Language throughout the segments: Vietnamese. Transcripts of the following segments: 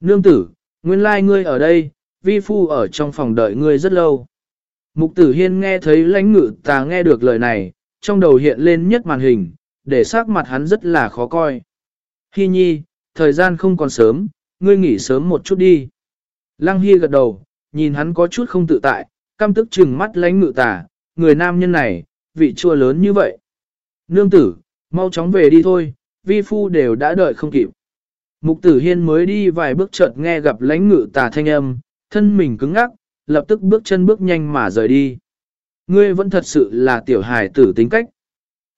Nương tử, nguyên lai ngươi ở đây, vi phu ở trong phòng đợi ngươi rất lâu. Mục tử hiên nghe thấy lãnh ngự ta nghe được lời này, trong đầu hiện lên nhất màn hình, để sắc mặt hắn rất là khó coi. Hi nhi, thời gian không còn sớm, ngươi nghỉ sớm một chút đi. Lăng Hi gật đầu, nhìn hắn có chút không tự tại, căm tức chừng mắt lãnh ngự tả, người nam nhân này, vị chua lớn như vậy. Nương tử, mau chóng về đi thôi, vi phu đều đã đợi không kịp. Mục tử hiên mới đi vài bước chợt nghe gặp lãnh ngự tà thanh âm, thân mình cứng ngắc, lập tức bước chân bước nhanh mà rời đi. Ngươi vẫn thật sự là tiểu hài tử tính cách.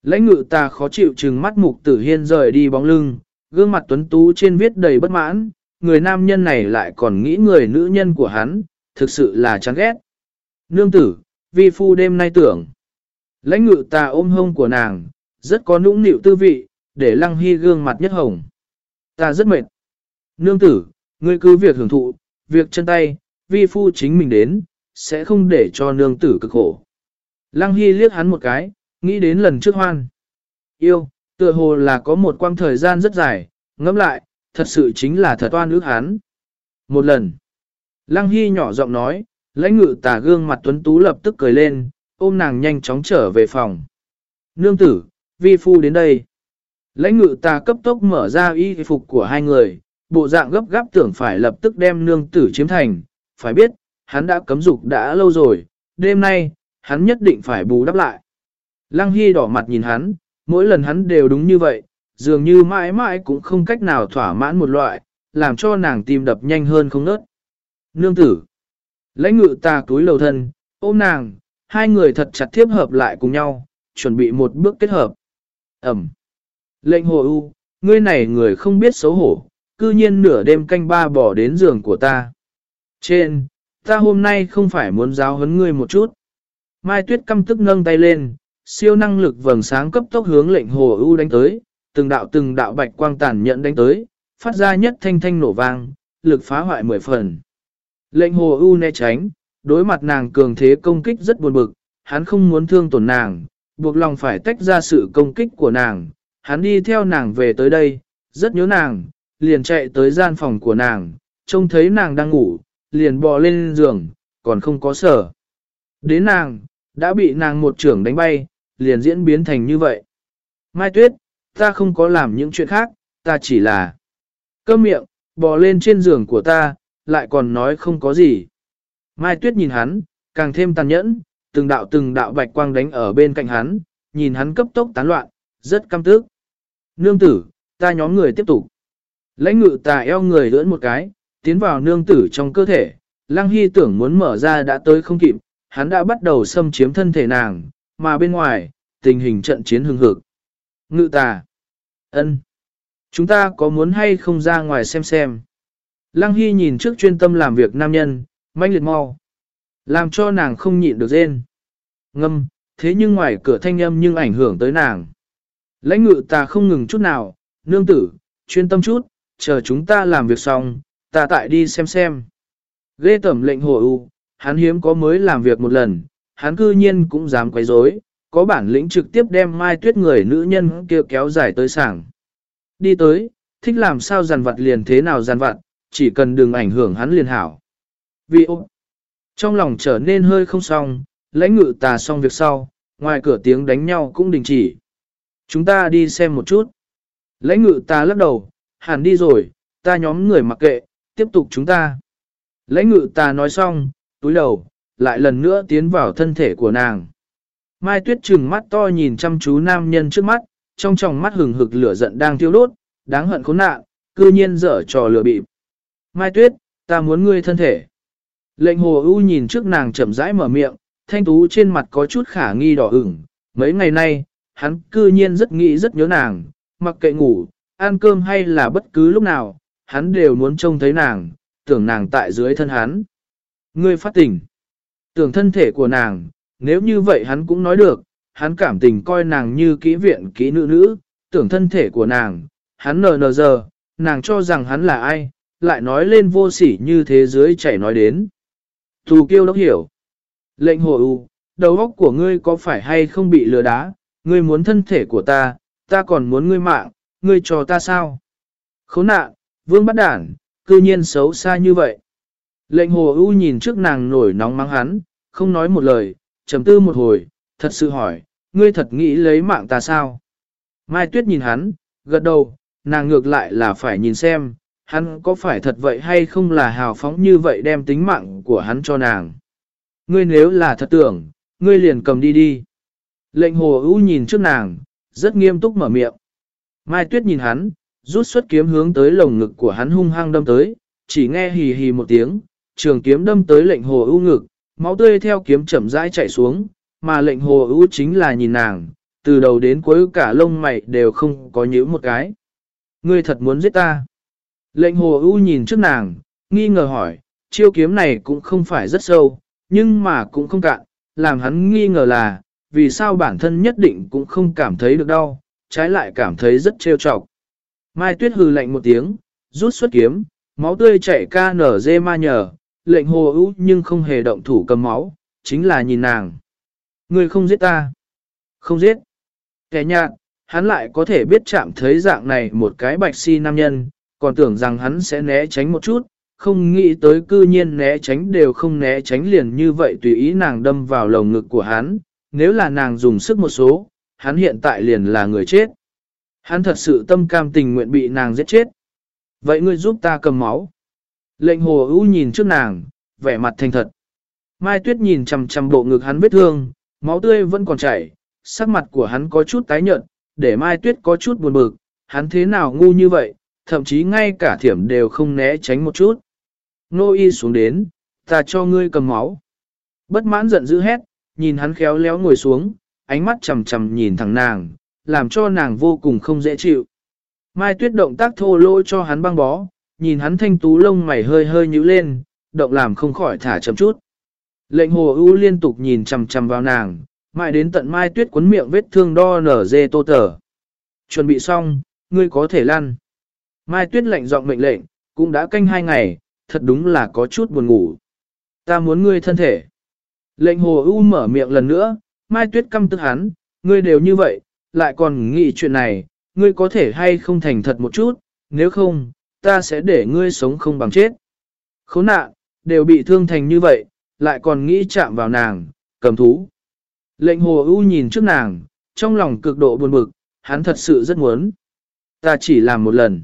Lãnh ngự tà khó chịu chừng mắt mục tử hiên rời đi bóng lưng, gương mặt tuấn tú trên viết đầy bất mãn, người nam nhân này lại còn nghĩ người nữ nhân của hắn, thực sự là chán ghét. Nương tử, vi phu đêm nay tưởng. Lãnh ngự tà ôm hông của nàng, rất có nũng nịu tư vị, để lăng hy gương mặt nhất hồng. Ta rất mệt. Nương tử, ngươi cứ việc hưởng thụ, việc chân tay, vi phu chính mình đến, sẽ không để cho nương tử cực khổ. Lăng hy liếc hắn một cái, nghĩ đến lần trước hoan. Yêu, tựa hồ là có một quang thời gian rất dài, ngẫm lại, thật sự chính là thật oan ước hắn. Một lần, Lăng Hy nhỏ giọng nói, lãnh ngự tả gương mặt tuấn tú lập tức cười lên, ôm nàng nhanh chóng trở về phòng. Nương tử, vi phu đến đây. Lãnh ngự ta cấp tốc mở ra y phục của hai người, bộ dạng gấp gáp tưởng phải lập tức đem nương tử chiếm thành. Phải biết, hắn đã cấm dục đã lâu rồi, đêm nay, hắn nhất định phải bù đắp lại. Lăng Hy đỏ mặt nhìn hắn, mỗi lần hắn đều đúng như vậy, dường như mãi mãi cũng không cách nào thỏa mãn một loại, làm cho nàng tim đập nhanh hơn không nớt. Nương tử. Lãnh ngự ta túi lầu thân, ôm nàng, hai người thật chặt thiếp hợp lại cùng nhau, chuẩn bị một bước kết hợp. Ẩm. Lệnh hồ u, ngươi này người không biết xấu hổ, cư nhiên nửa đêm canh ba bỏ đến giường của ta. Trên, ta hôm nay không phải muốn giáo huấn ngươi một chút. Mai tuyết căm tức nâng tay lên, siêu năng lực vầng sáng cấp tốc hướng lệnh hồ u đánh tới, từng đạo từng đạo bạch quang tàn nhận đánh tới, phát ra nhất thanh thanh nổ vang, lực phá hoại mười phần. Lệnh hồ u né tránh, đối mặt nàng cường thế công kích rất buồn bực, hắn không muốn thương tổn nàng, buộc lòng phải tách ra sự công kích của nàng, hắn đi theo nàng về tới đây, rất nhớ nàng, liền chạy tới gian phòng của nàng, trông thấy nàng đang ngủ, liền bò lên giường, còn không có sở. Đến nàng, đã bị nàng một trưởng đánh bay, liền diễn biến thành như vậy. Mai Tuyết, ta không có làm những chuyện khác, ta chỉ là cơm miệng, bò lên trên giường của ta, lại còn nói không có gì. Mai Tuyết nhìn hắn, càng thêm tàn nhẫn, từng đạo từng đạo bạch quang đánh ở bên cạnh hắn, nhìn hắn cấp tốc tán loạn, rất căm tức. Nương tử, ta nhóm người tiếp tục. Lãnh ngự tà eo người lưỡn một cái, tiến vào nương tử trong cơ thể, Lăng Hy tưởng muốn mở ra đã tới không kịp, hắn đã bắt đầu xâm chiếm thân thể nàng, mà bên ngoài, tình hình trận chiến hưng hực. Ngự tà. ân, Chúng ta có muốn hay không ra ngoài xem xem. Lăng Hy nhìn trước chuyên tâm làm việc nam nhân, manh liệt mau. Làm cho nàng không nhịn được rên. Ngâm, thế nhưng ngoài cửa thanh âm nhưng ảnh hưởng tới nàng. Lãnh ngự ta không ngừng chút nào, nương tử, chuyên tâm chút, chờ chúng ta làm việc xong, ta tại đi xem xem. Ghê tẩm lệnh hồ ưu, hắn hiếm có mới làm việc một lần, hắn cư nhiên cũng dám quấy rối, có bản lĩnh trực tiếp đem mai tuyết người nữ nhân kia kéo dài tới sảng. Đi tới, thích làm sao giàn vặt liền thế nào giàn vặt, chỉ cần đừng ảnh hưởng hắn liền hảo. Vì ô, trong lòng trở nên hơi không xong, lãnh ngự tà xong việc sau, ngoài cửa tiếng đánh nhau cũng đình chỉ. Chúng ta đi xem một chút. Lãnh ngự ta lắc đầu, hẳn đi rồi, ta nhóm người mặc kệ, tiếp tục chúng ta. Lãnh ngự ta nói xong, túi đầu, lại lần nữa tiến vào thân thể của nàng. Mai tuyết trừng mắt to nhìn chăm chú nam nhân trước mắt, trong tròng mắt hừng hực lửa giận đang thiêu đốt, đáng hận khốn nạn, cư nhiên dở trò lửa bịp. Mai tuyết, ta muốn ngươi thân thể. Lệnh hồ ưu nhìn trước nàng chậm rãi mở miệng, thanh tú trên mặt có chút khả nghi đỏ ửng. Mấy ngày nay, hắn cư nhiên rất nghĩ rất nhớ nàng, mặc kệ ngủ, ăn cơm hay là bất cứ lúc nào, hắn đều muốn trông thấy nàng, tưởng nàng tại dưới thân hắn. Ngươi phát tỉnh. Tưởng thân thể của nàng, nếu như vậy hắn cũng nói được, hắn cảm tình coi nàng như kỹ viện kỹ nữ nữ, tưởng thân thể của nàng, hắn nờ nờ giờ, nàng cho rằng hắn là ai, lại nói lên vô sỉ như thế giới chảy nói đến. thù kiêu đốc hiểu. Lệnh hồ u, đầu óc của ngươi có phải hay không bị lừa đá, ngươi muốn thân thể của ta, ta còn muốn ngươi mạng, ngươi cho ta sao? Khốn nạn, vương bắt đản, cư nhiên xấu xa như vậy. Lệnh hồ ưu nhìn trước nàng nổi nóng mắng hắn, không nói một lời, trầm tư một hồi, thật sự hỏi, ngươi thật nghĩ lấy mạng ta sao? Mai Tuyết nhìn hắn, gật đầu, nàng ngược lại là phải nhìn xem, hắn có phải thật vậy hay không là hào phóng như vậy đem tính mạng của hắn cho nàng. Ngươi nếu là thật tưởng, ngươi liền cầm đi đi. Lệnh hồ ưu nhìn trước nàng, rất nghiêm túc mở miệng. Mai Tuyết nhìn hắn, rút xuất kiếm hướng tới lồng ngực của hắn hung hăng đâm tới, chỉ nghe hì hì một tiếng, trường kiếm đâm tới lệnh hồ ưu ngực, máu tươi theo kiếm chậm rãi chạy xuống, mà lệnh hồ ưu chính là nhìn nàng, từ đầu đến cuối cả lông mày đều không có nhíu một cái. Ngươi thật muốn giết ta. Lệnh hồ ưu nhìn trước nàng, nghi ngờ hỏi, chiêu kiếm này cũng không phải rất sâu, nhưng mà cũng không cạn, làm hắn nghi ngờ là, vì sao bản thân nhất định cũng không cảm thấy được đau, trái lại cảm thấy rất trêu chọc. Mai Tuyết hừ lạnh một tiếng, rút xuất kiếm, máu tươi chảy ca nở dê ma nhờ, lệnh hồ ưu nhưng không hề động thủ cầm máu, chính là nhìn nàng. Người không giết ta. Không giết. Kẻ nhạt, hắn lại có thể biết chạm thấy dạng này một cái bạch si nam nhân, còn tưởng rằng hắn sẽ né tránh một chút, không nghĩ tới cư nhiên né tránh đều không né tránh liền như vậy tùy ý nàng đâm vào lồng ngực của hắn, nếu là nàng dùng sức một số, hắn hiện tại liền là người chết. Hắn thật sự tâm cam tình nguyện bị nàng giết chết. Vậy ngươi giúp ta cầm máu. Lệnh hồ ưu nhìn trước nàng, vẻ mặt thành thật. Mai tuyết nhìn chằm chằm bộ ngực hắn vết thương, máu tươi vẫn còn chảy, sắc mặt của hắn có chút tái nhợt, để Mai tuyết có chút buồn bực, hắn thế nào ngu như vậy, thậm chí ngay cả thiểm đều không né tránh một chút. Nô y xuống đến, ta cho ngươi cầm máu. Bất mãn giận dữ hét, nhìn hắn khéo léo ngồi xuống, ánh mắt chầm chầm nhìn thẳng nàng, làm cho nàng vô cùng không dễ chịu. Mai tuyết động tác thô lỗ cho hắn băng bó, nhìn hắn thanh tú lông mày hơi hơi nhíu lên, động làm không khỏi thả chậm chút. Lệnh hồ ưu liên tục nhìn chầm chầm vào nàng, mãi đến tận mai tuyết cuốn miệng vết thương đo nở dê tô tở. Chuẩn bị xong, ngươi có thể lăn. Mai tuyết lệnh giọng mệnh lệnh, cũng đã canh hai ngày, thật đúng là có chút buồn ngủ. Ta muốn ngươi thân thể. Lệnh hồ U mở miệng lần nữa, mai tuyết căm tức hắn, ngươi đều như vậy, lại còn nghĩ chuyện này, ngươi có thể hay không thành thật một chút, nếu không, ta sẽ để ngươi sống không bằng chết. Khốn nạn, đều bị thương thành như vậy, lại còn nghĩ chạm vào nàng, cầm thú. Lệnh hồ U nhìn trước nàng, trong lòng cực độ buồn bực, hắn thật sự rất muốn. Ta chỉ làm một lần.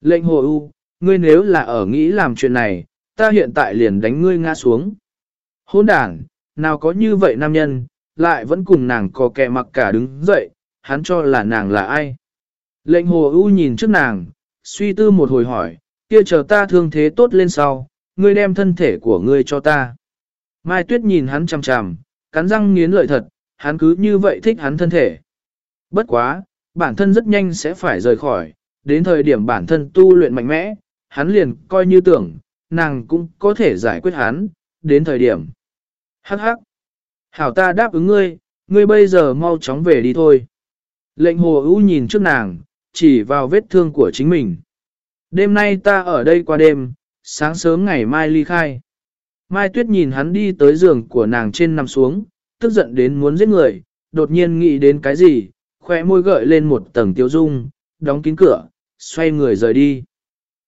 Lệnh hồ U, ngươi nếu là ở nghĩ làm chuyện này, ta hiện tại liền đánh ngươi ngã xuống. Hôn đàn, nào có như vậy nam nhân, lại vẫn cùng nàng có kẻ mặc cả đứng dậy, hắn cho là nàng là ai. Lệnh hồ ưu nhìn trước nàng, suy tư một hồi hỏi, kia chờ ta thương thế tốt lên sau, ngươi đem thân thể của ngươi cho ta. Mai Tuyết nhìn hắn chằm chằm, cắn răng nghiến lợi thật, hắn cứ như vậy thích hắn thân thể. Bất quá, bản thân rất nhanh sẽ phải rời khỏi, đến thời điểm bản thân tu luyện mạnh mẽ, hắn liền coi như tưởng, nàng cũng có thể giải quyết hắn, đến thời điểm. Hắc hắc. Hảo ta đáp ứng ngươi, ngươi bây giờ mau chóng về đi thôi. Lệnh hồ ưu nhìn trước nàng, chỉ vào vết thương của chính mình. Đêm nay ta ở đây qua đêm, sáng sớm ngày mai ly khai. Mai Tuyết nhìn hắn đi tới giường của nàng trên nằm xuống, tức giận đến muốn giết người, đột nhiên nghĩ đến cái gì, khoe môi gợi lên một tầng tiêu dung, đóng kín cửa, xoay người rời đi.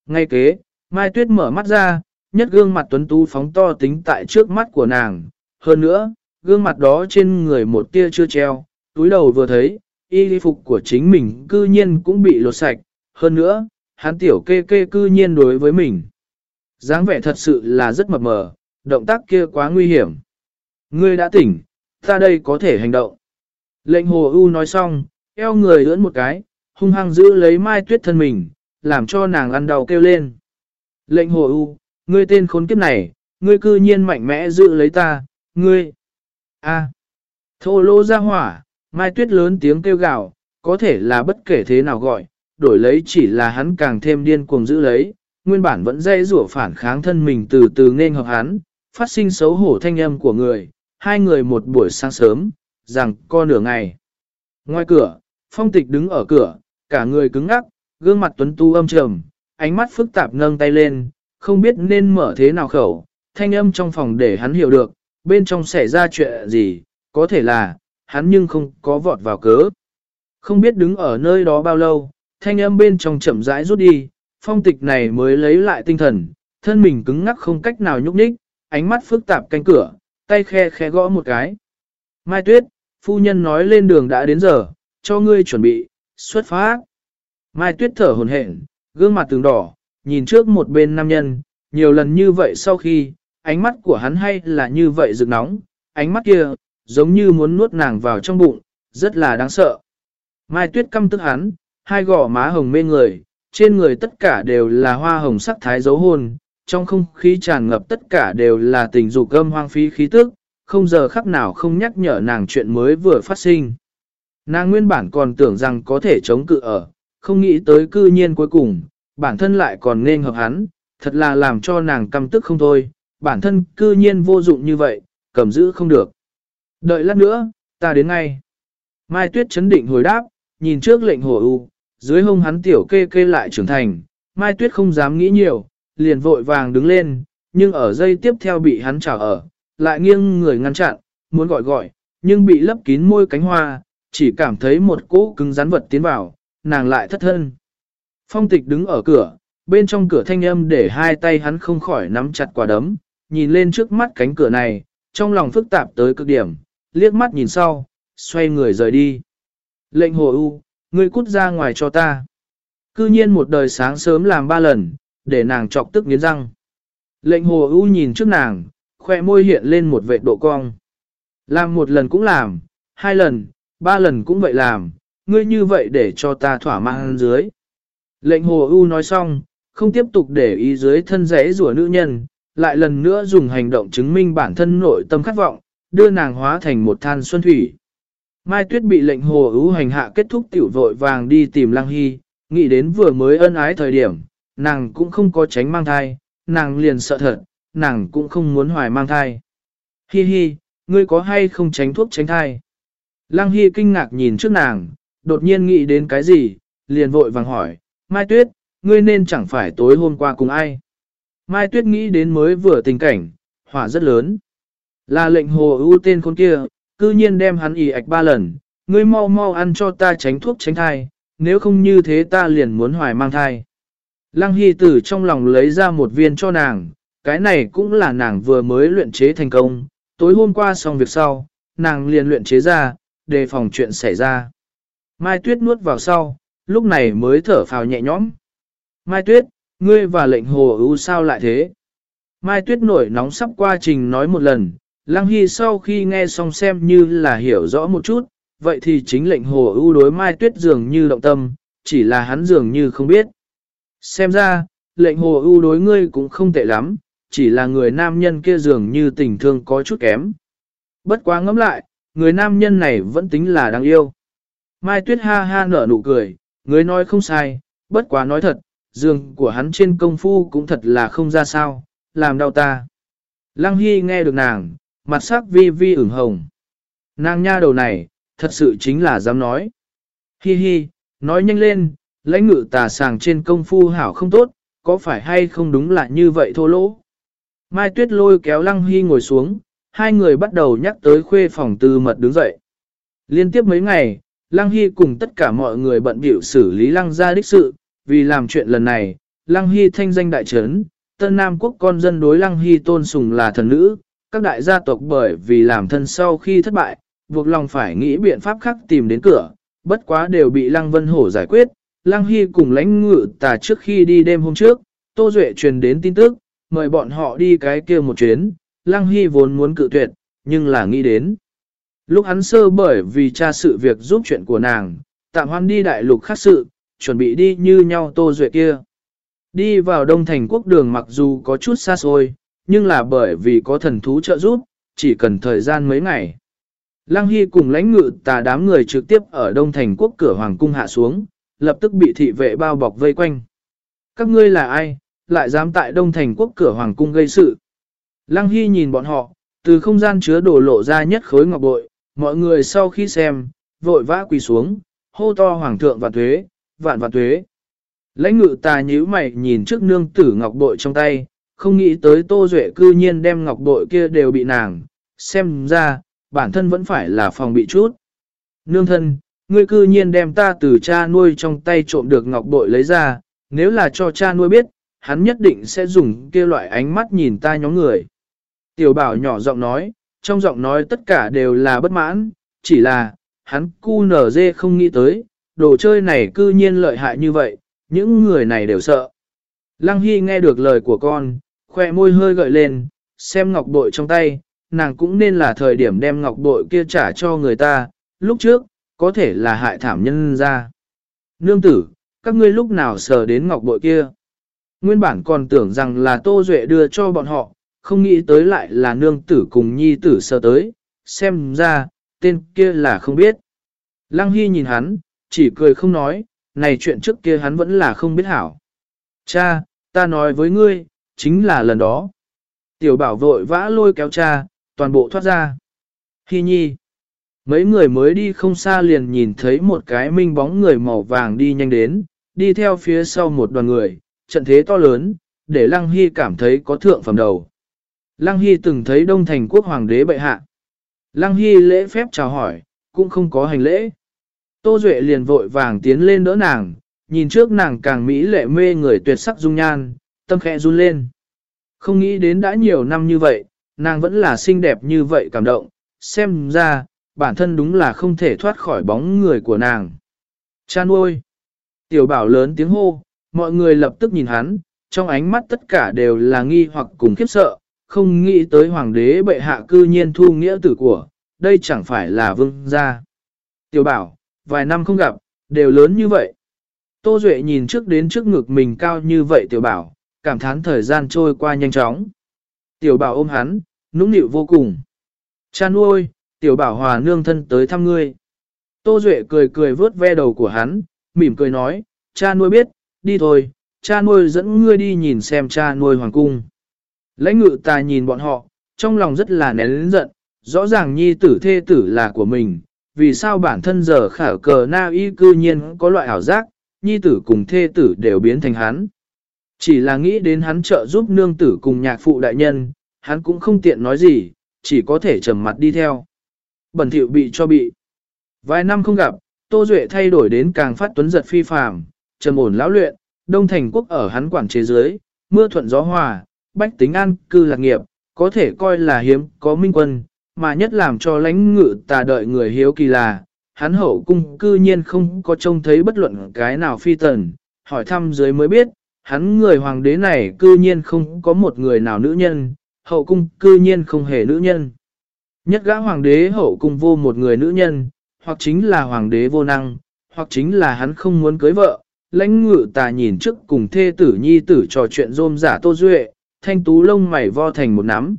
Ngay kế, Mai Tuyết mở mắt ra, nhất gương mặt tuấn tú phóng to tính tại trước mắt của nàng. Hơn nữa, gương mặt đó trên người một tia chưa treo, túi đầu vừa thấy, y phục của chính mình cư nhiên cũng bị lột sạch. Hơn nữa, hắn tiểu kê kê cư nhiên đối với mình. dáng vẻ thật sự là rất mập mờ, động tác kia quá nguy hiểm. Ngươi đã tỉnh, ta đây có thể hành động. Lệnh hồ u nói xong, eo người ưỡn một cái, hung hăng giữ lấy mai tuyết thân mình, làm cho nàng ăn đau kêu lên. Lệnh hồ u ngươi tên khốn kiếp này, ngươi cư nhiên mạnh mẽ giữ lấy ta, ngươi. a thô lô ra hỏa, mai tuyết lớn tiếng kêu gào, có thể là bất kể thế nào gọi, đổi lấy chỉ là hắn càng thêm điên cuồng giữ lấy, nguyên bản vẫn dây rủa phản kháng thân mình từ từ nên hợp hắn, phát sinh xấu hổ thanh âm của người, hai người một buổi sáng sớm, rằng co nửa ngày. Ngoài cửa, phong tịch đứng ở cửa, cả người cứng ngắc, gương mặt tuấn tu âm trầm, ánh mắt phức tạp nâng tay lên, không biết nên mở thế nào khẩu, thanh âm trong phòng để hắn hiểu được, bên trong xảy ra chuyện gì, có thể là, hắn nhưng không có vọt vào cớ. Không biết đứng ở nơi đó bao lâu, thanh âm bên trong chậm rãi rút đi, Phong tịch này mới lấy lại tinh thần, thân mình cứng ngắc không cách nào nhúc nhích, ánh mắt phức tạp canh cửa, tay khe khe gõ một cái. Mai Tuyết, phu nhân nói lên đường đã đến giờ, cho ngươi chuẩn bị, xuất phát. Mai Tuyết thở hồn hển, gương mặt từng đỏ, nhìn trước một bên nam nhân, nhiều lần như vậy sau khi, ánh mắt của hắn hay là như vậy rực nóng, ánh mắt kia, giống như muốn nuốt nàng vào trong bụng, rất là đáng sợ. Mai Tuyết căm tức hắn, hai gò má hồng mê người, trên người tất cả đều là hoa hồng sắc thái dấu hôn, trong không khí tràn ngập tất cả đều là tình dục gâm hoang phí khí tức, không giờ khắc nào không nhắc nhở nàng chuyện mới vừa phát sinh. Nàng nguyên bản còn tưởng rằng có thể chống cự ở, không nghĩ tới cư nhiên cuối cùng, bản thân lại còn nên hợp hắn, thật là làm cho nàng căm tức không thôi, bản thân cư nhiên vô dụng như vậy, cầm giữ không được. Đợi lát nữa, ta đến ngay. Mai Tuyết chấn định hồi đáp, nhìn trước lệnh hồ u, dưới hông hắn tiểu kê kê lại trưởng thành, Mai Tuyết không dám nghĩ nhiều, liền vội vàng đứng lên, nhưng ở dây tiếp theo bị hắn chào ở, lại nghiêng người ngăn chặn, muốn gọi gọi, nhưng bị lấp kín môi cánh hoa, chỉ cảm thấy một cỗ cứng rắn vật tiến vào, nàng lại thất thân. Phong tịch đứng ở cửa, bên trong cửa thanh âm để hai tay hắn không khỏi nắm chặt quả đấm, nhìn lên trước mắt cánh cửa này, trong lòng phức tạp tới cực điểm, liếc mắt nhìn sau, xoay người rời đi. Lệnh hồ u, ngươi cút ra ngoài cho ta. Cư nhiên một đời sáng sớm làm ba lần, để nàng chọc tức nghiến răng. Lệnh hồ u nhìn trước nàng, khoe môi hiện lên một vệ độ cong. Làm một lần cũng làm, hai lần, ba lần cũng vậy làm, ngươi như vậy để cho ta thỏa mãn dưới. Lệnh hồ u nói xong, không tiếp tục để ý dưới thân rẽ rủa nữ nhân, lại lần nữa dùng hành động chứng minh bản thân nội tâm khát vọng, đưa nàng hóa thành một than xuân thủy. Mai Tuyết bị lệnh hồ ưu hành hạ kết thúc tiểu vội vàng đi tìm Lăng Hy, nghĩ đến vừa mới ân ái thời điểm, nàng cũng không có tránh mang thai, nàng liền sợ thật, nàng cũng không muốn hoài mang thai. Hi hi, ngươi có hay không tránh thuốc tránh thai? Lăng Hi kinh ngạc nhìn trước nàng, đột nhiên nghĩ đến cái gì, liền vội vàng hỏi, Mai Tuyết, ngươi nên chẳng phải tối hôm qua cùng ai? Mai Tuyết nghĩ đến mới vừa tình cảnh, hỏa rất lớn. Là lệnh hồ ưu tên con kia, cư nhiên đem hắn ỉ ạch ba lần, ngươi mau mau ăn cho ta tránh thuốc tránh thai, nếu không như thế ta liền muốn hoài mang thai. Lăng Hy Tử trong lòng lấy ra một viên cho nàng, cái này cũng là nàng vừa mới luyện chế thành công, tối hôm qua xong việc sau, nàng liền luyện chế ra, đề phòng chuyện xảy ra. Mai Tuyết nuốt vào sau, lúc này mới thở phào nhẹ nhõm. Mai Tuyết, ngươi và lệnh hồ ưu sao lại thế? Mai Tuyết nổi nóng sắp qua trình nói một lần, Lăng Hy sau khi nghe xong xem như là hiểu rõ một chút, vậy thì chính lệnh hồ ưu đối Mai Tuyết dường như động tâm, chỉ là hắn dường như không biết. Xem ra, lệnh hồ ưu đối ngươi cũng không tệ lắm, chỉ là người nam nhân kia dường như tình thương có chút kém. Bất quá ngẫm lại, người nam nhân này vẫn tính là đáng yêu. Mai Tuyết ha ha nở nụ cười, người nói không sai, bất quá nói thật, giường của hắn trên công phu cũng thật là không ra sao, làm đau ta. Lăng Hy nghe được nàng, mặt sắc vi vi ửng hồng. Nàng nha đầu này, thật sự chính là dám nói. Hi hi, nói nhanh lên, lãnh ngự tà sàng trên công phu hảo không tốt, có phải hay không đúng là như vậy thô lỗ. Mai Tuyết lôi kéo Lăng Hy ngồi xuống, hai người bắt đầu nhắc tới khuê phòng tư mật đứng dậy. Liên tiếp mấy ngày, Lăng Hy cùng tất cả mọi người bận biểu xử lý Lăng gia đích sự, vì làm chuyện lần này, Lăng Hy thanh danh đại trấn, Tân Nam quốc con dân đối Lăng Hy tôn sùng là thần nữ, các đại gia tộc bởi vì làm thân sau khi thất bại, buộc lòng phải nghĩ biện pháp khác tìm đến cửa, bất quá đều bị Lăng Vân Hổ giải quyết, Lăng Hy cùng lãnh ngự tà trước khi đi đêm hôm trước, Tô Duệ truyền đến tin tức, mời bọn họ đi cái kia một chuyến, Lăng Hy vốn muốn cự tuyệt, nhưng là nghĩ đến. Lúc hắn sơ bởi vì cha sự việc giúp chuyện của nàng, tạm hoan đi đại lục khác sự, chuẩn bị đi như nhau Tô Duệ kia. Đi vào Đông Thành quốc đường mặc dù có chút xa xôi, nhưng là bởi vì có thần thú trợ giúp, chỉ cần thời gian mấy ngày. Lăng Hy cùng lãnh ngự tà đám người trực tiếp ở Đông Thành quốc cửa Hoàng cung hạ xuống, lập tức bị thị vệ bao bọc vây quanh. Các ngươi là ai, lại dám tại Đông Thành quốc cửa Hoàng cung gây sự? Lăng Hy nhìn bọn họ, từ không gian chứa đổ lộ ra nhất khối ngọc bội, mọi người sau khi xem, vội vã quỳ xuống, hô to Hoàng thượng và thuế, vạn vạn thuế. Lãnh ngự tà nhíu mày nhìn trước nương tử ngọc bội trong tay, không nghĩ tới Tô Duệ cư nhiên đem ngọc bội kia đều bị nàng, xem ra, bản thân vẫn phải là phòng bị chút. Nương thân, ngươi cư nhiên đem ta từ cha nuôi trong tay trộm được ngọc bội lấy ra, nếu là cho cha nuôi biết, hắn nhất định sẽ dùng kia loại ánh mắt nhìn ta nhóm người. Tiểu bảo nhỏ giọng nói, trong giọng nói tất cả đều là bất mãn, chỉ là, hắn cu nở dê không nghĩ tới, đồ chơi này cư nhiên lợi hại như vậy, những người này đều sợ. Lăng Hy nghe được lời của con, khoe môi hơi gợi lên, xem ngọc bội trong tay, nàng cũng nên là thời điểm đem ngọc bội kia trả cho người ta, lúc trước, có thể là hại thảm nhân ra. Nương tử, các ngươi lúc nào sờ đến ngọc bội kia? Nguyên bản còn tưởng rằng là Tô Duệ đưa cho bọn họ, không nghĩ tới lại là nương tử cùng nhi tử sờ tới, xem ra, tên kia là không biết. Lăng Hy nhìn hắn, chỉ cười không nói, này chuyện trước kia hắn vẫn là không biết hảo. Cha, ta nói với ngươi, chính là lần đó. Tiểu bảo vội vã lôi kéo cha, toàn bộ thoát ra. hi nhi. Mấy người mới đi không xa liền nhìn thấy một cái minh bóng người màu vàng đi nhanh đến, đi theo phía sau một đoàn người, trận thế to lớn, để Lăng Hy cảm thấy có thượng phẩm đầu. Lăng Hy từng thấy Đông Thành quốc hoàng đế bệ hạ. Lăng Hy lễ phép chào hỏi, cũng không có hành lễ. Tô Duệ liền vội vàng tiến lên đỡ nàng, nhìn trước nàng càng mỹ lệ mê người tuyệt sắc dung nhan, tâm khẽ run lên. Không nghĩ đến đã nhiều năm như vậy, nàng vẫn là xinh đẹp như vậy cảm động, xem ra, bản thân đúng là không thể thoát khỏi bóng người của nàng. Chan ôi! Tiểu bảo lớn tiếng hô, mọi người lập tức nhìn hắn, trong ánh mắt tất cả đều là nghi hoặc cùng khiếp sợ, không nghĩ tới hoàng đế bệ hạ cư nhiên thu nghĩa tử của, đây chẳng phải là vương gia. Tiểu bảo, vài năm không gặp, đều lớn như vậy. Tô Duệ nhìn trước đến trước ngực mình cao như vậy tiểu bảo, cảm thán thời gian trôi qua nhanh chóng. Tiểu bảo ôm hắn, nũng nịu vô cùng. Cha nuôi, tiểu bảo hòa nương thân tới thăm ngươi. Tô Duệ cười cười vớt ve đầu của hắn, mỉm cười nói, cha nuôi biết, đi thôi, cha nuôi dẫn ngươi đi nhìn xem cha nuôi hoàng cung. Lãnh ngự ta nhìn bọn họ, trong lòng rất là nén lĩnh giận, rõ ràng nhi tử thê tử là của mình, vì sao bản thân giờ khả cờ na y cư nhiên có loại ảo giác, nhi tử cùng thê tử đều biến thành hắn. Chỉ là nghĩ đến hắn trợ giúp nương tử cùng nhạc phụ đại nhân, hắn cũng không tiện nói gì, chỉ có thể trầm mặt đi theo. Bẩn thiệu bị cho bị. Vài năm không gặp, Tô Duệ thay đổi đến càng phát tuấn giật phi phàm, trầm ổn lão luyện, đông thành quốc ở hắn quản chế dưới, mưa thuận gió hòa, bách tính an cư lạc nghiệp, có thể coi là hiếm có minh quân, mà nhất làm cho lãnh ngự tà đợi người hiếu kỳ là, hắn hậu cung cư nhiên không có trông thấy bất luận cái nào phi tần, hỏi thăm dưới mới biết, hắn người hoàng đế này cư nhiên không có một người nào nữ nhân, hậu cung cư nhiên không hề nữ nhân. Nhất gã hoàng đế hậu cung vô một người nữ nhân, hoặc chính là hoàng đế vô năng, hoặc chính là hắn không muốn cưới vợ. Lãnh ngự tà nhìn trước cùng thê tử nhi tử trò chuyện rôm giả Tô Duệ, thanh tú lông mày vo thành một nắm.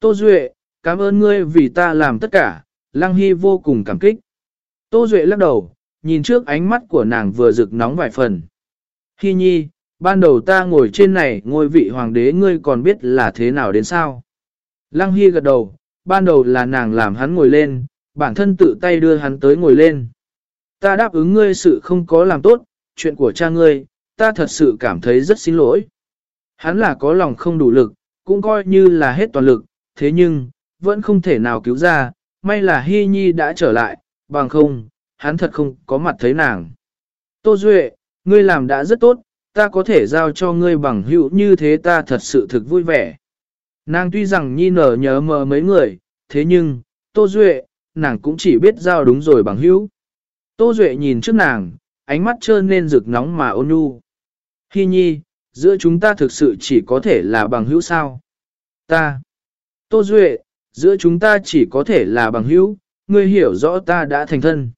Tô Duệ, cảm ơn ngươi vì ta làm tất cả, Lăng Hy vô cùng cảm kích. Tô Duệ lắc đầu, nhìn trước ánh mắt của nàng vừa rực nóng vài phần. Hy nhi, ban đầu ta ngồi trên này ngôi vị hoàng đế ngươi còn biết là thế nào đến sao? Lăng Hy gật đầu, ban đầu là nàng làm hắn ngồi lên, bản thân tự tay đưa hắn tới ngồi lên. Ta đáp ứng ngươi sự không có làm tốt, chuyện của cha ngươi, ta thật sự cảm thấy rất xin lỗi. Hắn là có lòng không đủ lực, cũng coi như là hết toàn lực, thế nhưng, vẫn không thể nào cứu ra, may là Hy Nhi đã trở lại, bằng không, hắn thật không có mặt thấy nàng. Tô Duệ, ngươi làm đã rất tốt, ta có thể giao cho ngươi bằng hữu như thế ta thật sự thực vui vẻ. Nàng tuy rằng Nhi nở nhớ mờ mấy người, thế nhưng, Tô Duệ, nàng cũng chỉ biết giao đúng rồi bằng hữu. Tô Duệ nhìn trước nàng, ánh mắt trơn nên rực nóng mà ôn nhu. Hi nhi, giữa chúng ta thực sự chỉ có thể là bằng hữu sao? Ta. Tô Duệ, giữa chúng ta chỉ có thể là bằng hữu, ngươi hiểu rõ ta đã thành thân.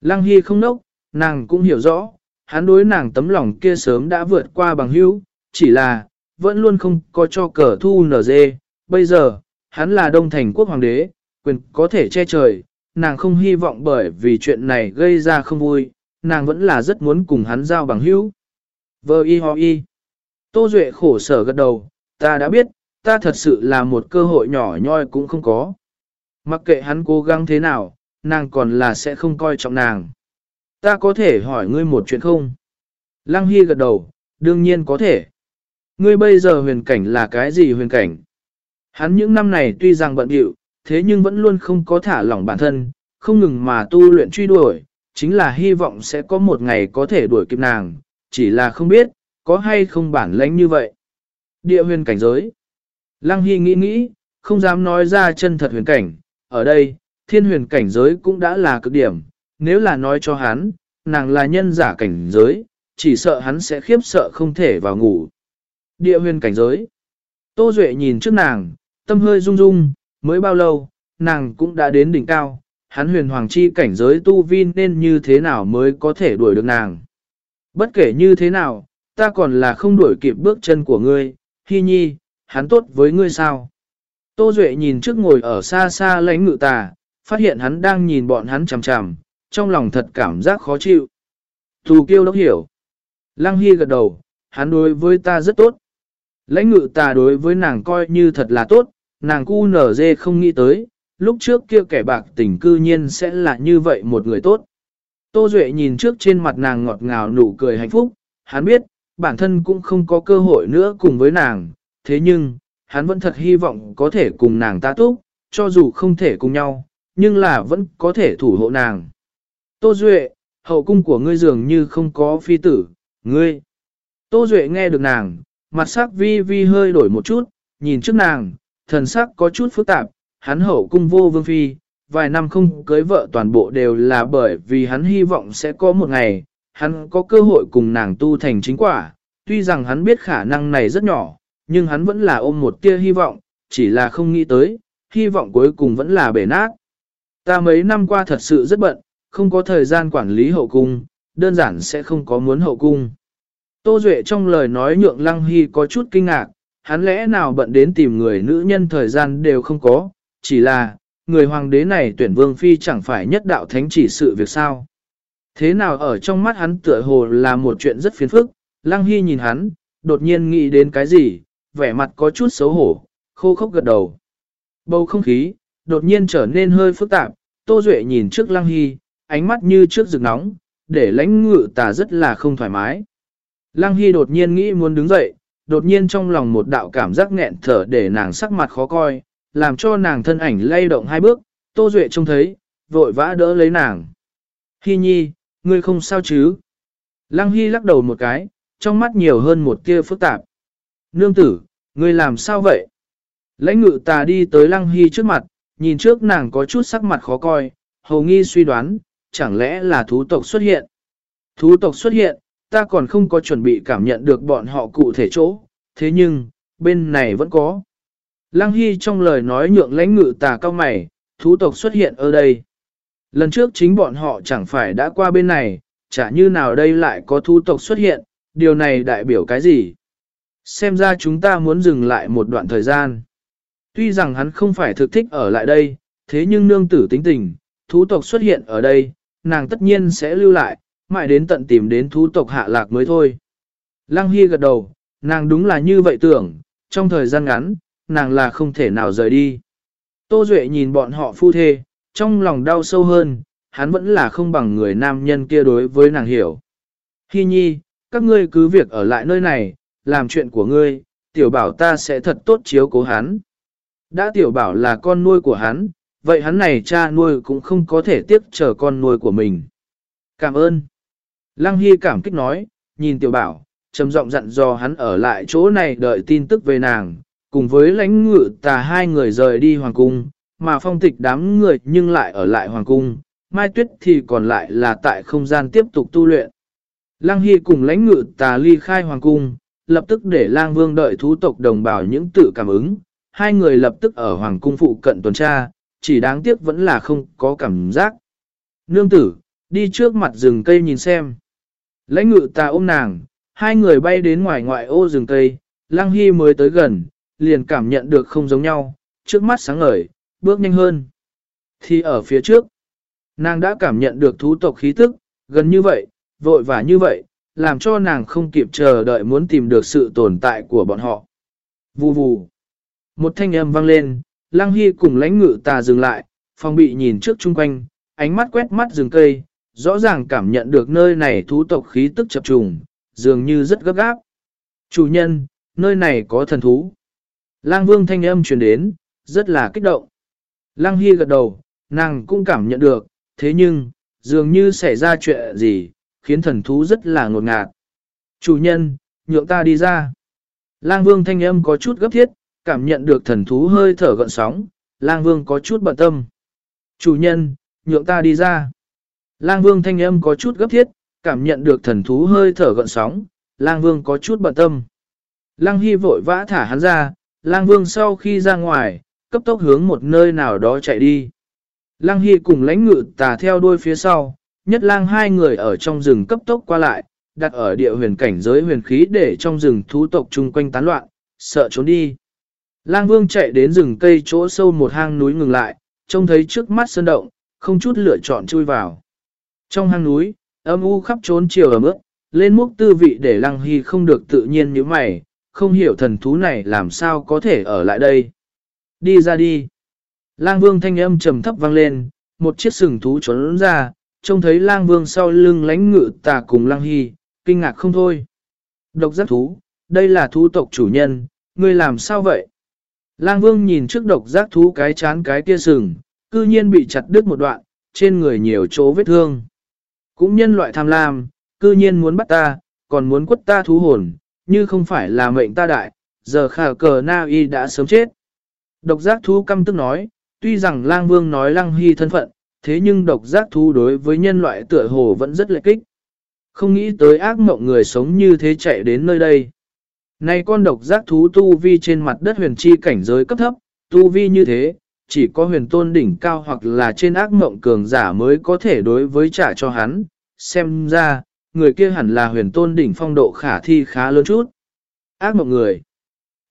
Lăng Hy không nốc, nàng cũng hiểu rõ, hắn đối nàng tấm lòng kia sớm đã vượt qua bằng hữu, chỉ là, vẫn luôn không có cho cờ thu nở dê. Bây giờ, hắn là đông thành quốc hoàng đế, quyền có thể che trời, nàng không hy vọng bởi vì chuyện này gây ra không vui, nàng vẫn là rất muốn cùng hắn giao bằng hữu. Vơ y ho y. Tô Duệ khổ sở gật đầu, ta đã biết, ta thật sự là một cơ hội nhỏ nhoi cũng không có. Mặc kệ hắn cố gắng thế nào, nàng còn là sẽ không coi trọng nàng. Ta có thể hỏi ngươi một chuyện không? Lăng Hy gật đầu, đương nhiên có thể. Ngươi bây giờ huyền cảnh là cái gì huyền cảnh? Hắn những năm này tuy rằng bận điệu, thế nhưng vẫn luôn không có thả lỏng bản thân, không ngừng mà tu luyện truy đuổi, chính là hy vọng sẽ có một ngày có thể đuổi kịp nàng, chỉ là không biết, có hay không bản lãnh như vậy. Địa huyền cảnh giới. Lăng Hy nghĩ nghĩ, không dám nói ra chân thật huyền cảnh, ở đây, thiên huyền cảnh giới cũng đã là cực điểm, nếu là nói cho hắn, nàng là nhân giả cảnh giới, chỉ sợ hắn sẽ khiếp sợ không thể vào ngủ. Địa huyền cảnh giới. Tô Duệ nhìn trước nàng, tâm hơi rung rung, mới bao lâu, nàng cũng đã đến đỉnh cao, hắn huyền hoàng chi cảnh giới tu vi nên như thế nào mới có thể đuổi được nàng. Bất kể như thế nào, ta còn là không đuổi kịp bước chân của ngươi, hy nhi, hắn tốt với ngươi sao? Tô Duệ nhìn trước ngồi ở xa xa lãnh ngự tà, phát hiện hắn đang nhìn bọn hắn chằm chằm, trong lòng thật cảm giác khó chịu. Thù kiêu đốc hiểu. Lăng Hy gật đầu, hắn đối với ta rất tốt. Lãnh ngự tà đối với nàng coi như thật là tốt, nàng cu nở dê không nghĩ tới, lúc trước kia kẻ bạc tình cư nhiên sẽ là như vậy một người tốt. Tô Duệ nhìn trước trên mặt nàng ngọt ngào nụ cười hạnh phúc, hắn biết, bản thân cũng không có cơ hội nữa cùng với nàng, thế nhưng, hắn vẫn thật hy vọng có thể cùng nàng ta túc, cho dù không thể cùng nhau, nhưng là vẫn có thể thủ hộ nàng. Tô Duệ, hậu cung của ngươi dường như không có phi tử, ngươi. Tô Duệ nghe được nàng, mặt sắc vi vi hơi đổi một chút, nhìn trước nàng, thần sắc có chút phức tạp, hắn hậu cung vô vương phi, vài năm không cưới vợ toàn bộ đều là bởi vì hắn hy vọng sẽ có một ngày, hắn có cơ hội cùng nàng tu thành chính quả, tuy rằng hắn biết khả năng này rất nhỏ, nhưng hắn vẫn là ôm một tia hy vọng, chỉ là không nghĩ tới, hy vọng cuối cùng vẫn là bể nát. Ta mấy năm qua thật sự rất bận, không có thời gian quản lý hậu cung, đơn giản sẽ không có muốn hậu cung. Tô Duệ trong lời nói nhượng Lăng Hy có chút kinh ngạc, hắn lẽ nào bận đến tìm người nữ nhân thời gian đều không có, chỉ là, người hoàng đế này tuyển vương phi chẳng phải nhất đạo thánh chỉ sự việc sao. Thế nào ở trong mắt hắn tựa hồ là một chuyện rất phiền phức, Lăng Hy nhìn hắn, đột nhiên nghĩ đến cái gì, vẻ mặt có chút xấu hổ, khô khốc gật đầu. Bầu không khí, đột nhiên trở nên hơi phức tạp, Tô Duệ nhìn trước Lăng Hy, ánh mắt như trước rực nóng, để lãnh ngự tà rất là không thoải mái. Lăng Hy đột nhiên nghĩ muốn đứng dậy, đột nhiên trong lòng một đạo cảm giác nghẹn thở để nàng sắc mặt khó coi, làm cho nàng thân ảnh lay động hai bước, Tô Duệ trông thấy, vội vã đỡ lấy nàng. Hy nhi, ngươi không sao chứ? Lăng Hy lắc đầu một cái, trong mắt nhiều hơn một tia phức tạp. Nương tử, ngươi làm sao vậy? Lãnh ngự tà đi tới Lăng Hy trước mặt, nhìn trước nàng có chút sắc mặt khó coi, hầu nghi suy đoán, chẳng lẽ là thú tộc xuất hiện? Thú tộc xuất hiện, ta còn không có chuẩn bị cảm nhận được bọn họ cụ thể chỗ, thế nhưng, bên này vẫn có. Lăng Hy trong lời nói nhượng lãnh ngự tà cao mày, thú tộc xuất hiện ở đây. Lần trước chính bọn họ chẳng phải đã qua bên này, chả như nào đây lại có thú tộc xuất hiện, điều này đại biểu cái gì? Xem ra chúng ta muốn dừng lại một đoạn thời gian. Tuy rằng hắn không phải thực thích ở lại đây, thế nhưng nương tử tính tình, thú tộc xuất hiện ở đây, nàng tất nhiên sẽ lưu lại, mãi đến tận tìm đến thú tộc hạ lạc mới thôi. Lăng Hy gật đầu, nàng đúng là như vậy tưởng, trong thời gian ngắn, nàng là không thể nào rời đi. Tô Duệ nhìn bọn họ phu thê, trong lòng đau sâu hơn, hắn vẫn là không bằng người nam nhân kia đối với nàng hiểu. Hy nhi, các ngươi cứ việc ở lại nơi này, làm chuyện của ngươi, tiểu bảo ta sẽ thật tốt chiếu cố hắn. Đã tiểu bảo là con nuôi của hắn, vậy hắn này cha nuôi cũng không có thể tiếp chờ con nuôi của mình. Cảm ơn. Lăng Hy cảm kích nói, nhìn tiểu bảo, trầm giọng dặn dò hắn ở lại chỗ này đợi tin tức về nàng, cùng với lãnh ngự tà hai người rời đi hoàng cung, mà phong tịch đám người nhưng lại ở lại hoàng cung, mai tuyết thì còn lại là tại không gian tiếp tục tu luyện. Lăng Hy cùng lãnh ngự tà ly khai hoàng cung, lập tức để lang vương đợi thú tộc đồng bào những tự cảm ứng, hai người lập tức ở hoàng cung phụ cận tuần tra, chỉ đáng tiếc vẫn là không có cảm giác. Nương tử, đi trước mặt rừng cây nhìn xem. Lãnh ngự ta ôm nàng, hai người bay đến ngoài ngoại ô rừng cây, Lang Hy mới tới gần, liền cảm nhận được không giống nhau, trước mắt sáng ngời, bước nhanh hơn. Thì ở phía trước, nàng đã cảm nhận được thú tộc khí tức, gần như vậy, vội vã như vậy, làm cho nàng không kịp chờ đợi muốn tìm được sự tồn tại của bọn họ. Vù vù. Một thanh âm vang lên, Lăng Hy cùng lãnh ngự tà dừng lại, phòng bị nhìn trước chung quanh, ánh mắt quét mắt rừng cây, rõ ràng cảm nhận được nơi này thú tộc khí tức chập trùng, dường như rất gấp gáp. Chủ nhân, nơi này có thần thú. Lang vương thanh âm truyền đến, rất là kích động. Lang Hy gật đầu, nàng cũng cảm nhận được, thế nhưng, dường như xảy ra chuyện gì, khiến thần thú rất là ngột ngạt. Chủ nhân, nhượng ta đi ra. Lang vương thanh âm có chút gấp thiết, cảm nhận được thần thú hơi thở gợn sóng, lang vương có chút bận tâm. Chủ nhân, nhượng ta đi ra. Lang vương thanh âm có chút gấp thiết, cảm nhận được thần thú hơi thở gợn sóng, lang vương có chút bận tâm. Lang hy vội vã thả hắn ra, lang vương sau khi ra ngoài, cấp tốc hướng một nơi nào đó chạy đi. Lang hy cùng lãnh ngự tà theo đuôi phía sau, nhất lang hai người ở trong rừng cấp tốc qua lại, đặt ở địa huyền cảnh giới huyền khí để trong rừng thú tộc chung quanh tán loạn, sợ trốn đi. Lang vương chạy đến rừng cây chỗ sâu một hang núi ngừng lại, trông thấy trước mắt sơn động, không chút lựa chọn chui vào. Trong hang núi, âm u khắp trốn chiều ấm ướt, lên múc tư vị để lăng hy không được tự nhiên như mày, không hiểu thần thú này làm sao có thể ở lại đây. Đi ra đi. Lang vương thanh âm trầm thấp vang lên, một chiếc sừng thú trốn ra, trông thấy lang vương sau lưng lánh ngự tà cùng Lang hy, kinh ngạc không thôi. Độc giác thú, đây là thú tộc chủ nhân, ngươi làm sao vậy? Lang vương nhìn trước độc giác thú cái chán cái kia sừng, cư nhiên bị chặt đứt một đoạn, trên người nhiều chỗ vết thương. Cũng nhân loại tham lam, cư nhiên muốn bắt ta, còn muốn quất ta thú hồn, như không phải là mệnh ta đại, giờ khả cờ na y đã sớm chết. Độc giác thú căm tức nói, tuy rằng lang vương nói lang hy thân phận, thế nhưng độc giác thú đối với nhân loại tựa hồ vẫn rất lệ kích. Không nghĩ tới ác mộng người sống như thế chạy đến nơi đây. Này con độc giác thú tu vi trên mặt đất huyền chi cảnh giới cấp thấp, tu vi như thế, chỉ có huyền tôn đỉnh cao hoặc là trên ác mộng cường giả mới có thể đối với trả cho hắn. Xem ra, người kia hẳn là huyền tôn đỉnh phong độ khả thi khá lớn chút. Ác mộng người.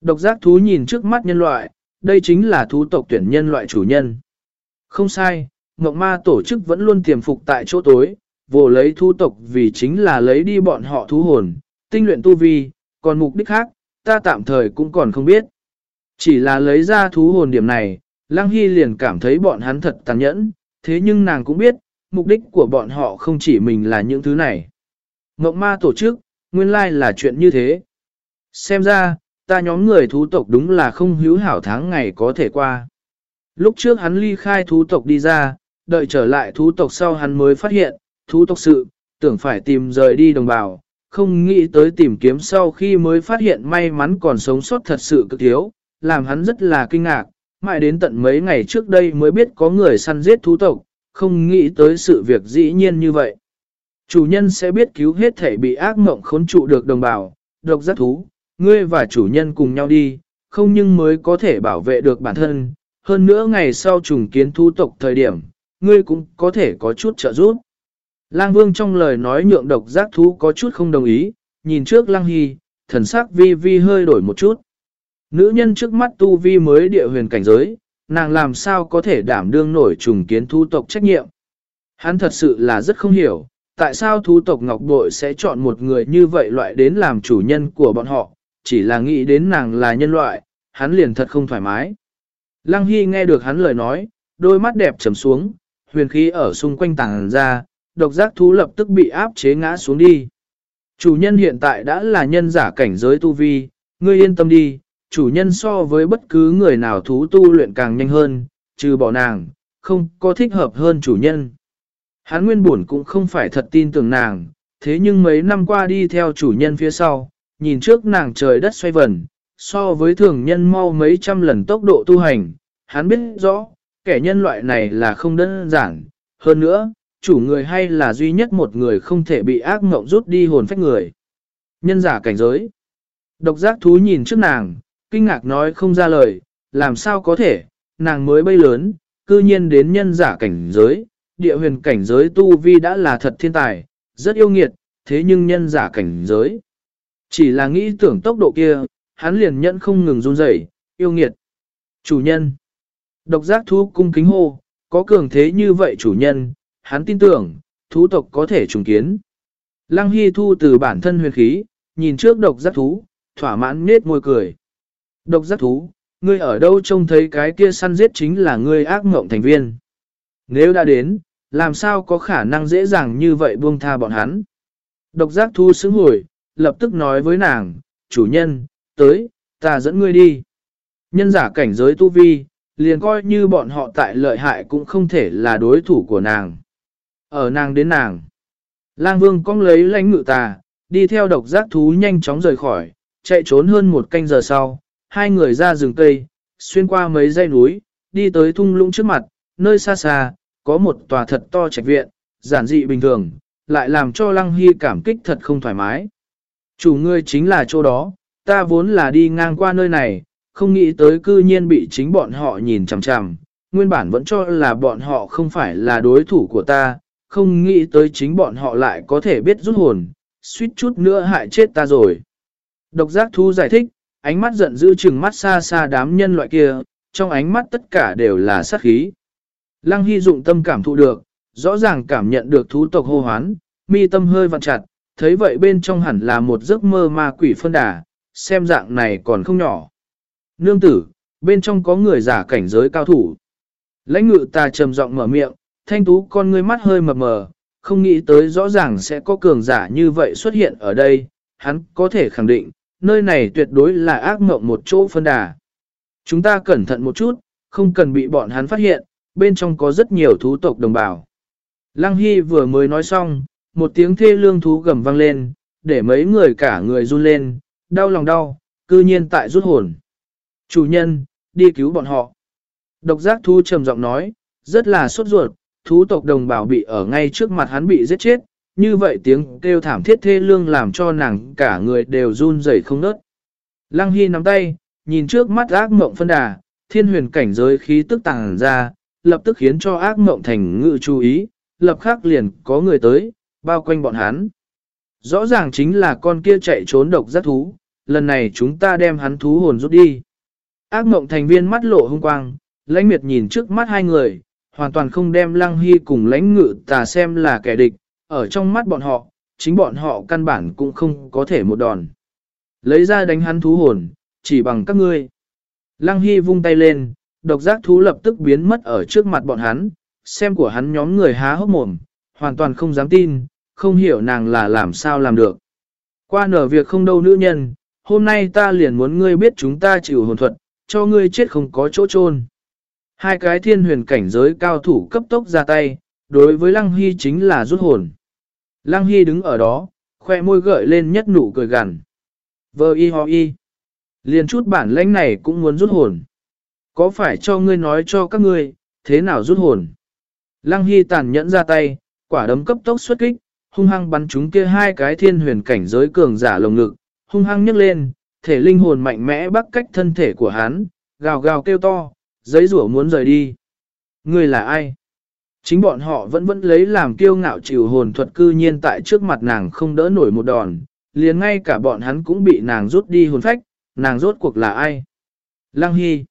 Độc giác thú nhìn trước mắt nhân loại, đây chính là thú tộc tuyển nhân loại chủ nhân. Không sai, mộng ma tổ chức vẫn luôn tiềm phục tại chỗ tối, vô lấy thu tộc vì chính là lấy đi bọn họ thú hồn, tinh luyện tu vi, còn mục đích khác, ta tạm thời cũng còn không biết. Chỉ là lấy ra thú hồn điểm này, Lăng Hy liền cảm thấy bọn hắn thật tàn nhẫn, thế nhưng nàng cũng biết, mục đích của bọn họ không chỉ mình là những thứ này. Ngộng ma tổ chức, nguyên lai là chuyện như thế. Xem ra, ta nhóm người thú tộc đúng là không hữu hảo tháng ngày có thể qua. Lúc trước hắn ly khai thú tộc đi ra, đợi trở lại thú tộc sau hắn mới phát hiện, thú tộc sự, tưởng phải tìm rời đi đồng bào, không nghĩ tới tìm kiếm sau khi mới phát hiện may mắn còn sống sót thật sự cực thiếu, làm hắn rất là kinh ngạc, mãi đến tận mấy ngày trước đây mới biết có người săn giết thú tộc, không nghĩ tới sự việc dĩ nhiên như vậy. Chủ nhân sẽ biết cứu hết thể bị ác mộng khốn trụ được đồng bào, độc giác thú, ngươi và chủ nhân cùng nhau đi, không nhưng mới có thể bảo vệ được bản thân, hơn nữa ngày sau trùng kiến thú tộc thời điểm, ngươi cũng có thể có chút trợ giúp. Lang Vương trong lời nói nhượng độc giác thú có chút không đồng ý, nhìn trước Lang Hy, thần sắc vi vi hơi đổi một chút. Nữ nhân trước mắt tu vi mới địa huyền cảnh giới, nàng làm sao có thể đảm đương nổi trùng kiến thu tộc trách nhiệm. Hắn thật sự là rất không hiểu, tại sao thu tộc Ngọc Bội sẽ chọn một người như vậy loại đến làm chủ nhân của bọn họ, chỉ là nghĩ đến nàng là nhân loại, hắn liền thật không thoải mái. Lăng Hy nghe được hắn lời nói, đôi mắt đẹp trầm xuống, huyền khí ở xung quanh tàng ra, độc giác thú lập tức bị áp chế ngã xuống đi. Chủ nhân hiện tại đã là nhân giả cảnh giới tu vi, ngươi yên tâm đi, chủ nhân so với bất cứ người nào thú tu luyện càng nhanh hơn, trừ bỏ nàng, không có thích hợp hơn chủ nhân. Hán nguyên buồn cũng không phải thật tin tưởng nàng, thế nhưng mấy năm qua đi theo chủ nhân phía sau, nhìn trước nàng trời đất xoay vần, so với thường nhân mau mấy trăm lần tốc độ tu hành, hắn biết rõ, kẻ nhân loại này là không đơn giản. Hơn nữa, chủ người hay là duy nhất một người không thể bị ác mộng rút đi hồn phách người. Nhân giả cảnh giới. Độc giác thú nhìn trước nàng, kinh ngạc nói không ra lời, làm sao có thể, nàng mới bay lớn, cư nhiên đến nhân giả cảnh giới, địa huyền cảnh giới tu vi đã là thật thiên tài, rất yêu nghiệt, thế nhưng nhân giả cảnh giới. Chỉ là nghĩ tưởng tốc độ kia, hắn liền nhẫn không ngừng run rẩy, yêu nghiệt. Chủ nhân. Độc giác thú cung kính hô, có cường thế như vậy chủ nhân, hắn tin tưởng, thú tộc có thể trùng kiến. Lăng Hy thu từ bản thân huyền khí, nhìn trước độc giác thú, thỏa mãn nết môi cười. Độc giác thú, ngươi ở đâu trông thấy cái kia săn giết chính là ngươi ác mộng thành viên. Nếu đã đến, làm sao có khả năng dễ dàng như vậy buông tha bọn hắn. Độc giác thú xứng hồi, lập tức nói với nàng, chủ nhân, tới, ta dẫn ngươi đi. Nhân giả cảnh giới tu vi, liền coi như bọn họ tại lợi hại cũng không thể là đối thủ của nàng. Ở nàng đến nàng, lang vương cong lấy lãnh ngự tà, đi theo độc giác thú nhanh chóng rời khỏi, chạy trốn hơn một canh giờ sau, hai người ra rừng cây, xuyên qua mấy dãy núi, đi tới thung lũng trước mặt, nơi xa xa, có một tòa thật to trạch viện, giản dị bình thường, lại làm cho Lăng Hy cảm kích thật không thoải mái. Chủ ngươi chính là chỗ đó, ta vốn là đi ngang qua nơi này, không nghĩ tới cư nhiên bị chính bọn họ nhìn chằm chằm, nguyên bản vẫn cho là bọn họ không phải là đối thủ của ta, không nghĩ tới chính bọn họ lại có thể biết rút hồn, suýt chút nữa hại chết ta rồi. Độc giác thú giải thích, ánh mắt giận dữ chừng mắt xa xa đám nhân loại kia, trong ánh mắt tất cả đều là sát khí. Lăng Hy dụng tâm cảm thụ được, rõ ràng cảm nhận được thú tộc hô hoán, mi tâm hơi vặn chặt, thấy vậy bên trong hẳn là một giấc mơ ma quỷ phân đà, xem dạng này còn không nhỏ. Nương tử, bên trong có người giả cảnh giới cao thủ. Lãnh ngự ta trầm giọng mở miệng, thanh tú con ngươi mắt hơi mờ mờ, không nghĩ tới rõ ràng sẽ có cường giả như vậy xuất hiện ở đây, hắn có thể khẳng định, nơi này tuyệt đối là ác mộng một chỗ phân đà. Chúng ta cẩn thận một chút, không cần bị bọn hắn phát hiện, bên trong có rất nhiều thú tộc đồng bào. Lăng Hy vừa mới nói xong, một tiếng thê lương thú gầm vang lên, để mấy người cả người run lên, đau lòng đau, cư nhiên tại rút hồn. Chủ nhân, đi cứu bọn họ. Độc giác thú trầm giọng nói, rất là sốt ruột, thú tộc đồng bào bị ở ngay trước mặt hắn bị giết chết, như vậy tiếng kêu thảm thiết thê lương làm cho nàng cả người đều run rẩy không nớt. Lăng Hy nắm tay, nhìn trước mắt ác mộng phân đà, thiên huyền cảnh giới khí tức tàng ra, lập tức khiến cho ác mộng thành ngự chú ý, lập khắc liền có người tới, bao quanh bọn hắn. Rõ ràng chính là con kia chạy trốn độc giác thú, lần này chúng ta đem hắn thú hồn rút đi. Ác mộng thành viên mắt lộ hung quang, lãnh miệt nhìn trước mắt hai người, hoàn toàn không đem lăng hy cùng lãnh ngự tà xem là kẻ địch, ở trong mắt bọn họ, chính bọn họ căn bản cũng không có thể một đòn. Lấy ra đánh hắn thú hồn, chỉ bằng các ngươi. Lăng hy vung tay lên, độc giác thú lập tức biến mất ở trước mặt bọn hắn, xem của hắn nhóm người há hốc mồm, hoàn toàn không dám tin, không hiểu nàng là làm sao làm được. Qua nở việc không đâu nữ nhân, hôm nay ta liền muốn ngươi biết chúng ta chịu hồn thuật, cho ngươi chết không có chỗ chôn. Hai cái thiên huyền cảnh giới cao thủ cấp tốc ra tay, đối với Lăng Hy chính là rút hồn. Lăng Hy đứng ở đó, khoe môi gợi lên nhất nụ cười gằn. Vơ y ho y. Liền chút bản lãnh này cũng muốn rút hồn. Có phải cho ngươi nói cho các ngươi, thế nào rút hồn? Lăng Hy tàn nhẫn ra tay, quả đấm cấp tốc xuất kích, hung hăng bắn chúng kia hai cái thiên huyền cảnh giới cường giả lồng ngực, hung hăng nhấc lên, thể linh hồn mạnh mẽ bắt cách thân thể của hắn, gào gào kêu to, giấy rủa muốn rời đi. Ngươi là ai? Chính bọn họ vẫn vẫn lấy làm kiêu ngạo chịu hồn thuật cư nhiên tại trước mặt nàng không đỡ nổi một đòn, liền ngay cả bọn hắn cũng bị nàng rút đi hồn phách, nàng rốt cuộc là ai? Lăng Hy.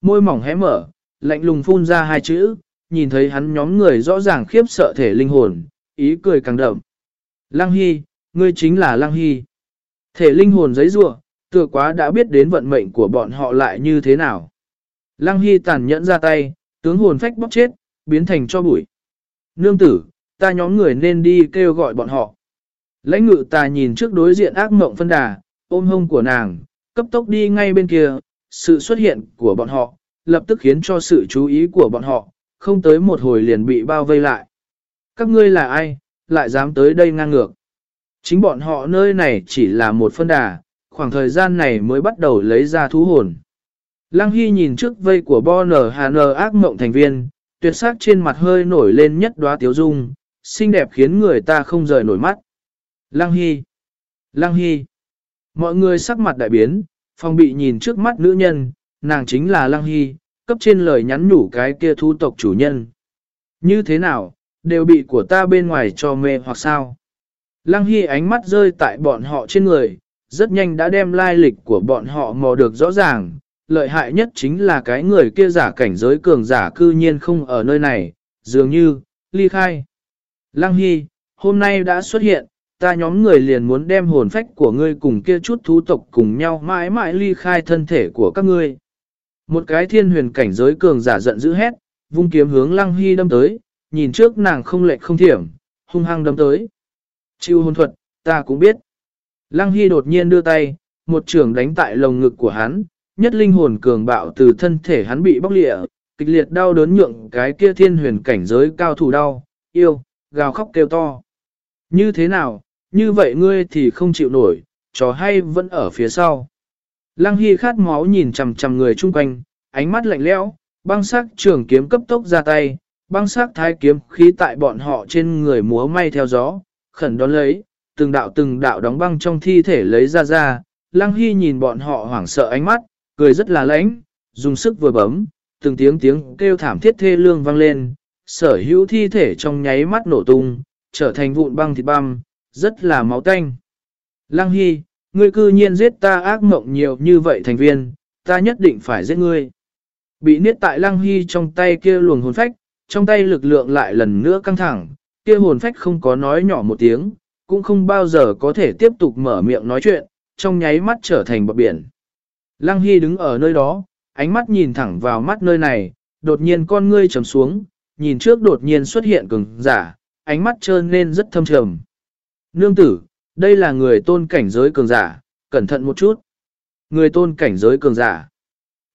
Môi mỏng hé mở, lạnh lùng phun ra hai chữ, nhìn thấy hắn nhóm người rõ ràng khiếp sợ thể linh hồn, ý cười càng đậm. Lăng Hy, ngươi chính là Lăng Hy. Thể linh hồn giấy rủa tựa quá đã biết đến vận mệnh của bọn họ lại như thế nào. Lăng Hy tàn nhẫn ra tay, tướng hồn phách bóc chết, biến thành cho bụi. Nương tử, ta nhóm người nên đi kêu gọi bọn họ. Lãnh ngự ta nhìn trước đối diện ác mộng phân đà, ôm hông của nàng, cấp tốc đi ngay bên kia, sự xuất hiện của bọn họ, lập tức khiến cho sự chú ý của bọn họ, không tới một hồi liền bị bao vây lại. Các ngươi là ai, lại dám tới đây ngang ngược. Chính bọn họ nơi này chỉ là một phân đà, khoảng thời gian này mới bắt đầu lấy ra thú hồn. Lăng Hy nhìn trước vây của Bo Hà ác mộng thành viên, tuyệt sắc trên mặt hơi nổi lên nhất đóa tiếu dung, xinh đẹp khiến người ta không rời nổi mắt. Lăng Hy! Lăng Hy! Mọi người sắc mặt đại biến, phong bị nhìn trước mắt nữ nhân, nàng chính là Lăng Hy, cấp trên lời nhắn nhủ cái kia thu tộc chủ nhân. Như thế nào, đều bị của ta bên ngoài cho mê hoặc sao? Lăng Hy ánh mắt rơi tại bọn họ trên người, rất nhanh đã đem lai lịch của bọn họ mò được rõ ràng. Lợi hại nhất chính là cái người kia giả cảnh giới cường giả cư nhiên không ở nơi này, dường như, ly khai. Lăng Hy, hôm nay đã xuất hiện, ta nhóm người liền muốn đem hồn phách của ngươi cùng kia chút thú tộc cùng nhau mãi mãi ly khai thân thể của các ngươi. Một cái thiên huyền cảnh giới cường giả giận dữ hét, vung kiếm hướng Lăng Hy đâm tới, nhìn trước nàng không lệch không thiểm, hung hăng đâm tới. chiêu hồn thuật, ta cũng biết. Lăng Hy đột nhiên đưa tay, một trường đánh tại lồng ngực của hắn, nhất linh hồn cường bạo từ thân thể hắn bị bóc lịa, kịch liệt đau đớn nhượng cái kia thiên huyền cảnh giới cao thủ đau, yêu, gào khóc kêu to. Như thế nào, như vậy ngươi thì không chịu nổi, trò hay vẫn ở phía sau. Lăng Hy khát máu nhìn chằm chằm người chung quanh, ánh mắt lạnh lẽo, băng sắc trường kiếm cấp tốc ra tay, băng sắc thái kiếm khí tại bọn họ trên người múa may theo gió, khẩn đón lấy, từng đạo từng đạo đóng băng trong thi thể lấy ra ra, Lăng Hy nhìn bọn họ hoảng sợ ánh mắt, cười rất là lãnh, dùng sức vừa bấm, từng tiếng tiếng kêu thảm thiết thê lương vang lên, sở hữu thi thể trong nháy mắt nổ tung, trở thành vụn băng thịt băm, rất là máu tanh. Lăng Hy, ngươi cư nhiên giết ta ác mộng nhiều như vậy thành viên, ta nhất định phải giết ngươi. Bị niết tại Lăng Hy trong tay kia luồng hồn phách, trong tay lực lượng lại lần nữa căng thẳng, kia hồn phách không có nói nhỏ một tiếng, cũng không bao giờ có thể tiếp tục mở miệng nói chuyện, trong nháy mắt trở thành bọc biển. Lăng Hy đứng ở nơi đó, ánh mắt nhìn thẳng vào mắt nơi này, đột nhiên con ngươi trầm xuống, nhìn trước đột nhiên xuất hiện cường giả, ánh mắt trơn nên rất thâm trầm. Nương tử, đây là người tôn cảnh giới cường giả, cẩn thận một chút. Người tôn cảnh giới cường giả.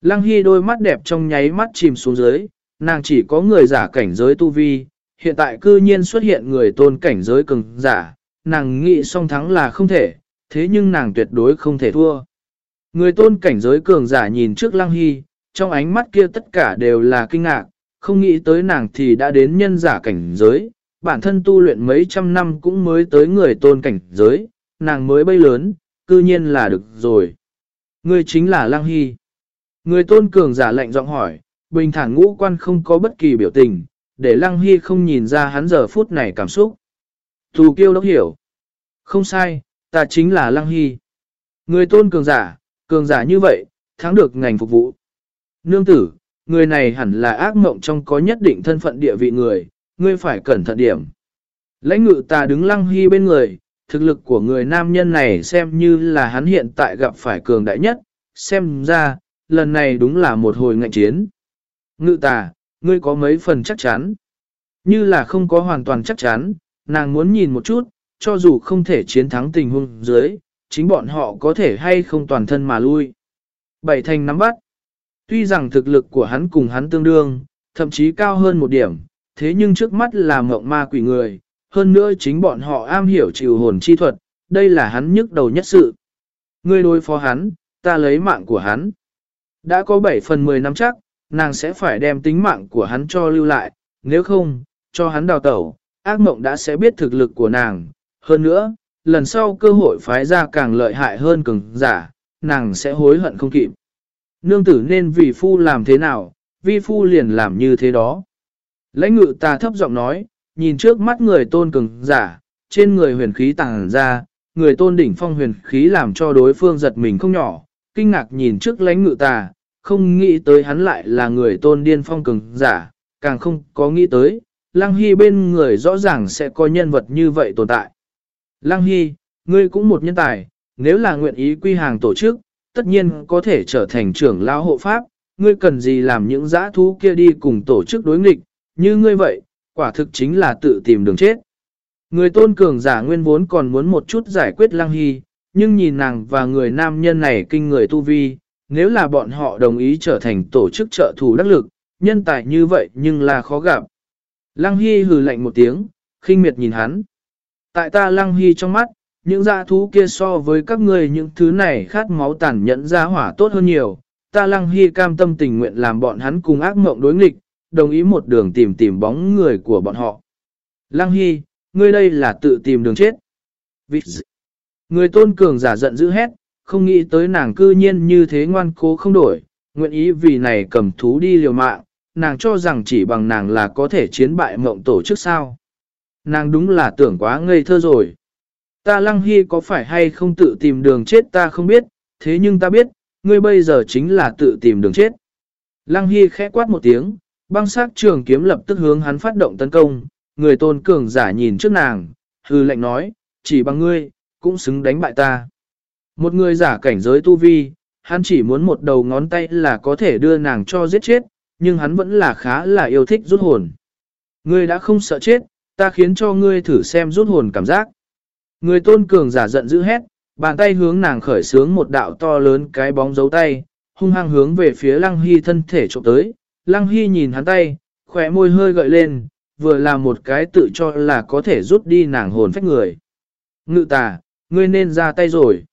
Lăng Hy đôi mắt đẹp trong nháy mắt chìm xuống dưới, nàng chỉ có người giả cảnh giới tu vi, hiện tại cư nhiên xuất hiện người tôn cảnh giới cường giả, nàng nghĩ song thắng là không thể, thế nhưng nàng tuyệt đối không thể thua. Người tôn cảnh giới cường giả nhìn trước Lăng Hy, trong ánh mắt kia tất cả đều là kinh ngạc, không nghĩ tới nàng thì đã đến nhân giả cảnh giới, bản thân tu luyện mấy trăm năm cũng mới tới người tôn cảnh giới, nàng mới bay lớn, cư nhiên là được rồi. Người chính là Lăng Hy. Người tôn cường giả lạnh giọng hỏi, bình thản ngũ quan không có bất kỳ biểu tình, để Lăng Hy không nhìn ra hắn giờ phút này cảm xúc. Tù kiêu đốc hiểu. Không sai, ta chính là Lăng Hy. Người tôn cường giả, cường giả như vậy, thắng được ngành phục vụ. Nương tử, người này hẳn là ác mộng trong có nhất định thân phận địa vị người, ngươi phải cẩn thận điểm. Lãnh ngự ta đứng Lăng Hy bên người, thực lực của người nam nhân này xem như là hắn hiện tại gặp phải cường đại nhất, xem ra, lần này đúng là một hồi ngạnh chiến. Ngự tà, ngươi có mấy phần chắc chắn? Như là không có hoàn toàn chắc chắn, nàng muốn nhìn một chút, cho dù không thể chiến thắng tình huống dưới, chính bọn họ có thể hay không toàn thân mà lui. Bảy thành nắm bắt. Tuy rằng thực lực của hắn cùng hắn tương đương, thậm chí cao hơn một điểm, thế nhưng trước mắt là mộng ma quỷ người, hơn nữa chính bọn họ am hiểu chịu hồn chi thuật, đây là hắn nhức đầu nhất sự. Ngươi đối phó hắn, ta lấy mạng của hắn. Đã có 7 phần 10 năm chắc, nàng sẽ phải đem tính mạng của hắn cho lưu lại, nếu không, cho hắn đào tẩu, ác mộng đã sẽ biết thực lực của nàng. Hơn nữa, lần sau cơ hội phái ra càng lợi hại hơn cường giả, nàng sẽ hối hận không kịp. Nương tử nên vì phu làm thế nào, vi phu liền làm như thế đó. Lãnh ngự ta thấp giọng nói, nhìn trước mắt người tôn cường giả, trên người huyền khí tàng ra, người tôn đỉnh phong huyền khí làm cho đối phương giật mình không nhỏ, kinh ngạc nhìn trước lãnh ngự ta, không nghĩ tới hắn lại là người tôn điên phong cường giả, càng không có nghĩ tới, Lăng Hy bên người rõ ràng sẽ có nhân vật như vậy tồn tại. Lăng Hy, ngươi cũng một nhân tài, nếu là nguyện ý quy hàng tổ chức, tất nhiên có thể trở thành trưởng lao hộ pháp, ngươi cần gì làm những giã thú kia đi cùng tổ chức đối nghịch, như ngươi vậy, quả thực chính là tự tìm đường chết. Người tôn cường giả nguyên vốn còn muốn một chút giải quyết Lăng Hy, nhưng nhìn nàng và người nam nhân này kinh người tu vi, nếu là bọn họ đồng ý trở thành tổ chức trợ thủ đắc lực, nhân tài như vậy nhưng là khó gặp. Lăng Hy hừ lạnh một tiếng, khinh miệt nhìn hắn. Tại ta Lăng Hy trong mắt, những gia thú kia so với các ngươi những thứ này khát máu tàn nhẫn ra hỏa tốt hơn nhiều. Ta Lăng Hy cam tâm tình nguyện làm bọn hắn cùng ác mộng đối nghịch, đồng ý một đường tìm tìm bóng người của bọn họ. Lăng Hy, ngươi đây là tự tìm đường chết. Vịt Người tôn cường giả giận dữ hét, không nghĩ tới nàng cư nhiên như thế ngoan cố không đổi, nguyện ý vì này cầm thú đi liều mạng, nàng cho rằng chỉ bằng nàng là có thể chiến bại mộng tổ chức sao. Nàng đúng là tưởng quá ngây thơ rồi. Ta Lăng Hy có phải hay không tự tìm đường chết ta không biết, thế nhưng ta biết, ngươi bây giờ chính là tự tìm đường chết. Lăng Hy khẽ quát một tiếng, băng sát trường kiếm lập tức hướng hắn phát động tấn công, người tôn cường giả nhìn trước nàng, hư lệnh nói, chỉ bằng ngươi, cũng xứng đánh bại ta. Một người giả cảnh giới tu vi, hắn chỉ muốn một đầu ngón tay là có thể đưa nàng cho giết chết, nhưng hắn vẫn là khá là yêu thích rút hồn. Ngươi đã không sợ chết, ta khiến cho ngươi thử xem rút hồn cảm giác. Người tôn cường giả giận dữ hét, bàn tay hướng nàng khởi sướng một đạo to lớn cái bóng dấu tay, hung hăng hướng về phía lăng hy thân thể trộm tới. Lăng hy nhìn hắn tay, khỏe môi hơi gợi lên, vừa là một cái tự cho là có thể rút đi nàng hồn phách người. Ngự tà, ngươi nên ra tay rồi.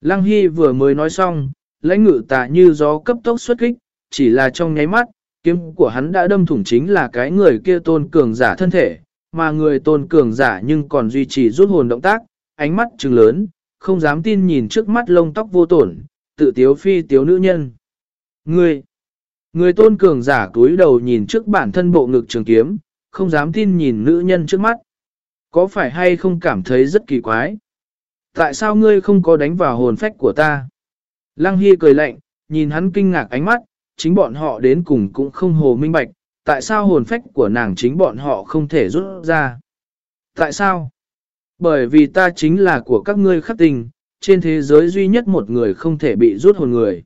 Lăng Hy vừa mới nói xong, lãnh ngự tà như gió cấp tốc xuất kích, chỉ là trong nháy mắt, kiếm của hắn đã đâm thủng chính là cái người kia tôn cường giả thân thể, mà người tôn cường giả nhưng còn duy trì rút hồn động tác, ánh mắt trừng lớn, không dám tin nhìn trước mắt lông tóc vô tổn, tự tiếu phi tiếu nữ nhân. Người, người tôn cường giả túi đầu nhìn trước bản thân bộ ngực trường kiếm, không dám tin nhìn nữ nhân trước mắt. Có phải hay không cảm thấy rất kỳ quái? Tại sao ngươi không có đánh vào hồn phách của ta? Lăng Hy cười lạnh, nhìn hắn kinh ngạc ánh mắt, chính bọn họ đến cùng cũng không hồ minh bạch, tại sao hồn phách của nàng chính bọn họ không thể rút ra? Tại sao? Bởi vì ta chính là của các ngươi khắc tình, trên thế giới duy nhất một người không thể bị rút hồn người.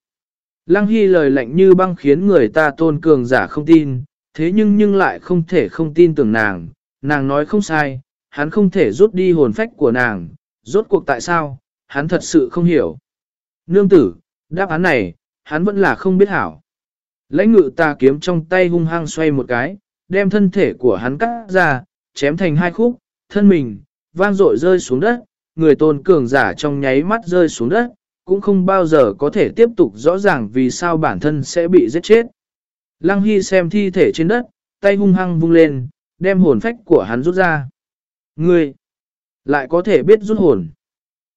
Lăng Hy lời lạnh như băng khiến người ta tôn cường giả không tin, thế nhưng nhưng lại không thể không tin tưởng nàng, nàng nói không sai, hắn không thể rút đi hồn phách của nàng, rốt cuộc tại sao, hắn thật sự không hiểu. Nương tử, đáp án này, hắn vẫn là không biết hảo. Lãnh ngự tà kiếm trong tay hung hăng xoay một cái, đem thân thể của hắn cắt ra, chém thành hai khúc, thân mình, vang dội rơi xuống đất, người tôn cường giả trong nháy mắt rơi xuống đất, cũng không bao giờ có thể tiếp tục rõ ràng vì sao bản thân sẽ bị giết chết. Lăng Hy xem thi thể trên đất, tay hung hăng vung lên, đem hồn phách của hắn rút ra. Ngươi, lại có thể biết rút hồn.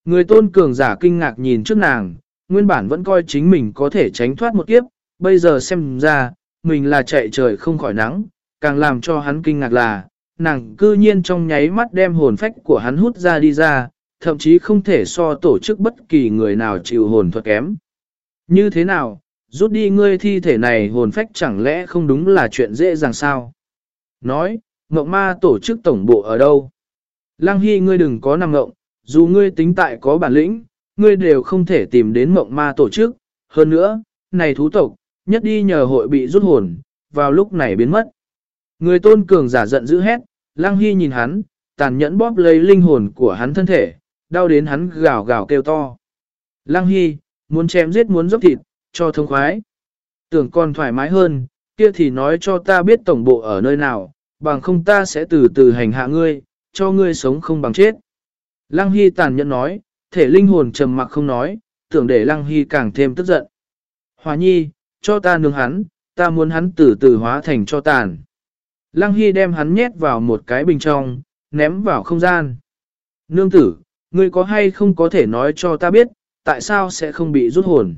Người tôn cường giả kinh ngạc nhìn trước nàng, nguyên bản vẫn coi chính mình có thể tránh thoát một kiếp, bây giờ xem ra, mình là chạy trời không khỏi nắng, càng làm cho hắn kinh ngạc là, nàng cư nhiên trong nháy mắt đem hồn phách của hắn hút ra đi ra, thậm chí không thể so tổ chức bất kỳ người nào chịu hồn thuật kém. Như thế nào, rút đi ngươi thi thể này hồn phách chẳng lẽ không đúng là chuyện dễ dàng sao? Nói, mộng ma tổ chức tổng bộ ở đâu? Lăng Hy ngươi đừng có nằm ngộng, dù ngươi tính tại có bản lĩnh, ngươi đều không thể tìm đến mộng ma tổ chức. Hơn nữa, này thú tộc, nhất đi nhờ hội bị rút hồn, vào lúc này biến mất. Người tôn cường giả giận dữ hét, Lăng Hy nhìn hắn, tàn nhẫn bóp lấy linh hồn của hắn thân thể, đau đến hắn gào gào kêu to. Lăng Hy, muốn chém giết muốn dốc thịt, cho thông khoái. Tưởng còn thoải mái hơn, kia thì nói cho ta biết tổng bộ ở nơi nào, bằng không ta sẽ từ từ hành hạ ngươi, cho ngươi sống không bằng chết. Lăng Hy tàn nhẫn nói, thể linh hồn trầm mặc không nói, tưởng để Lăng Hy càng thêm tức giận. Hòa nhi, cho ta nướng hắn, ta muốn hắn từ từ hóa thành cho tàn. Lăng Hy đem hắn nhét vào một cái bình trong, ném vào không gian. Nương tử, ngươi có hay không có thể nói cho ta biết, tại sao sẽ không bị rút hồn.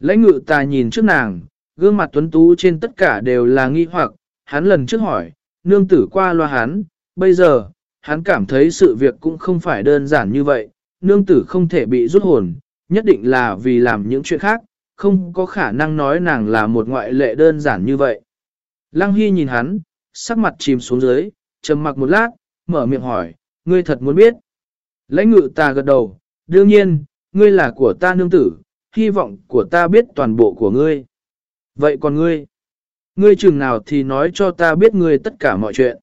Lãnh ngự ta nhìn trước nàng, gương mặt tuấn tú trên tất cả đều là nghi hoặc, hắn lần trước hỏi, nương tử qua loa hắn, bây giờ, hắn cảm thấy sự việc cũng không phải đơn giản như vậy, nương tử không thể bị rút hồn, nhất định là vì làm những chuyện khác, không có khả năng nói nàng là một ngoại lệ đơn giản như vậy. Lăng Hy nhìn hắn, sắc mặt chìm xuống dưới, trầm mặc một lát, mở miệng hỏi, ngươi thật muốn biết. Lãnh ngự ta gật đầu, đương nhiên, ngươi là của ta nương tử, hy vọng của ta biết toàn bộ của ngươi. Vậy còn ngươi? Ngươi chừng nào thì nói cho ta biết ngươi tất cả mọi chuyện.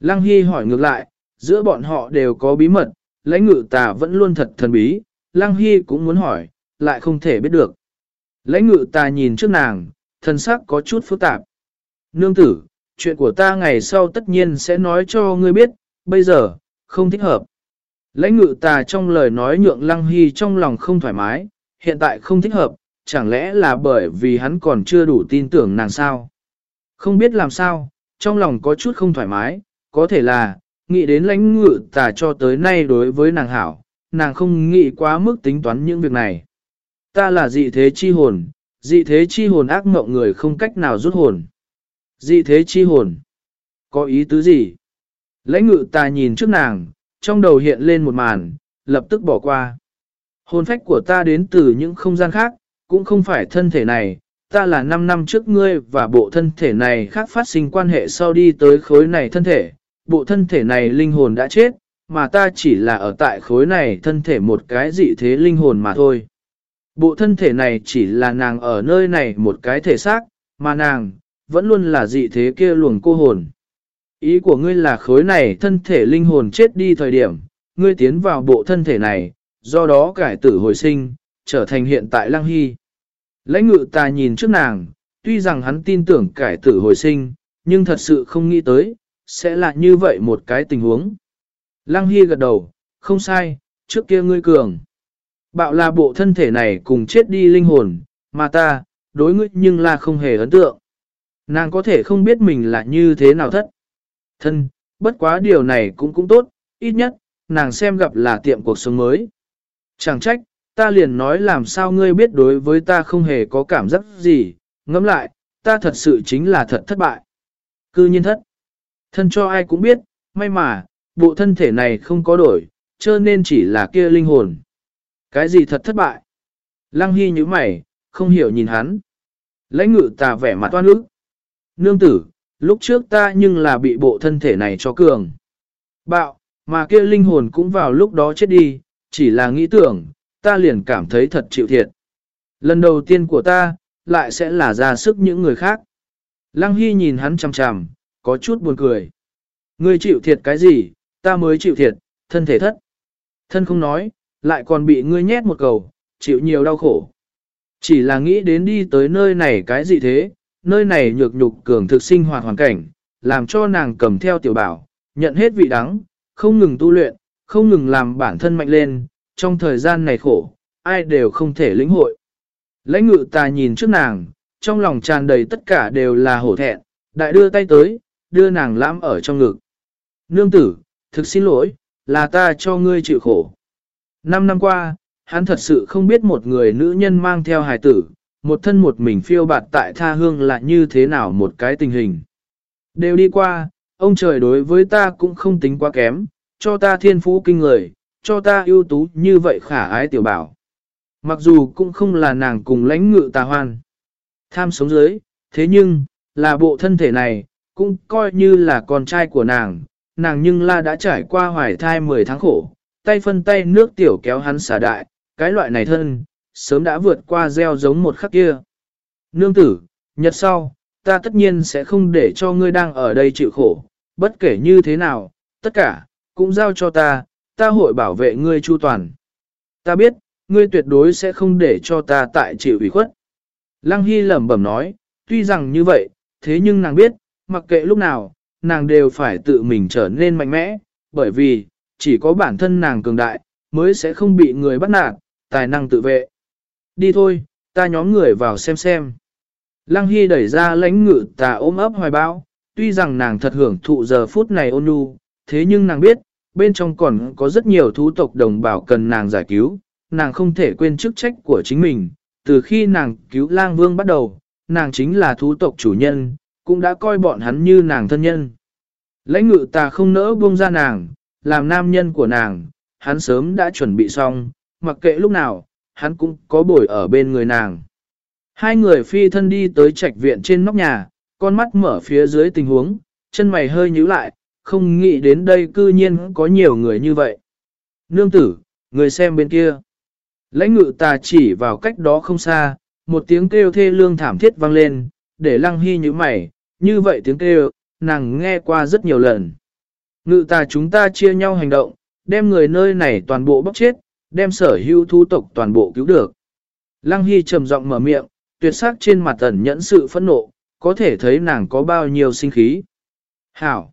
Lăng Hy hỏi ngược lại, giữa bọn họ đều có bí mật, lãnh ngự tà vẫn luôn thật thần bí, Lăng Hy cũng muốn hỏi, lại không thể biết được. Lãnh ngự ta nhìn trước nàng, thân sắc có chút phức tạp. Nương tử, chuyện của ta ngày sau tất nhiên sẽ nói cho ngươi biết, bây giờ, không thích hợp. Lãnh ngự ta trong lời nói nhượng Lăng Hy trong lòng không thoải mái, hiện tại không thích hợp, chẳng lẽ là bởi vì hắn còn chưa đủ tin tưởng nàng sao? Không biết làm sao, trong lòng có chút không thoải mái, có thể là, nghĩ đến lãnh ngự tà cho tới nay đối với nàng hảo, nàng không nghĩ quá mức tính toán những việc này. Ta là dị thế chi hồn, dị thế chi hồn ác mộng người không cách nào rút hồn. Dị thế chi hồn, có ý tứ gì? Lãnh ngự ta nhìn trước nàng, trong đầu hiện lên một màn, lập tức bỏ qua. Hồn phách của ta đến từ những không gian khác, cũng không phải thân thể này, ta là 5 năm trước ngươi và bộ thân thể này khác phát sinh quan hệ sau đi tới khối này thân thể, bộ thân thể này linh hồn đã chết, mà ta chỉ là ở tại khối này thân thể một cái dị thế linh hồn mà thôi. Bộ thân thể này chỉ là nàng ở nơi này một cái thể xác, mà nàng, vẫn luôn là dị thế kia luồng cô hồn. Ý của ngươi là khối này thân thể linh hồn chết đi thời điểm, ngươi tiến vào bộ thân thể này, do đó cải tử hồi sinh, trở thành hiện tại lăng hy. Lãnh ngự ta nhìn trước nàng, tuy rằng hắn tin tưởng cải tử hồi sinh, nhưng thật sự không nghĩ tới, sẽ là như vậy một cái tình huống. Lăng Hy gật đầu, không sai, trước kia ngươi cường. Bạo là bộ thân thể này cùng chết đi linh hồn, mà ta, đối ngươi nhưng là không hề ấn tượng. Nàng có thể không biết mình là như thế nào thất. Thân, bất quá điều này cũng cũng tốt, ít nhất, nàng xem gặp là tiệm cuộc sống mới. Chẳng trách, ta liền nói làm sao ngươi biết đối với ta không hề có cảm giác gì, ngẫm lại, ta thật sự chính là thật thất bại. Cư nhiên thất. Thân cho ai cũng biết, may mà, bộ thân thể này không có đổi, cho nên chỉ là kia linh hồn. Cái gì thật thất bại? Lăng Hy như mày, không hiểu nhìn hắn. Lãnh ngự tà vẻ mặt toan ức. Nương tử, lúc trước ta nhưng là bị bộ thân thể này cho cường. Bạo, mà kia linh hồn cũng vào lúc đó chết đi, chỉ là nghĩ tưởng, ta liền cảm thấy thật chịu thiệt. Lần đầu tiên của ta, lại sẽ là ra sức những người khác. Lăng Hy nhìn hắn chằm chằm, có chút buồn cười. Ngươi chịu thiệt cái gì, ta mới chịu thiệt, thân thể thất. Thân không nói, lại còn bị ngươi nhét một cầu, chịu nhiều đau khổ. Chỉ là nghĩ đến đi tới nơi này cái gì thế, nơi này nhược nhục cường thực sinh hoạt hoàn cảnh, làm cho nàng cầm theo tiểu bảo, nhận hết vị đắng, không ngừng tu luyện, không ngừng làm bản thân mạnh lên, trong thời gian này khổ, ai đều không thể lĩnh hội. Lãnh ngự ta nhìn trước nàng, trong lòng tràn đầy tất cả đều là hổ thẹn, đại đưa tay tới, đưa nàng lãm ở trong ngực. Nương tử, thực xin lỗi, là ta cho ngươi chịu khổ. Năm năm qua, hắn thật sự không biết một người nữ nhân mang theo hài tử, một thân một mình phiêu bạt tại tha hương là như thế nào một cái tình hình. Đều đi qua, ông trời đối với ta cũng không tính quá kém, cho ta thiên phú kinh người, cho ta ưu tú như vậy khả ái tiểu bảo. Mặc dù cũng không là nàng cùng lãnh ngự tà hoan. Tham sống dưới, thế nhưng, là bộ thân thể này, cũng coi như là con trai của nàng, nàng nhưng la đã trải qua hoài thai 10 tháng khổ, tay phân tay nước tiểu kéo hắn xả đại, cái loại này thân, sớm đã vượt qua gieo giống một khắc kia. Nương tử, nhật sau, ta tất nhiên sẽ không để cho ngươi đang ở đây chịu khổ, bất kể như thế nào, tất cả, cũng giao cho ta, ta hội bảo vệ ngươi chu toàn. Ta biết, ngươi tuyệt đối sẽ không để cho ta tại chịu ủy khuất. Lăng Hy lẩm bẩm nói, tuy rằng như vậy, thế nhưng nàng biết, mặc kệ lúc nào, nàng đều phải tự mình trở nên mạnh mẽ, bởi vì, chỉ có bản thân nàng cường đại, mới sẽ không bị người bắt nạt, tài năng tự vệ. Đi thôi, ta nhóm người vào xem xem. Lăng Hy đẩy ra lãnh ngự tà ôm ấp hoài bão, tuy rằng nàng thật hưởng thụ giờ phút này ôn nhu, thế nhưng nàng biết, bên trong còn có rất nhiều thú tộc đồng bào cần nàng giải cứu, nàng không thể quên chức trách của chính mình. Từ khi nàng cứu lang vương bắt đầu, nàng chính là thú tộc chủ nhân, cũng đã coi bọn hắn như nàng thân nhân. Lãnh ngự ta không nỡ buông ra nàng, làm nam nhân của nàng, hắn sớm đã chuẩn bị xong, mặc kệ lúc nào, hắn cũng có bồi ở bên người nàng. Hai người phi thân đi tới trạch viện trên nóc nhà, con mắt mở phía dưới tình huống, chân mày hơi nhíu lại, không nghĩ đến đây cư nhiên có nhiều người như vậy. Nương tử, người xem bên kia. Lãnh ngự tà chỉ vào cách đó không xa, một tiếng kêu thê lương thảm thiết vang lên, để lăng hy như mày, như vậy tiếng kêu, nàng nghe qua rất nhiều lần. Ngự tà chúng ta chia nhau hành động, đem người nơi này toàn bộ bóc chết, đem sở hữu thu tộc toàn bộ cứu được. Lăng Hy trầm giọng mở miệng, tuyệt sắc trên mặt ẩn nhẫn sự phẫn nộ, có thể thấy nàng có bao nhiêu sinh khí. Hảo!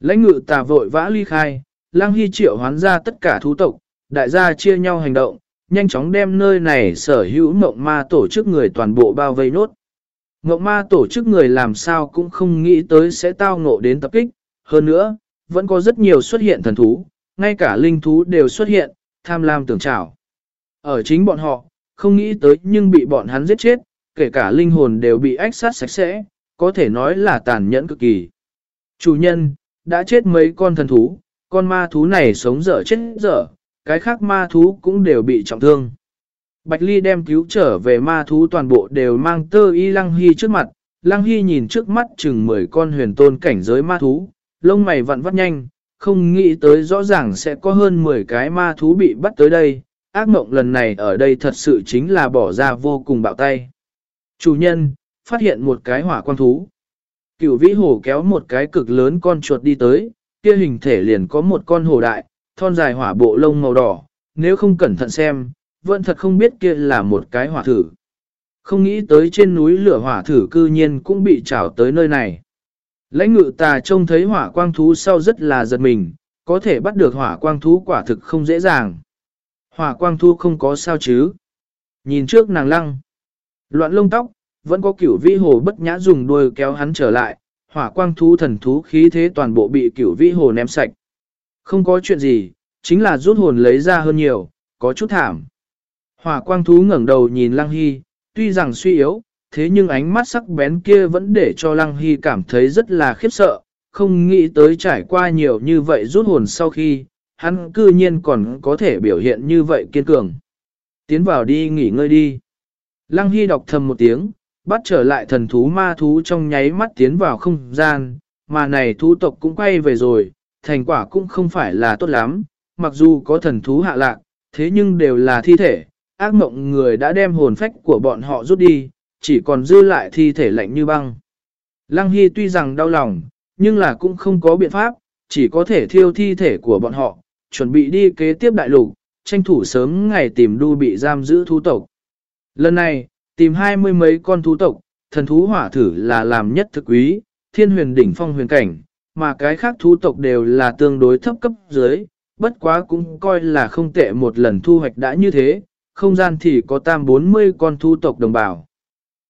Lãnh ngự tà vội vã ly khai, Lăng Hy triệu hoán ra tất cả thú tộc, đại gia chia nhau hành động, nhanh chóng đem nơi này sở hữu mộng ma tổ chức người toàn bộ bao vây nốt. Mộng ma tổ chức người làm sao cũng không nghĩ tới sẽ tao ngộ đến tập kích, hơn nữa, vẫn có rất nhiều xuất hiện thần thú, ngay cả linh thú đều xuất hiện, tham lam tưởng trảo. Ở chính bọn họ, không nghĩ tới nhưng bị bọn hắn giết chết, kể cả linh hồn đều bị ách sát sạch sẽ, có thể nói là tàn nhẫn cực kỳ. Chủ nhân, đã chết mấy con thần thú, con ma thú này sống dở chết dở, cái khác ma thú cũng đều bị trọng thương. Bạch Ly đem cứu trở về ma thú toàn bộ đều mang tơ y Lăng Hy trước mặt, Lăng Hy nhìn trước mắt chừng 10 con huyền tôn cảnh giới ma thú, lông mày vặn vắt nhanh, không nghĩ tới rõ ràng sẽ có hơn 10 cái ma thú bị bắt tới đây, ác mộng lần này ở đây thật sự chính là bỏ ra vô cùng bạo tay. Chủ nhân, phát hiện một cái hỏa quang thú. Cửu vĩ hổ kéo một cái cực lớn con chuột đi tới, kia hình thể liền có một con hổ đại, thon dài hỏa bộ lông màu đỏ, nếu không cẩn thận xem, vẫn thật không biết kia là một cái hỏa thử. Không nghĩ tới trên núi lửa hỏa thử cư nhiên cũng bị trảo tới nơi này. Lãnh ngự tà trông thấy hỏa quang thú sau rất là giật mình, có thể bắt được hỏa quang thú quả thực không dễ dàng. Hỏa quang thú không có sao chứ. Nhìn trước nàng lăng. Loạn lông tóc, vẫn có cửu vĩ hồ bất nhã dùng đuôi kéo hắn trở lại, hỏa quang thú thần thú khí thế toàn bộ bị cửu vĩ hồ ném sạch. Không có chuyện gì, chính là rút hồn lấy ra hơn nhiều, có chút thảm. Hỏa quang thú ngẩng đầu nhìn Lăng Hy, tuy rằng suy yếu, thế nhưng ánh mắt sắc bén kia vẫn để cho Lăng Hy cảm thấy rất là khiếp sợ, không nghĩ tới trải qua nhiều như vậy rút hồn sau khi, hắn cư nhiên còn có thể biểu hiện như vậy kiên cường. Tiến vào đi nghỉ ngơi đi. Lăng Hy đọc thầm một tiếng, bắt trở lại thần thú ma thú trong nháy mắt tiến vào không gian, mà này thú tộc cũng quay về rồi, thành quả cũng không phải là tốt lắm, mặc dù có thần thú hạ lạc, thế nhưng đều là thi thể, ác mộng người đã đem hồn phách của bọn họ rút đi, chỉ còn dư lại thi thể lạnh như băng. Lăng Hy tuy rằng đau lòng, nhưng là cũng không có biện pháp, chỉ có thể thiêu thi thể của bọn họ, chuẩn bị đi kế tiếp đại lục, tranh thủ sớm ngày tìm đu bị giam giữ thú tộc. Lần này, tìm hai mươi mấy con thú tộc, thần thú hỏa thử là làm nhất thực quý, thiên huyền đỉnh phong huyền cảnh, mà cái khác thú tộc đều là tương đối thấp cấp dưới, bất quá cũng coi là không tệ một lần thu hoạch đã như thế, không gian thì có tam 40 con thú tộc đồng bào.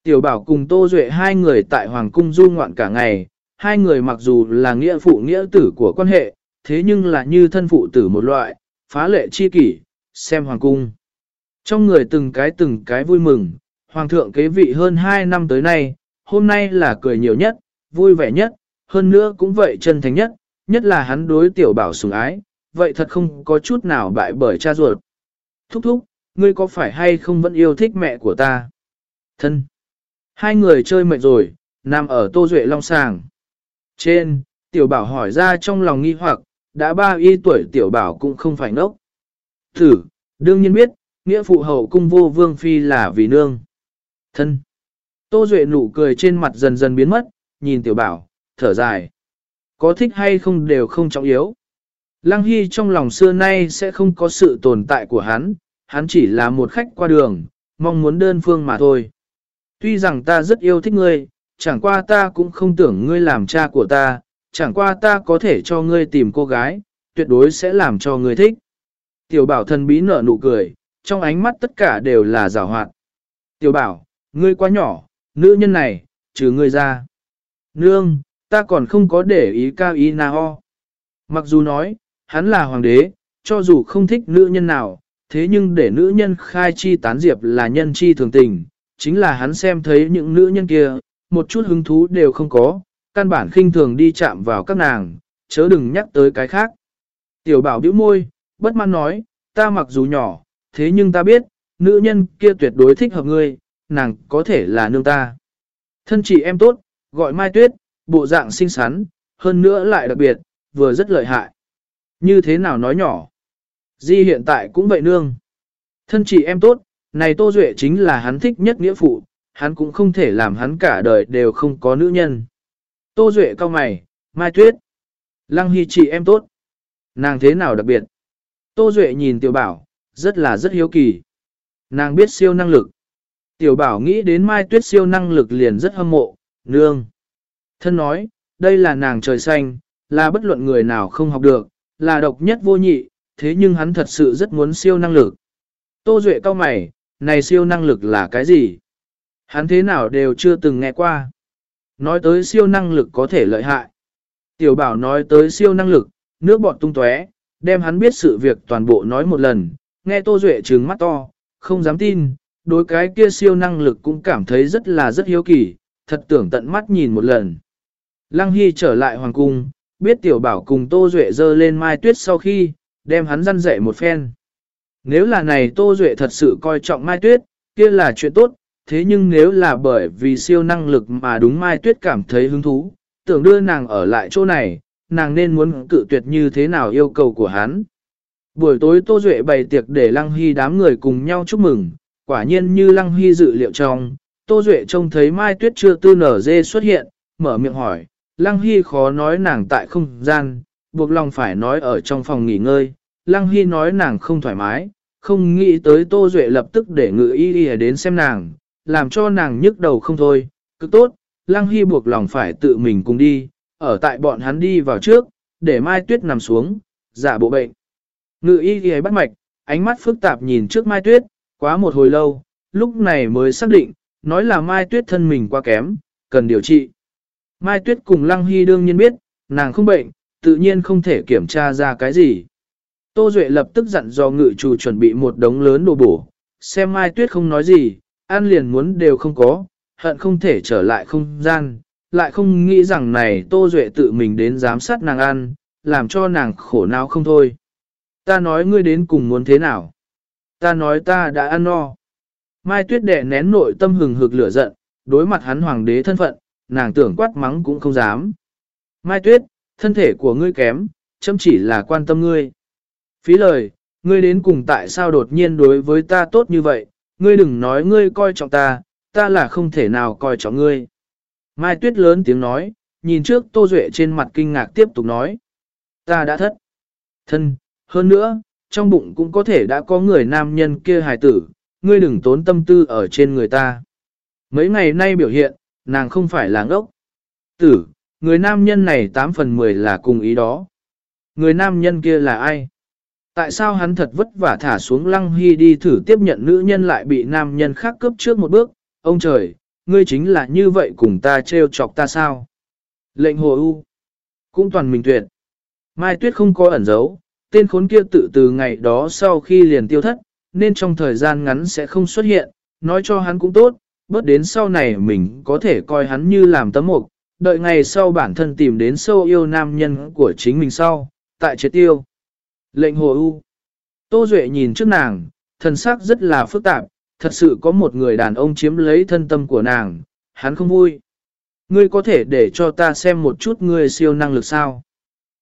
Tiểu bảo cùng Tô Duệ hai người tại Hoàng Cung du ngoạn cả ngày, hai người mặc dù là nghĩa phụ nghĩa tử của quan hệ, thế nhưng là như thân phụ tử một loại, phá lệ chi kỷ, xem Hoàng Cung. Trong người từng cái từng cái vui mừng, Hoàng thượng kế vị hơn 2 năm tới nay, hôm nay là cười nhiều nhất, vui vẻ nhất, hơn nữa cũng vậy chân thành nhất, nhất là hắn đối tiểu bảo sủng ái, vậy thật không có chút nào bại bởi cha ruột. Thúc thúc, ngươi có phải hay không vẫn yêu thích mẹ của ta? Thân. Hai người chơi mệt rồi, nằm ở tô duệ long sàng. Trên, tiểu bảo hỏi ra trong lòng nghi hoặc, đã ba y tuổi tiểu bảo cũng không phải ngốc. Thử, đương nhiên biết, nghĩa phụ hậu cung vô vương phi là vì nương. Thân. Tô Duệ nụ cười trên mặt dần dần biến mất, nhìn tiểu bảo, thở dài. Có thích hay không đều không trọng yếu. Lăng Hy trong lòng xưa nay sẽ không có sự tồn tại của hắn, hắn chỉ là một khách qua đường, mong muốn đơn phương mà thôi. Tuy rằng ta rất yêu thích ngươi, chẳng qua ta cũng không tưởng ngươi làm cha của ta, chẳng qua ta có thể cho ngươi tìm cô gái, tuyệt đối sẽ làm cho ngươi thích. Tiểu bảo thần bí nở nụ cười, trong ánh mắt tất cả đều là rào hoạt. Tiểu bảo, ngươi quá nhỏ, nữ nhân này, trừ ngươi ra. Nương, ta còn không có để ý cao ý na ho. Mặc dù nói, hắn là hoàng đế, cho dù không thích nữ nhân nào, thế nhưng để nữ nhân khai chi tán diệp là nhân chi thường tình, chính là hắn xem thấy những nữ nhân kia, một chút hứng thú đều không có, căn bản khinh thường đi chạm vào các nàng, chớ đừng nhắc tới cái khác. Tiểu bảo bĩu môi, bất mãn nói, ta mặc dù nhỏ, thế nhưng ta biết, nữ nhân kia tuyệt đối thích hợp ngươi, nàng có thể là nương ta. Thân chị em tốt, gọi Mai Tuyết, bộ dạng xinh xắn, hơn nữa lại đặc biệt, vừa rất lợi hại. Như thế nào nói nhỏ? Di hiện tại cũng vậy nương. Thân chị em tốt, này Tô Duệ chính là hắn thích nhất nghĩa phụ, hắn cũng không thể làm hắn cả đời đều không có nữ nhân. Tô Duệ cao mày, Mai Tuyết. Lăng Hy chị em tốt. Nàng thế nào đặc biệt? Tô Duệ nhìn tiểu bảo, rất là rất hiếu kỳ. Nàng biết siêu năng lực. Tiểu bảo nghĩ đến Mai Tuyết siêu năng lực liền rất hâm mộ, nương. Thân nói, đây là nàng trời xanh, là bất luận người nào không học được, là độc nhất vô nhị, thế nhưng hắn thật sự rất muốn siêu năng lực. Tô Duệ cao mày, này siêu năng lực là cái gì? Hắn thế nào đều chưa từng nghe qua. Nói tới siêu năng lực có thể lợi hại. Tiểu bảo nói tới siêu năng lực, nước bọt tung tóe, đem hắn biết sự việc toàn bộ nói một lần, nghe Tô Duệ trừng mắt to, không dám tin, đối cái kia siêu năng lực cũng cảm thấy rất là rất hiếu kỳ, thật tưởng tận mắt nhìn một lần. Lăng Hy trở lại hoàng cung, biết tiểu bảo cùng Tô Duệ dơ lên mai tuyết sau khi, đem hắn răn dạy một phen. Nếu là này Tô Duệ thật sự coi trọng mai tuyết, kia là chuyện tốt, thế nhưng nếu là bởi vì siêu năng lực mà đúng mai tuyết cảm thấy hứng thú, tưởng đưa nàng ở lại chỗ này, nàng nên muốn cự tuyệt như thế nào yêu cầu của hắn. Buổi tối Tô Duệ bày tiệc để Lăng Hy đám người cùng nhau chúc mừng, quả nhiên như Lăng Hy dự liệu trong, Tô Duệ trông thấy Mai Tuyết chưa tư nở dê xuất hiện, mở miệng hỏi, Lăng Hy khó nói nàng tại không gian, buộc lòng phải nói ở trong phòng nghỉ ngơi, Lăng Hy nói nàng không thoải mái, không nghĩ tới Tô Duệ lập tức để ngự y Y đến xem nàng, làm cho nàng nhức đầu không thôi, cứ tốt, Lăng Hy buộc lòng phải tự mình cùng đi, ở tại bọn hắn đi vào trước, để Mai Tuyết nằm xuống, giả bộ bệnh. Ngự y Y bắt mạch, ánh mắt phức tạp nhìn trước Mai Tuyết, quá một hồi lâu, lúc này mới xác định, nói là Mai Tuyết thân mình quá kém, cần điều trị. Mai Tuyết cùng Lăng Hy đương nhiên biết, nàng không bệnh, tự nhiên không thể kiểm tra ra cái gì. Tô Duệ lập tức dặn do ngự chủ chuẩn bị một đống lớn đồ bổ, xem Mai Tuyết không nói gì, ăn liền muốn đều không có, hận không thể trở lại không gian, lại không nghĩ rằng này Tô Duệ tự mình đến giám sát nàng ăn, làm cho nàng khổ não không thôi. Ta nói ngươi đến cùng muốn thế nào? Ta nói ta đã ăn no. Mai Tuyết đẻ nén nội tâm hừng hực lửa giận, đối mặt hắn hoàng đế thân phận, nàng tưởng quát mắng cũng không dám. Mai Tuyết, thân thể của ngươi kém, châm chỉ là quan tâm ngươi. Phí lời, ngươi đến cùng tại sao đột nhiên đối với ta tốt như vậy, ngươi đừng nói ngươi coi trọng ta, ta là không thể nào coi trọng ngươi. Mai Tuyết lớn tiếng nói, nhìn trước Tô Duệ trên mặt kinh ngạc tiếp tục nói. Ta đã thất. Thân, hơn nữa, trong bụng cũng có thể đã có người nam nhân kia hài tử, ngươi đừng tốn tâm tư ở trên người ta. Mấy ngày nay biểu hiện, nàng không phải là ngốc. Tử, người nam nhân này 8 phần 10 là cùng ý đó. Người nam nhân kia là ai? Tại sao hắn thật vất vả thả xuống lăng hy đi thử tiếp nhận nữ nhân lại bị nam nhân khác cướp trước một bước? Ông trời, ngươi chính là như vậy cùng ta trêu chọc ta sao? Lệnh hồ u. Cũng toàn mình tuyệt. Mai tuyết không có ẩn giấu, tên khốn kia tự từ ngày đó sau khi liền tiêu thất, nên trong thời gian ngắn sẽ không xuất hiện, nói cho hắn cũng tốt, bớt đến sau này mình có thể coi hắn như làm tấm mục, đợi ngày sau bản thân tìm đến sâu yêu nam nhân của chính mình sau, tại triệt tiêu. Lệnh hồ u. Tô Duệ nhìn trước nàng, thần sắc rất là phức tạp, thật sự có một người đàn ông chiếm lấy thân tâm của nàng, hắn không vui. Ngươi có thể để cho ta xem một chút ngươi siêu năng lực sao?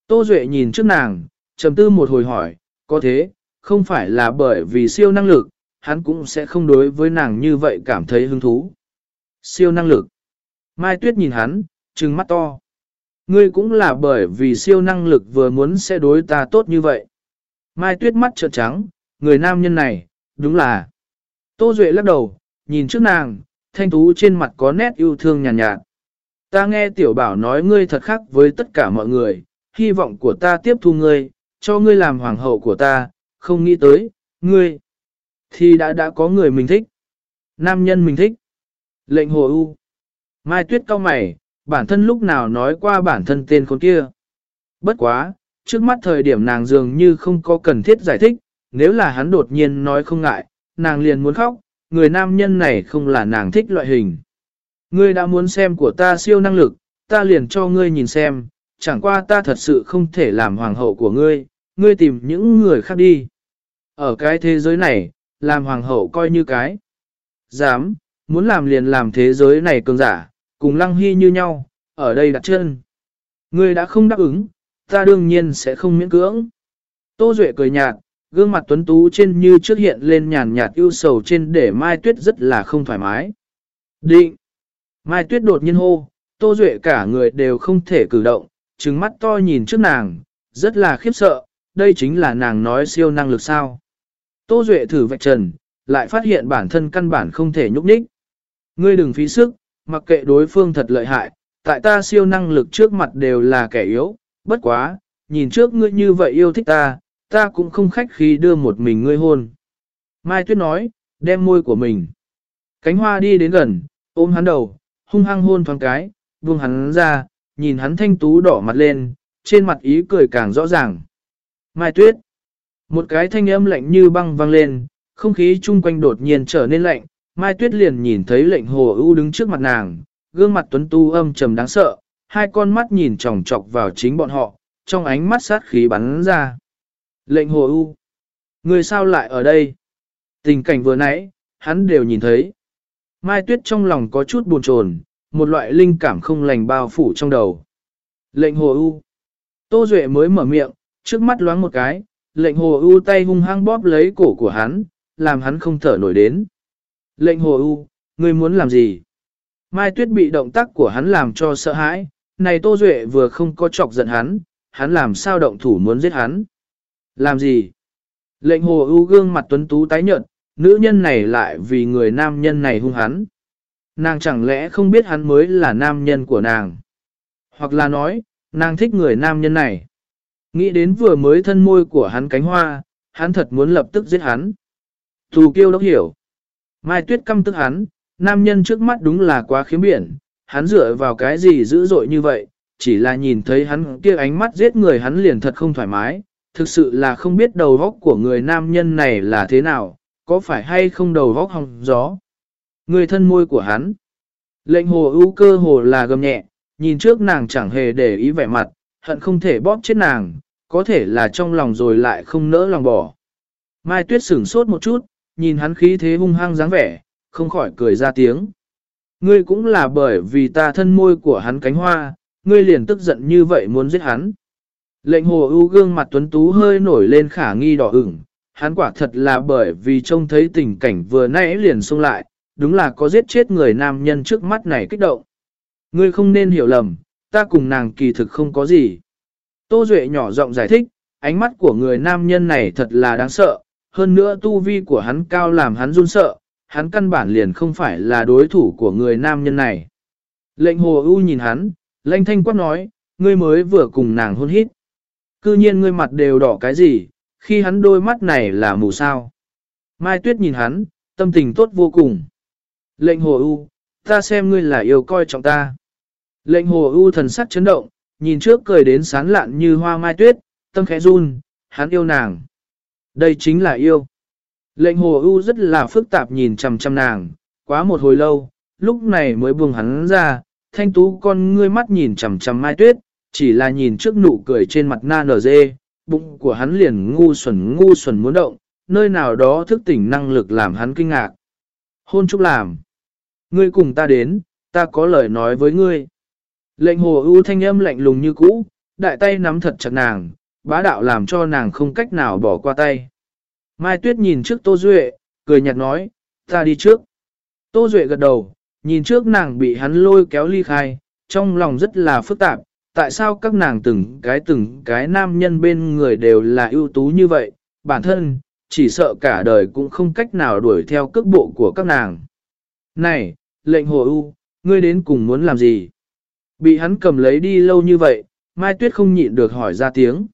Tô Duệ nhìn trước nàng, trầm tư một hồi hỏi, có thế, không phải là bởi vì siêu năng lực, hắn cũng sẽ không đối với nàng như vậy cảm thấy hứng thú. Siêu năng lực. Mai Tuyết nhìn hắn, trừng mắt to. Ngươi cũng là bởi vì siêu năng lực vừa muốn sẽ đối ta tốt như vậy. Mai Tuyết mắt trợn trắng, người nam nhân này, đúng là. Tô Duệ lắc đầu, nhìn trước nàng, thanh tú trên mặt có nét yêu thương nhàn nhạt, nhạt. Ta nghe tiểu bảo nói ngươi thật khác với tất cả mọi người, hy vọng của ta tiếp thu ngươi, cho ngươi làm hoàng hậu của ta, không nghĩ tới, ngươi, thì đã đã có người mình thích. Nam nhân mình thích. Lệnh hồ u. Mai tuyết cao mày, bản thân lúc nào nói qua bản thân tên con kia. Bất quá, trước mắt thời điểm nàng dường như không có cần thiết giải thích, nếu là hắn đột nhiên nói không ngại, nàng liền muốn khóc, người nam nhân này không là nàng thích loại hình. Ngươi đã muốn xem của ta siêu năng lực, ta liền cho ngươi nhìn xem, chẳng qua ta thật sự không thể làm hoàng hậu của ngươi, ngươi tìm những người khác đi. Ở cái thế giới này, làm hoàng hậu coi như cái. Dám, muốn làm liền làm thế giới này cường giả, cùng lăng hy như nhau, ở đây đặt chân. Ngươi đã không đáp ứng, ta đương nhiên sẽ không miễn cưỡng. Tô Duệ cười nhạt, gương mặt tuấn tú trên như trước hiện lên nhàn nhạt ưu sầu trên để Mai Tuyết rất là không thoải mái. Định! Mai Tuyết đột nhiên hô, Tô Duệ cả người đều không thể cử động, trừng mắt to nhìn trước nàng, rất là khiếp sợ, đây chính là nàng nói siêu năng lực sao. Tô Duệ thử vạch trần, lại phát hiện bản thân căn bản không thể nhúc nhích. Ngươi đừng phí sức, mặc kệ đối phương thật lợi hại, tại ta siêu năng lực trước mặt đều là kẻ yếu, bất quá, nhìn trước ngươi như vậy yêu thích ta, ta cũng không khách khí đưa một mình ngươi hôn. Mai Tuyết nói, đem môi của mình. Cánh hoa đi đến gần, ôm hắn đầu, hung hăng hôn thoáng cái, buông hắn ra, nhìn hắn thanh tú đỏ mặt lên, trên mặt ý cười càng rõ ràng. Mai Tuyết. Một cái thanh âm lạnh như băng vang lên, không khí chung quanh đột nhiên trở nên lạnh, Mai Tuyết liền nhìn thấy lệnh hồ ưu đứng trước mặt nàng, gương mặt tuấn tu âm trầm đáng sợ, hai con mắt nhìn chòng chọc vào chính bọn họ, trong ánh mắt sát khí bắn ra. Lệnh hồ U, người sao lại ở đây? Tình cảnh vừa nãy, hắn đều nhìn thấy. Mai Tuyết trong lòng có chút buồn chồn, một loại linh cảm không lành bao phủ trong đầu. Lệnh hồ U, Tô Duệ mới mở miệng, trước mắt loáng một cái, lệnh hồ U tay hung hăng bóp lấy cổ của hắn, làm hắn không thở nổi đến. Lệnh hồ U, ngươi muốn làm gì? Mai Tuyết bị động tác của hắn làm cho sợ hãi, này Tô Duệ vừa không có chọc giận hắn, hắn làm sao động thủ muốn giết hắn? Làm gì? Lệnh hồ ưu gương mặt tuấn tú tái nhợt, nữ nhân này lại vì người nam nhân này hung hắn. Nàng chẳng lẽ không biết hắn mới là nam nhân của nàng? Hoặc là nói, nàng thích người nam nhân này. Nghĩ đến vừa mới thân môi của hắn cánh hoa, hắn thật muốn lập tức giết hắn. Thù kiêu đốc hiểu. Mai tuyết căm tức hắn, nam nhân trước mắt đúng là quá khiếm biển, hắn dựa vào cái gì dữ dội như vậy, chỉ là nhìn thấy hắn kia ánh mắt giết người hắn liền thật không thoải mái, thực sự là không biết đầu góc của người nam nhân này là thế nào, có phải hay không đầu góc hòng gió. Người thân môi của hắn. Lệnh hồ ưu cơ hồ là gầm nhẹ, nhìn trước nàng chẳng hề để ý vẻ mặt, hận không thể bóp chết nàng, có thể là trong lòng rồi lại không nỡ lòng bỏ. Mai tuyết sửng sốt một chút, nhìn hắn khí thế hung hăng dáng vẻ, không khỏi cười ra tiếng. Ngươi cũng là bởi vì ta thân môi của hắn cánh hoa, ngươi liền tức giận như vậy muốn giết hắn. Lệnh hồ ưu gương mặt tuấn tú hơi nổi lên khả nghi đỏ ửng, hắn quả thật là bởi vì trông thấy tình cảnh vừa nãy liền xông lại, đúng là có giết chết người nam nhân trước mắt này kích động. Ngươi không nên hiểu lầm, ta cùng nàng kỳ thực không có gì. Tô Duệ nhỏ giọng giải thích, ánh mắt của người nam nhân này thật là đáng sợ, hơn nữa tu vi của hắn cao làm hắn run sợ, hắn căn bản liền không phải là đối thủ của người nam nhân này. Lệnh hồ ưu nhìn hắn, lệnh thanh quát nói, ngươi mới vừa cùng nàng hôn hít. Cư nhiên ngươi mặt đều đỏ cái gì, khi hắn đôi mắt này là mù sao. Mai Tuyết nhìn hắn, tâm tình tốt vô cùng. Lệnh hồ ưu, ta xem ngươi là yêu coi trọng ta. Lệnh hồ ưu thần sắc chấn động, nhìn trước cười đến sán lạn như hoa mai tuyết, tâm khẽ run, hắn yêu nàng. Đây chính là yêu. Lệnh hồ ưu rất là phức tạp nhìn chằm chằm nàng, quá một hồi lâu, lúc này mới buông hắn ra, thanh tú con ngươi mắt nhìn chằm chằm mai tuyết, chỉ là nhìn trước nụ cười trên mặt na nở dê, bụng của hắn liền ngu xuẩn ngu xuẩn muốn động, nơi nào đó thức tỉnh năng lực làm hắn kinh ngạc. Hôn chúc làm. Ngươi cùng ta đến, ta có lời nói với ngươi. Lệnh hồ ưu thanh âm lạnh lùng như cũ, đại tay nắm thật chặt nàng, bá đạo làm cho nàng không cách nào bỏ qua tay. Mai Tuyết nhìn trước Tô Duệ, cười nhạt nói, ta đi trước. Tô Duệ gật đầu, nhìn trước nàng bị hắn lôi kéo ly khai, trong lòng rất là phức tạp, tại sao các nàng từng cái từng cái nam nhân bên người đều là ưu tú như vậy, bản thân, chỉ sợ cả đời cũng không cách nào đuổi theo cước bộ của các nàng. Này, lệnh hồ ưu, ngươi đến cùng muốn làm gì? Bị hắn cầm lấy đi lâu như vậy, Mai Tuyết không nhịn được hỏi ra tiếng.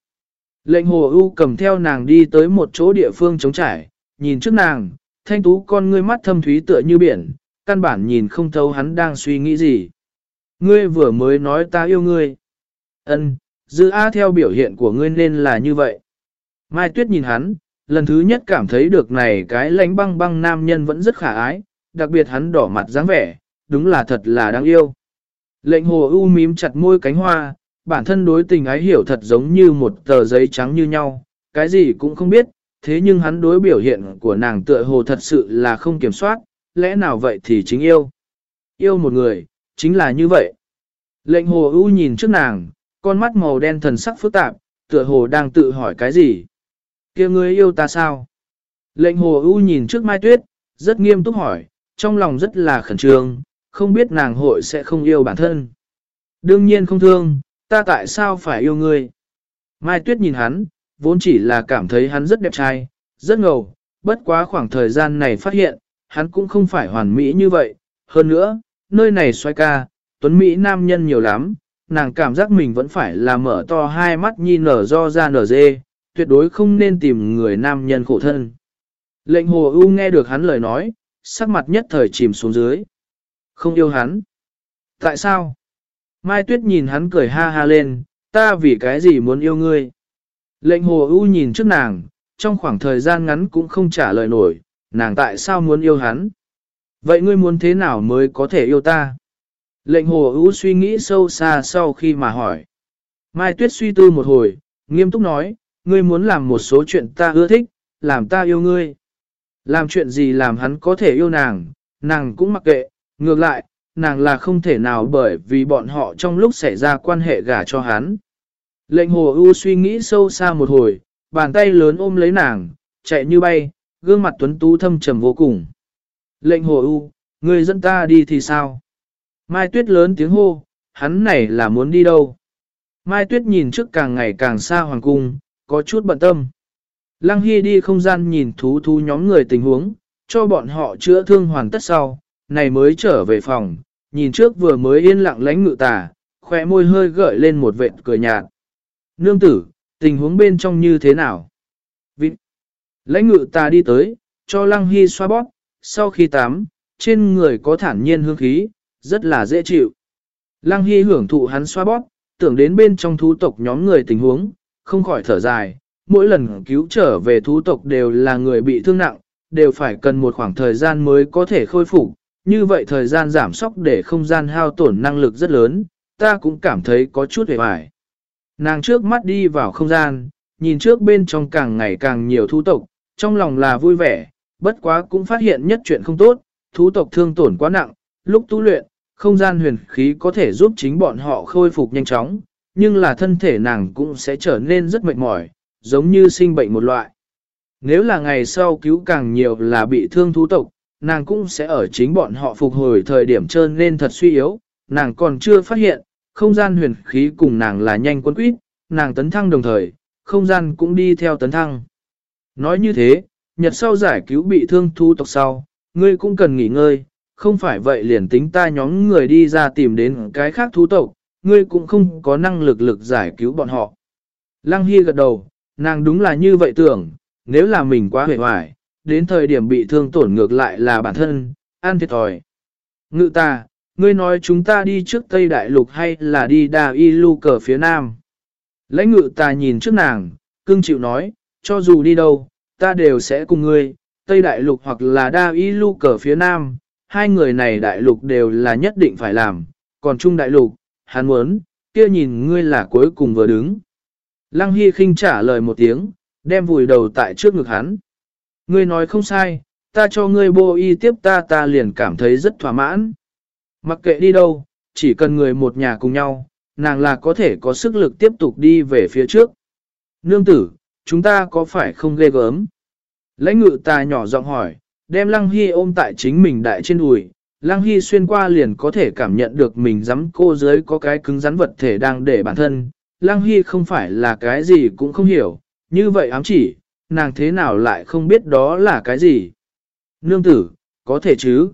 Lệnh hồ ưu cầm theo nàng đi tới một chỗ địa phương trống trải, nhìn trước nàng, thanh tú con ngươi mắt thâm thúy tựa như biển, căn bản nhìn không thấu hắn đang suy nghĩ gì. Ngươi vừa mới nói ta yêu ngươi. Ân, dư A theo biểu hiện của ngươi nên là như vậy. Mai Tuyết nhìn hắn, lần thứ nhất cảm thấy được này cái lánh băng băng nam nhân vẫn rất khả ái, đặc biệt hắn đỏ mặt dáng vẻ, đúng là thật là đáng yêu. Lệnh hồ u mím chặt môi cánh hoa, bản thân đối tình ái hiểu thật giống như một tờ giấy trắng như nhau, cái gì cũng không biết, thế nhưng hắn đối biểu hiện của nàng tựa hồ thật sự là không kiểm soát, lẽ nào vậy thì chính yêu. Yêu một người, chính là như vậy. Lệnh hồ ưu nhìn trước nàng, con mắt màu đen thần sắc phức tạp, tựa hồ đang tự hỏi cái gì. kia ngươi yêu ta sao? Lệnh hồ ưu nhìn trước mai tuyết, rất nghiêm túc hỏi, trong lòng rất là khẩn trương, không biết nàng hội sẽ không yêu bản thân. Đương nhiên không thương, ta tại sao phải yêu ngươi? Mai Tuyết nhìn hắn, vốn chỉ là cảm thấy hắn rất đẹp trai, rất ngầu, bất quá khoảng thời gian này phát hiện, hắn cũng không phải hoàn mỹ như vậy. Hơn nữa, nơi này xoay ca, tuấn Mỹ nam nhân nhiều lắm, nàng cảm giác mình vẫn phải là mở to hai mắt nhi nở do ra nở dê, tuyệt đối không nên tìm người nam nhân khổ thân. Lệnh hồ ưu nghe được hắn lời nói, sắc mặt nhất thời chìm xuống dưới. Không yêu hắn. Tại sao? Mai Tuyết nhìn hắn cười ha ha lên, ta vì cái gì muốn yêu ngươi? Lệnh hồ ưu nhìn trước nàng, trong khoảng thời gian ngắn cũng không trả lời nổi, nàng tại sao muốn yêu hắn? Vậy ngươi muốn thế nào mới có thể yêu ta? Lệnh hồ ưu suy nghĩ sâu xa sau khi mà hỏi. Mai Tuyết suy tư một hồi, nghiêm túc nói, ngươi muốn làm một số chuyện ta ưa thích, làm ta yêu ngươi. Làm chuyện gì làm hắn có thể yêu nàng, nàng cũng mặc kệ, ngược lại, nàng là không thể nào bởi vì bọn họ trong lúc xảy ra quan hệ gả cho hắn. Lệnh hồ ưu suy nghĩ sâu xa một hồi, bàn tay lớn ôm lấy nàng, chạy như bay, gương mặt tuấn tú thâm trầm vô cùng. Lệnh hồ ưu, người dẫn ta đi thì sao? Mai tuyết lớn tiếng hô, hắn này là muốn đi đâu? Mai tuyết nhìn trước càng ngày càng xa hoàng cung, có chút bận tâm. Lăng Hy đi không gian nhìn thú thú nhóm người tình huống, cho bọn họ chữa thương hoàn tất sau, này mới trở về phòng, nhìn trước vừa mới yên lặng lánh ngự tà, khỏe môi hơi gợi lên một vệt cười nhạt. Nương tử, Tình huống bên trong như thế nào? Vịt. Lãnh ngự ta đi tới, cho Lăng Hy xoa bóp, sau khi tắm, trên người có thản nhiên hương khí, rất là dễ chịu. Lăng Hy hưởng thụ hắn xoa bóp, tưởng đến bên trong thú tộc nhóm người tình huống, không khỏi thở dài, mỗi lần cứu trở về thú tộc đều là người bị thương nặng, đều phải cần một khoảng thời gian mới có thể khôi phục, như vậy thời gian giảm sóc để không gian hao tổn năng lực rất lớn, ta cũng cảm thấy có chút hề hoài. Nàng trước mắt đi vào không gian, nhìn trước bên trong càng ngày càng nhiều thú tộc, trong lòng là vui vẻ, bất quá cũng phát hiện nhất chuyện không tốt, thú tộc thương tổn quá nặng, lúc tu luyện, không gian huyền khí có thể giúp chính bọn họ khôi phục nhanh chóng, nhưng là thân thể nàng cũng sẽ trở nên rất mệt mỏi, giống như sinh bệnh một loại. Nếu là ngày sau cứu càng nhiều là bị thương thú tộc, nàng cũng sẽ ở chính bọn họ phục hồi thời điểm trơn nên thật suy yếu, nàng còn chưa phát hiện, không gian huyền khí cùng nàng là nhanh quân quýt, nàng tấn thăng đồng thời, không gian cũng đi theo tấn thăng. Nói như thế, nhật sau giải cứu bị thương thú tộc sau, ngươi cũng cần nghỉ ngơi, không phải vậy liền tính ta nhóm người đi ra tìm đến cái khác thú tộc, ngươi cũng không có năng lực lực giải cứu bọn họ. Lăng Hy gật đầu, nàng đúng là như vậy tưởng, nếu là mình quá hề hoài, đến thời điểm bị thương tổn ngược lại là bản thân, an thiệt thòi. Ngự ta, ngươi nói chúng ta đi trước Tây Đại Lục hay là đi Đà Y Lu cờ phía Nam? Lãnh ngự ta nhìn trước nàng, cưng chịu nói, cho dù đi đâu, ta đều sẽ cùng ngươi, Tây Đại Lục hoặc là Đa Y Lu cờ phía Nam, hai người này Đại Lục đều là nhất định phải làm, còn Trung Đại Lục, hắn muốn, kia nhìn ngươi là cuối cùng vừa đứng. Lăng Hy khinh trả lời một tiếng, đem vùi đầu tại trước ngực hắn. Ngươi nói không sai, ta cho ngươi bô y tiếp ta ta liền cảm thấy rất thỏa mãn. Mặc kệ đi đâu, chỉ cần người một nhà cùng nhau, nàng là có thể có sức lực tiếp tục đi về phía trước. Nương tử, chúng ta có phải không ghê gớm? Lãnh ngự ta nhỏ giọng hỏi, đem Lăng Hy ôm tại chính mình đại trên đùi. Lăng Hy xuyên qua liền có thể cảm nhận được mình dám cô dưới có cái cứng rắn vật thể đang để bản thân. Lăng Hy không phải là cái gì cũng không hiểu, như vậy ám chỉ, nàng thế nào lại không biết đó là cái gì? Nương tử, có thể chứ?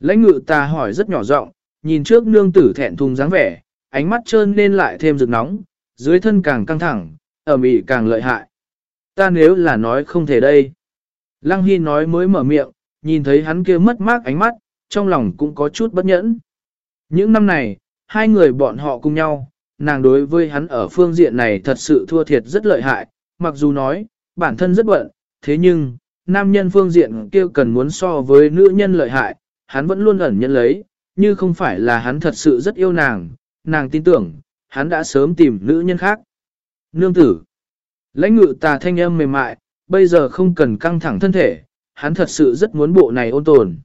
Lãnh ngự ta hỏi rất nhỏ giọng, nhìn trước nương tử thẹn thùng dáng vẻ, ánh mắt trơn nên lại thêm rực nóng, dưới thân càng căng thẳng, ở mị càng lợi hại. Ta nếu là nói không thể đây. Lăng Hy nói mới mở miệng, nhìn thấy hắn kia mất mát ánh mắt, trong lòng cũng có chút bất nhẫn. Những năm này, hai người bọn họ cùng nhau, nàng đối với hắn ở phương diện này thật sự thua thiệt rất lợi hại, mặc dù nói, bản thân rất bận, thế nhưng, nam nhân phương diện kia cần muốn so với nữ nhân lợi hại, hắn vẫn luôn ẩn nhận lấy, như không phải là hắn thật sự rất yêu nàng, nàng tin tưởng, hắn đã sớm tìm nữ nhân khác. Nương tử, lãnh ngự tà thanh âm mềm mại, bây giờ không cần căng thẳng thân thể, hắn thật sự rất muốn bộ này ôn tồn.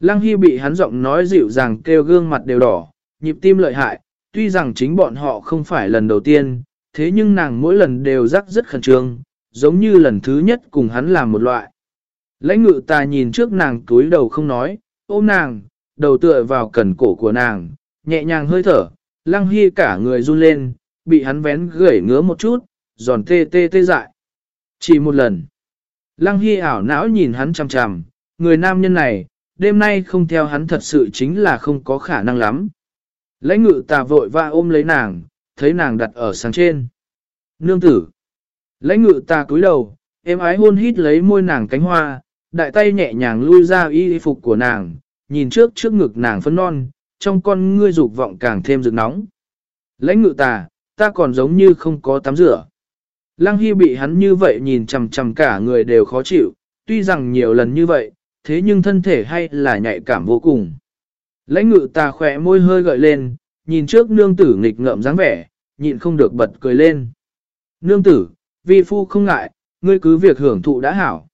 Lăng Hy bị hắn giọng nói dịu dàng kêu gương mặt đều đỏ, nhịp tim lợi hại, tuy rằng chính bọn họ không phải lần đầu tiên, thế nhưng nàng mỗi lần đều rắc rất khẩn trương, giống như lần thứ nhất cùng hắn làm một loại. Lãnh ngự ta nhìn trước nàng túi đầu không nói, ôm nàng, đầu tựa vào cẩn cổ của nàng, nhẹ nhàng hơi thở, lăng hy cả người run lên, bị hắn vén gửi ngứa một chút, giòn tê tê tê dại. Chỉ một lần, lăng hy ảo não nhìn hắn chằm chằm, người nam nhân này, đêm nay không theo hắn thật sự chính là không có khả năng lắm. Lãnh ngự ta vội va ôm lấy nàng, thấy nàng đặt ở sáng trên. Nương tử. Lãnh ngự ta cúi đầu, em ái hôn hít lấy môi nàng cánh hoa, đại tay nhẹ nhàng lui ra y phục của nàng, nhìn trước trước ngực nàng phấn non, trong con ngươi dục vọng càng thêm rực nóng. Lãnh ngự ta, ta còn giống như không có tắm rửa. Lăng Hy bị hắn như vậy nhìn chằm chằm cả người đều khó chịu, tuy rằng nhiều lần như vậy, thế nhưng thân thể hay là nhạy cảm vô cùng. Lãnh ngự ta khỏe môi hơi gợi lên, nhìn trước nương tử nghịch ngợm dáng vẻ, nhịn không được bật cười lên. Nương tử, vi phu không ngại, ngươi cứ việc hưởng thụ đã hảo.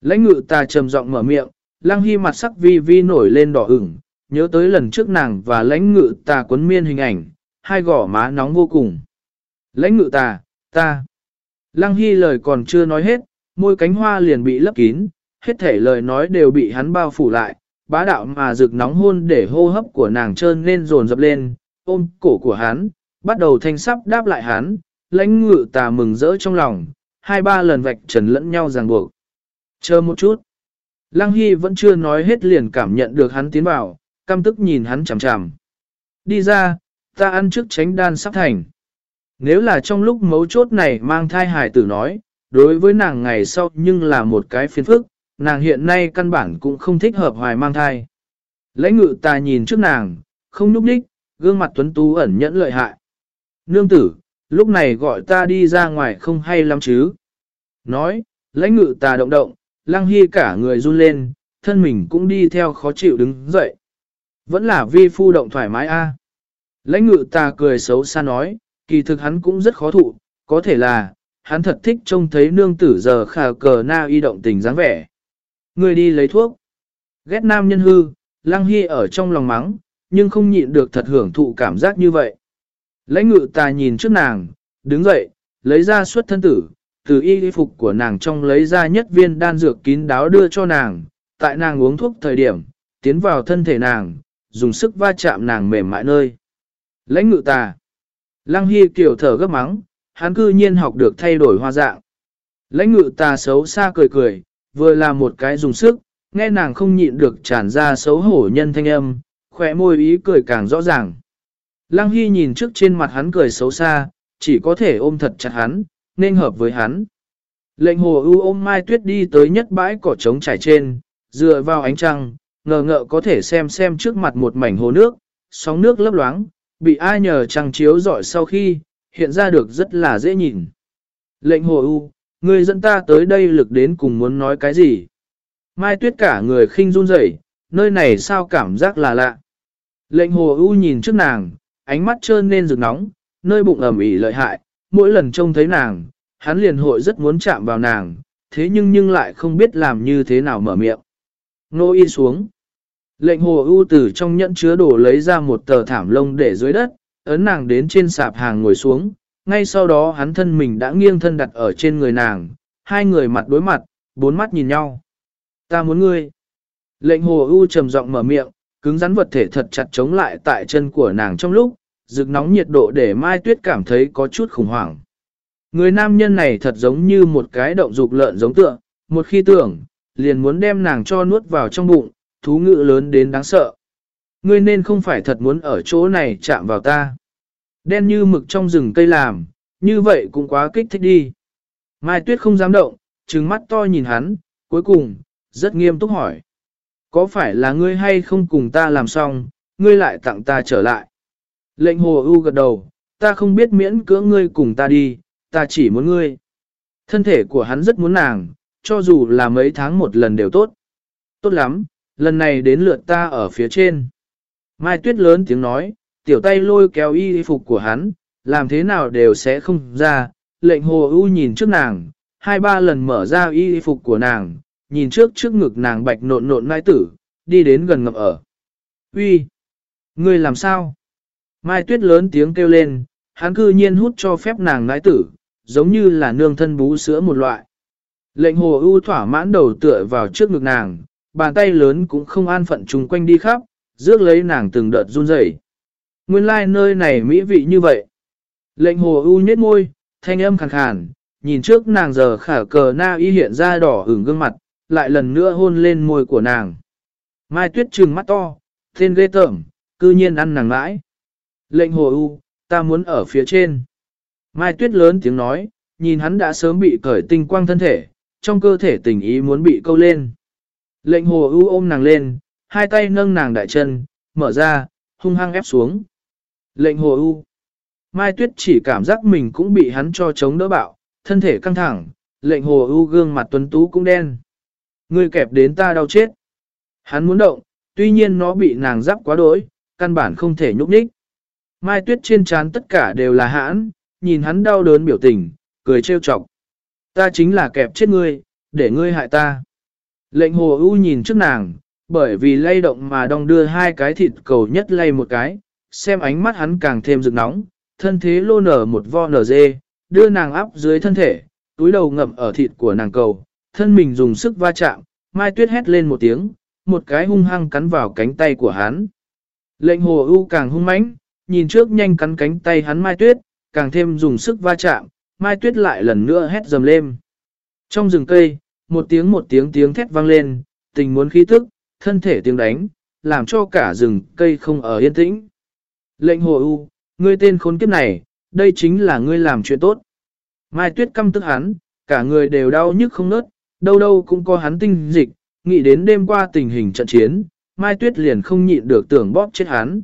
Lãnh ngự ta trầm giọng mở miệng, lăng hy mặt sắc vi vi nổi lên đỏ ửng, nhớ tới lần trước nàng và lãnh ngự ta quấn miên hình ảnh, hai gỏ má nóng vô cùng. Lãnh ngự ta, ta. Lăng hy lời còn chưa nói hết, môi cánh hoa liền bị lấp kín, hết thể lời nói đều bị hắn bao phủ lại, bá đạo mà rực nóng hôn để hô hấp của nàng trơn nên dồn dập lên, ôm cổ của hắn, bắt đầu thanh sắp đáp lại hắn, lãnh ngự tà mừng rỡ trong lòng, hai ba lần vạch trần lẫn nhau ràng buộc. Chờ một chút. Lăng Hy vẫn chưa nói hết liền cảm nhận được hắn tiến vào, căm tức nhìn hắn chằm chằm. Đi ra, ta ăn trước tránh đan sắp thành. Nếu là trong lúc mấu chốt này mang thai hài tử nói, đối với nàng ngày sau nhưng là một cái phiền phức, nàng hiện nay căn bản cũng không thích hợp hoài mang thai. Lãnh ngự ta nhìn trước nàng, không núp đích, gương mặt tuấn tú ẩn nhẫn lợi hại. Nương tử, lúc này gọi ta đi ra ngoài không hay lắm chứ. Nói, lãnh ngự ta động động, lăng hy cả người run lên, thân mình cũng đi theo khó chịu đứng dậy. Vẫn là vi phu động thoải mái a. Lãnh ngự ta cười xấu xa nói, kỳ thực hắn cũng rất khó thụ, có thể là, hắn thật thích trông thấy nương tử giờ khả cờ na y động tình dáng vẻ. Người đi lấy thuốc. Ghét nam nhân hư, lăng hy ở trong lòng mắng, nhưng không nhịn được thật hưởng thụ cảm giác như vậy. Lãnh ngự ta nhìn trước nàng, đứng dậy, lấy ra suất thân tử, từ y phục của nàng trong lấy ra nhất viên đan dược kín đáo đưa cho nàng, tại nàng uống thuốc thời điểm, tiến vào thân thể nàng, dùng sức va chạm nàng mềm mại nơi. Lãnh ngự ta. Lăng Hy kiểu thở gấp mắng, hắn cư nhiên học được thay đổi hoa dạng. Lãnh ngự ta xấu xa cười cười, vừa là một cái dùng sức, nghe nàng không nhịn được tràn ra xấu hổ nhân thanh âm, khỏe môi ý cười càng rõ ràng. Lăng Hy nhìn trước trên mặt hắn cười xấu xa, chỉ có thể ôm thật chặt hắn, nên hợp với hắn. Lệnh hồ ưu ôm Mai Tuyết đi tới nhất bãi cỏ trống trải trên, dựa vào ánh trăng, ngờ ngợ có thể xem xem trước mặt một mảnh hồ nước, sóng nước lấp loáng, bị ai nhờ trăng chiếu dọi sau khi, hiện ra được rất là dễ nhìn. Lệnh hồ ưu, người dẫn ta tới đây lực đến cùng muốn nói cái gì? Mai Tuyết cả người khinh run rẩy, nơi này sao cảm giác là lạ. Lệnh hồ ưu nhìn trước nàng, ánh mắt trơn nên rực nóng, nơi bụng ẩm ỉ lợi hại, mỗi lần trông thấy nàng, hắn liền hội rất muốn chạm vào nàng, thế nhưng nhưng lại không biết làm như thế nào mở miệng. Nô y xuống. Lệnh hồ ưu từ trong nhẫn chứa đổ lấy ra một tờ thảm lông để dưới đất, ấn nàng đến trên sạp hàng ngồi xuống, ngay sau đó hắn thân mình đã nghiêng thân đặt ở trên người nàng, hai người mặt đối mặt, bốn mắt nhìn nhau. Ta muốn ngươi. Lệnh hồ ưu trầm giọng mở miệng, cứng rắn vật thể thật chặt chống lại tại chân của nàng trong lúc, rực nóng nhiệt độ để Mai Tuyết cảm thấy có chút khủng hoảng. Người nam nhân này thật giống như một cái động dục lợn giống tựa, một khi tưởng, liền muốn đem nàng cho nuốt vào trong bụng, thú ngữ lớn đến đáng sợ. Ngươi nên không phải thật muốn ở chỗ này chạm vào ta. Đen như mực trong rừng cây làm, như vậy cũng quá kích thích đi. Mai Tuyết không dám động, trừng mắt to nhìn hắn, cuối cùng, rất nghiêm túc hỏi. Có phải là ngươi hay không cùng ta làm xong, ngươi lại tặng ta trở lại? Lệnh hồ ưu gật đầu, ta không biết miễn cưỡng ngươi cùng ta đi, ta chỉ muốn ngươi. Thân thể của hắn rất muốn nàng, cho dù là mấy tháng một lần đều tốt. Tốt lắm, lần này đến lượt ta ở phía trên. Mai tuyết lớn tiếng nói, tiểu tay lôi kéo y phục của hắn, làm thế nào đều sẽ không ra. Lệnh hồ ưu nhìn trước nàng, hai ba lần mở ra y phục của nàng, nhìn trước trước ngực nàng bạch nộn nộn nai tử, đi đến gần ngập ở. Uy, Ngươi làm sao? Mai tuyết lớn tiếng kêu lên, hắn cư nhiên hút cho phép nàng nãi tử, giống như là nương thân bú sữa một loại. Lệnh hồ ưu thỏa mãn đầu tựa vào trước ngực nàng, bàn tay lớn cũng không an phận chung quanh đi khắp, rước lấy nàng từng đợt run rẩy. Nguyên lai like nơi này mỹ vị như vậy. Lệnh hồ ưu nhếch môi, thanh âm khàn khàn, nhìn trước nàng giờ khả cờ na y hiện ra đỏ ửng gương mặt, lại lần nữa hôn lên môi của nàng. Mai tuyết trừng mắt to, tên ghê tởm, cư nhiên ăn nàng mãi. Lệnh hồ u ta muốn ở phía trên. Mai tuyết lớn tiếng nói, nhìn hắn đã sớm bị cởi tinh quang thân thể, trong cơ thể tình ý muốn bị câu lên. Lệnh hồ u ôm nàng lên, hai tay nâng nàng đại chân, mở ra, hung hăng ép xuống. Lệnh hồ u Mai tuyết chỉ cảm giác mình cũng bị hắn cho chống đỡ bạo, thân thể căng thẳng, lệnh hồ u gương mặt tuấn tú cũng đen. Ngươi kẹp đến ta đau chết. Hắn muốn động, tuy nhiên nó bị nàng giáp quá đỗi, căn bản không thể nhúc nhích. Mai tuyết trên trán tất cả đều là hãn, nhìn hắn đau đớn biểu tình, cười trêu chọc. Ta chính là kẹp chết ngươi, để ngươi hại ta. Lệnh hồ ưu nhìn trước nàng, bởi vì lay động mà đong đưa hai cái thịt cầu nhất lay một cái, xem ánh mắt hắn càng thêm rực nóng, thân thế lô nở một vo nở dê, đưa nàng áp dưới thân thể, túi đầu ngậm ở thịt của nàng cầu, thân mình dùng sức va chạm, mai tuyết hét lên một tiếng, một cái hung hăng cắn vào cánh tay của hắn. Lệnh hồ ưu càng hung mãnh, nhìn trước nhanh cắn cánh tay hắn mai tuyết, càng thêm dùng sức va chạm, mai tuyết lại lần nữa hét dầm lên. Trong rừng cây, một tiếng một tiếng tiếng thét vang lên, tình muốn khí tức, thân thể tiếng đánh, làm cho cả rừng cây không ở yên tĩnh. Lệnh hồ ưu, ngươi tên khốn kiếp này, đây chính là ngươi làm chuyện tốt. Mai Tuyết căm tức hắn, cả người đều đau nhức không nớt, đâu đâu cũng có hắn tinh dịch, nghĩ đến đêm qua tình hình trận chiến, Mai Tuyết liền không nhịn được tưởng bóp chết hắn.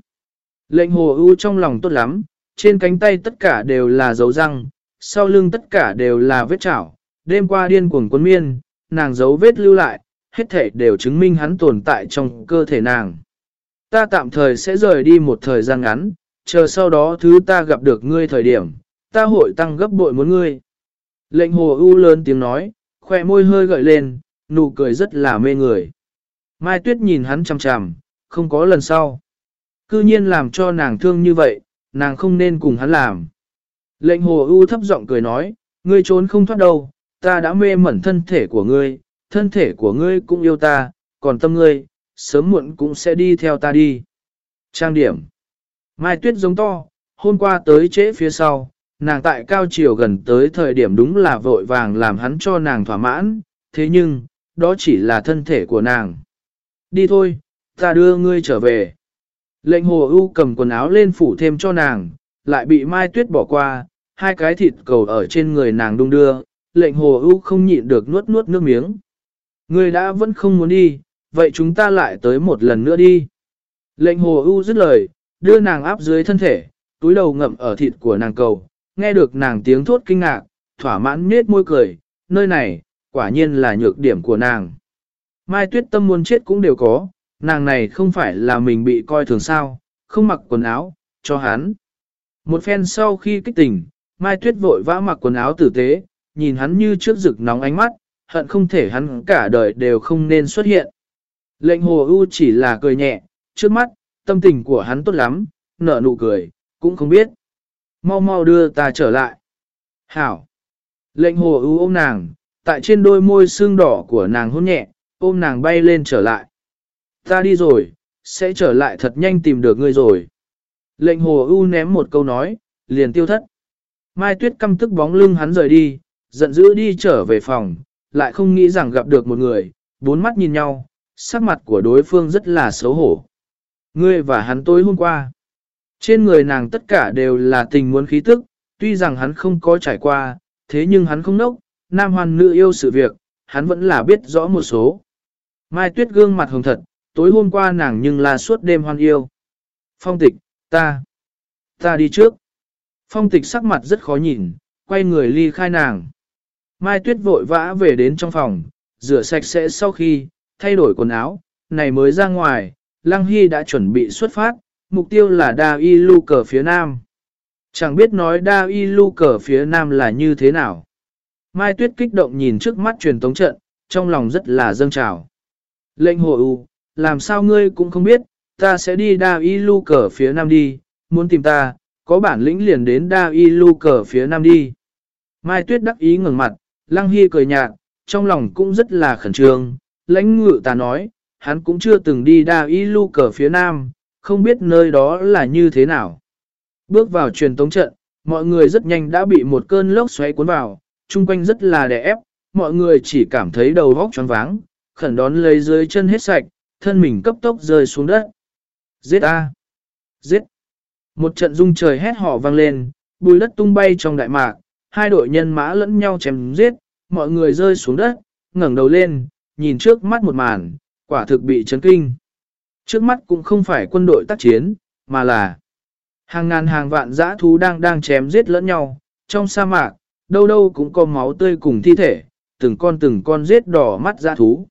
Lệnh hồ ưu trong lòng tốt lắm, trên cánh tay tất cả đều là dấu răng, sau lưng tất cả đều là vết chảo, đêm qua điên cuồng quân miên, nàng dấu vết lưu lại, hết thể đều chứng minh hắn tồn tại trong cơ thể nàng. Ta tạm thời sẽ rời đi một thời gian ngắn, chờ sau đó thứ ta gặp được ngươi thời điểm, ta hội tăng gấp bội muốn ngươi. Lệnh hồ ưu lớn tiếng nói, khoe môi hơi gợi lên, nụ cười rất là mê người. Mai Tuyết nhìn hắn chằm chằm, không có lần sau. Cư nhiên làm cho nàng thương như vậy, nàng không nên cùng hắn làm. Lệnh hồ ưu thấp giọng cười nói, ngươi trốn không thoát đâu, ta đã mê mẩn thân thể của ngươi, thân thể của ngươi cũng yêu ta, còn tâm ngươi, sớm muộn cũng sẽ đi theo ta đi. Trang điểm Mai Tuyết giống to, hôm qua tới trễ phía sau, nàng tại cao chiều gần tới thời điểm đúng là vội vàng làm hắn cho nàng thỏa mãn, thế nhưng, đó chỉ là thân thể của nàng. Đi thôi, ta đưa ngươi trở về. Lệnh hồ ưu cầm quần áo lên phủ thêm cho nàng, lại bị Mai Tuyết bỏ qua, hai cái thịt cầu ở trên người nàng đung đưa, lệnh hồ ưu không nhịn được nuốt nuốt nước miếng. Ngươi đã vẫn không muốn đi, vậy chúng ta lại tới một lần nữa đi. Lệnh hồ ưu dứt lời, đưa nàng áp dưới thân thể, túi đầu ngậm ở thịt của nàng cầu, nghe được nàng tiếng thốt kinh ngạc, thỏa mãn nết môi cười, nơi này, quả nhiên là nhược điểm của nàng. Mai tuyết tâm muốn chết cũng đều có, nàng này không phải là mình bị coi thường sao, không mặc quần áo, cho hắn. Một phen sau khi kích tỉnh, Mai tuyết vội vã mặc quần áo tử tế, nhìn hắn như trước rực nóng ánh mắt, hận không thể hắn cả đời đều không nên xuất hiện. Lệnh hồ ưu chỉ là cười nhẹ, trước mắt, tâm tình của hắn tốt lắm, nở nụ cười, cũng không biết. Mau mau đưa ta trở lại. Hảo. Lệnh hồ ưu ôm nàng, tại trên đôi môi xương đỏ của nàng hôn nhẹ, ôm nàng bay lên trở lại. Ta đi rồi, sẽ trở lại thật nhanh tìm được ngươi rồi. Lệnh hồ ưu ném một câu nói, liền tiêu thất. Mai tuyết căm tức bóng lưng hắn rời đi, giận dữ đi trở về phòng, lại không nghĩ rằng gặp được một người, bốn mắt nhìn nhau, sắc mặt của đối phương rất là xấu hổ. Ngươi và hắn tối hôm qua, trên người nàng tất cả đều là tình muốn khí tức, tuy rằng hắn không có trải qua, thế nhưng hắn không nốc, nam hoàn nữ yêu sự việc, hắn vẫn là biết rõ một số. Mai tuyết gương mặt hồng thật, tối hôm qua nàng nhưng là suốt đêm hoan yêu. Phong tịch, ta, ta đi trước. Phong tịch sắc mặt rất khó nhìn, quay người ly khai nàng. Mai tuyết vội vã về đến trong phòng, rửa sạch sẽ sau khi, thay đổi quần áo, này mới ra ngoài, Lăng Hy đã chuẩn bị xuất phát, mục tiêu là Đa Y Lu cờ phía nam. Chẳng biết nói Đa Y Lu cờ phía nam là như thế nào. Mai Tuyết kích động nhìn trước mắt truyền tống trận, trong lòng rất là dâng trào. Lệnh hội u, làm sao ngươi cũng không biết, ta sẽ đi Đa Y Lu cờ phía nam đi, muốn tìm ta, có bản lĩnh liền đến Đa Y Lu cờ phía nam đi. Mai Tuyết đắc ý ngừng mặt, Lăng Hy cười nhạt, trong lòng cũng rất là khẩn trương, lãnh ngự ta nói, hắn cũng chưa từng đi đa y lu cờ phía nam, không biết nơi đó là như thế nào. Bước vào truyền tống trận, mọi người rất nhanh đã bị một cơn lốc xoáy cuốn vào, chung quanh rất là đè ép, mọi người chỉ cảm thấy đầu vóc choáng váng, khẩn đón lấy dưới chân hết sạch, thân mình cấp tốc rơi xuống đất. Giết A! Giết! Một trận rung trời hét họ vang lên, bùi đất tung bay trong đại mạc, hai đội nhân mã lẫn nhau chém giết, mọi người rơi xuống đất, ngẩng đầu lên, nhìn trước mắt một màn, quả thực bị chấn kinh. Trước mắt cũng không phải quân đội tác chiến, mà là hàng ngàn hàng vạn dã thú đang đang chém giết lẫn nhau, trong sa mạc, đâu đâu cũng có máu tươi cùng thi thể, từng con từng con giết đỏ mắt dã thú.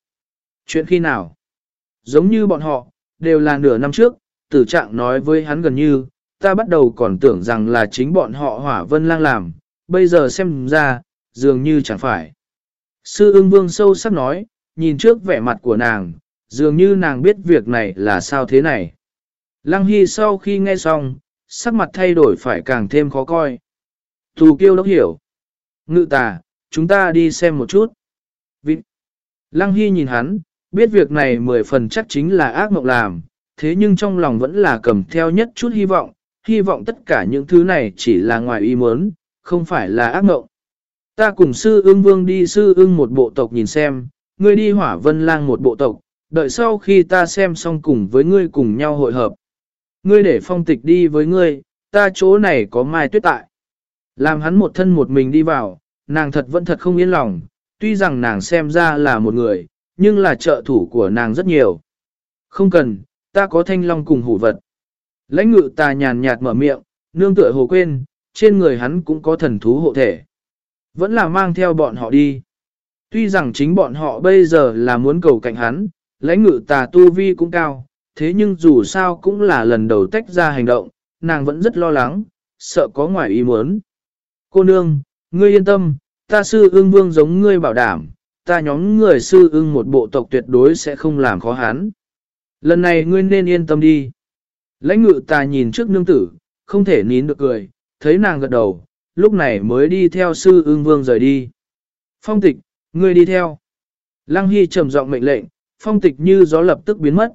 Chuyện khi nào? Giống như bọn họ, đều là nửa năm trước, tử trạng nói với hắn gần như, ta bắt đầu còn tưởng rằng là chính bọn họ hỏa vân lang làm, bây giờ xem ra, dường như chẳng phải. Sư ưng vương sâu sắc nói, nhìn trước vẻ mặt của nàng, dường như nàng biết việc này là sao thế này. Lăng Hy sau khi nghe xong, sắc mặt thay đổi phải càng thêm khó coi. Thù kiêu đốc hiểu. Ngự tà, chúng ta đi xem một chút. Vì... Lăng Hy nhìn hắn, biết việc này mười phần chắc chính là ác mộng làm, thế nhưng trong lòng vẫn là cầm theo nhất chút hy vọng, hy vọng tất cả những thứ này chỉ là ngoài ý muốn, không phải là ác mộng. Ta cùng sư ương vương đi sư ương một bộ tộc nhìn xem, ngươi đi hỏa vân lang một bộ tộc, đợi sau khi ta xem xong cùng với ngươi cùng nhau hội hợp. Ngươi để phong tịch đi với ngươi, ta chỗ này có mai tuyết tại. Làm hắn một thân một mình đi vào, nàng thật vẫn thật không yên lòng, tuy rằng nàng xem ra là một người, nhưng là trợ thủ của nàng rất nhiều. Không cần, ta có thanh long cùng hủ vật. Lãnh ngự ta nhàn nhạt mở miệng, nương tựa hồ quên, trên người hắn cũng có thần thú hộ thể. Vẫn là mang theo bọn họ đi. Tuy rằng chính bọn họ bây giờ là muốn cầu cạnh hắn, lãnh ngự tà tu vi cũng cao, thế nhưng dù sao cũng là lần đầu tách ra hành động, nàng vẫn rất lo lắng, sợ có ngoài ý muốn. Cô nương, ngươi yên tâm, ta sư ương vương giống ngươi bảo đảm, ta nhóm người sư ưng một bộ tộc tuyệt đối sẽ không làm khó hắn. Lần này ngươi nên yên tâm đi. Lãnh ngự ta nhìn trước nương tử, không thể nín được cười, thấy nàng gật đầu, lúc này mới đi theo sư ưng vương rời đi. Phong tịch, ngươi đi theo. Lăng Hy trầm giọng mệnh lệnh, phong tịch như gió lập tức biến mất.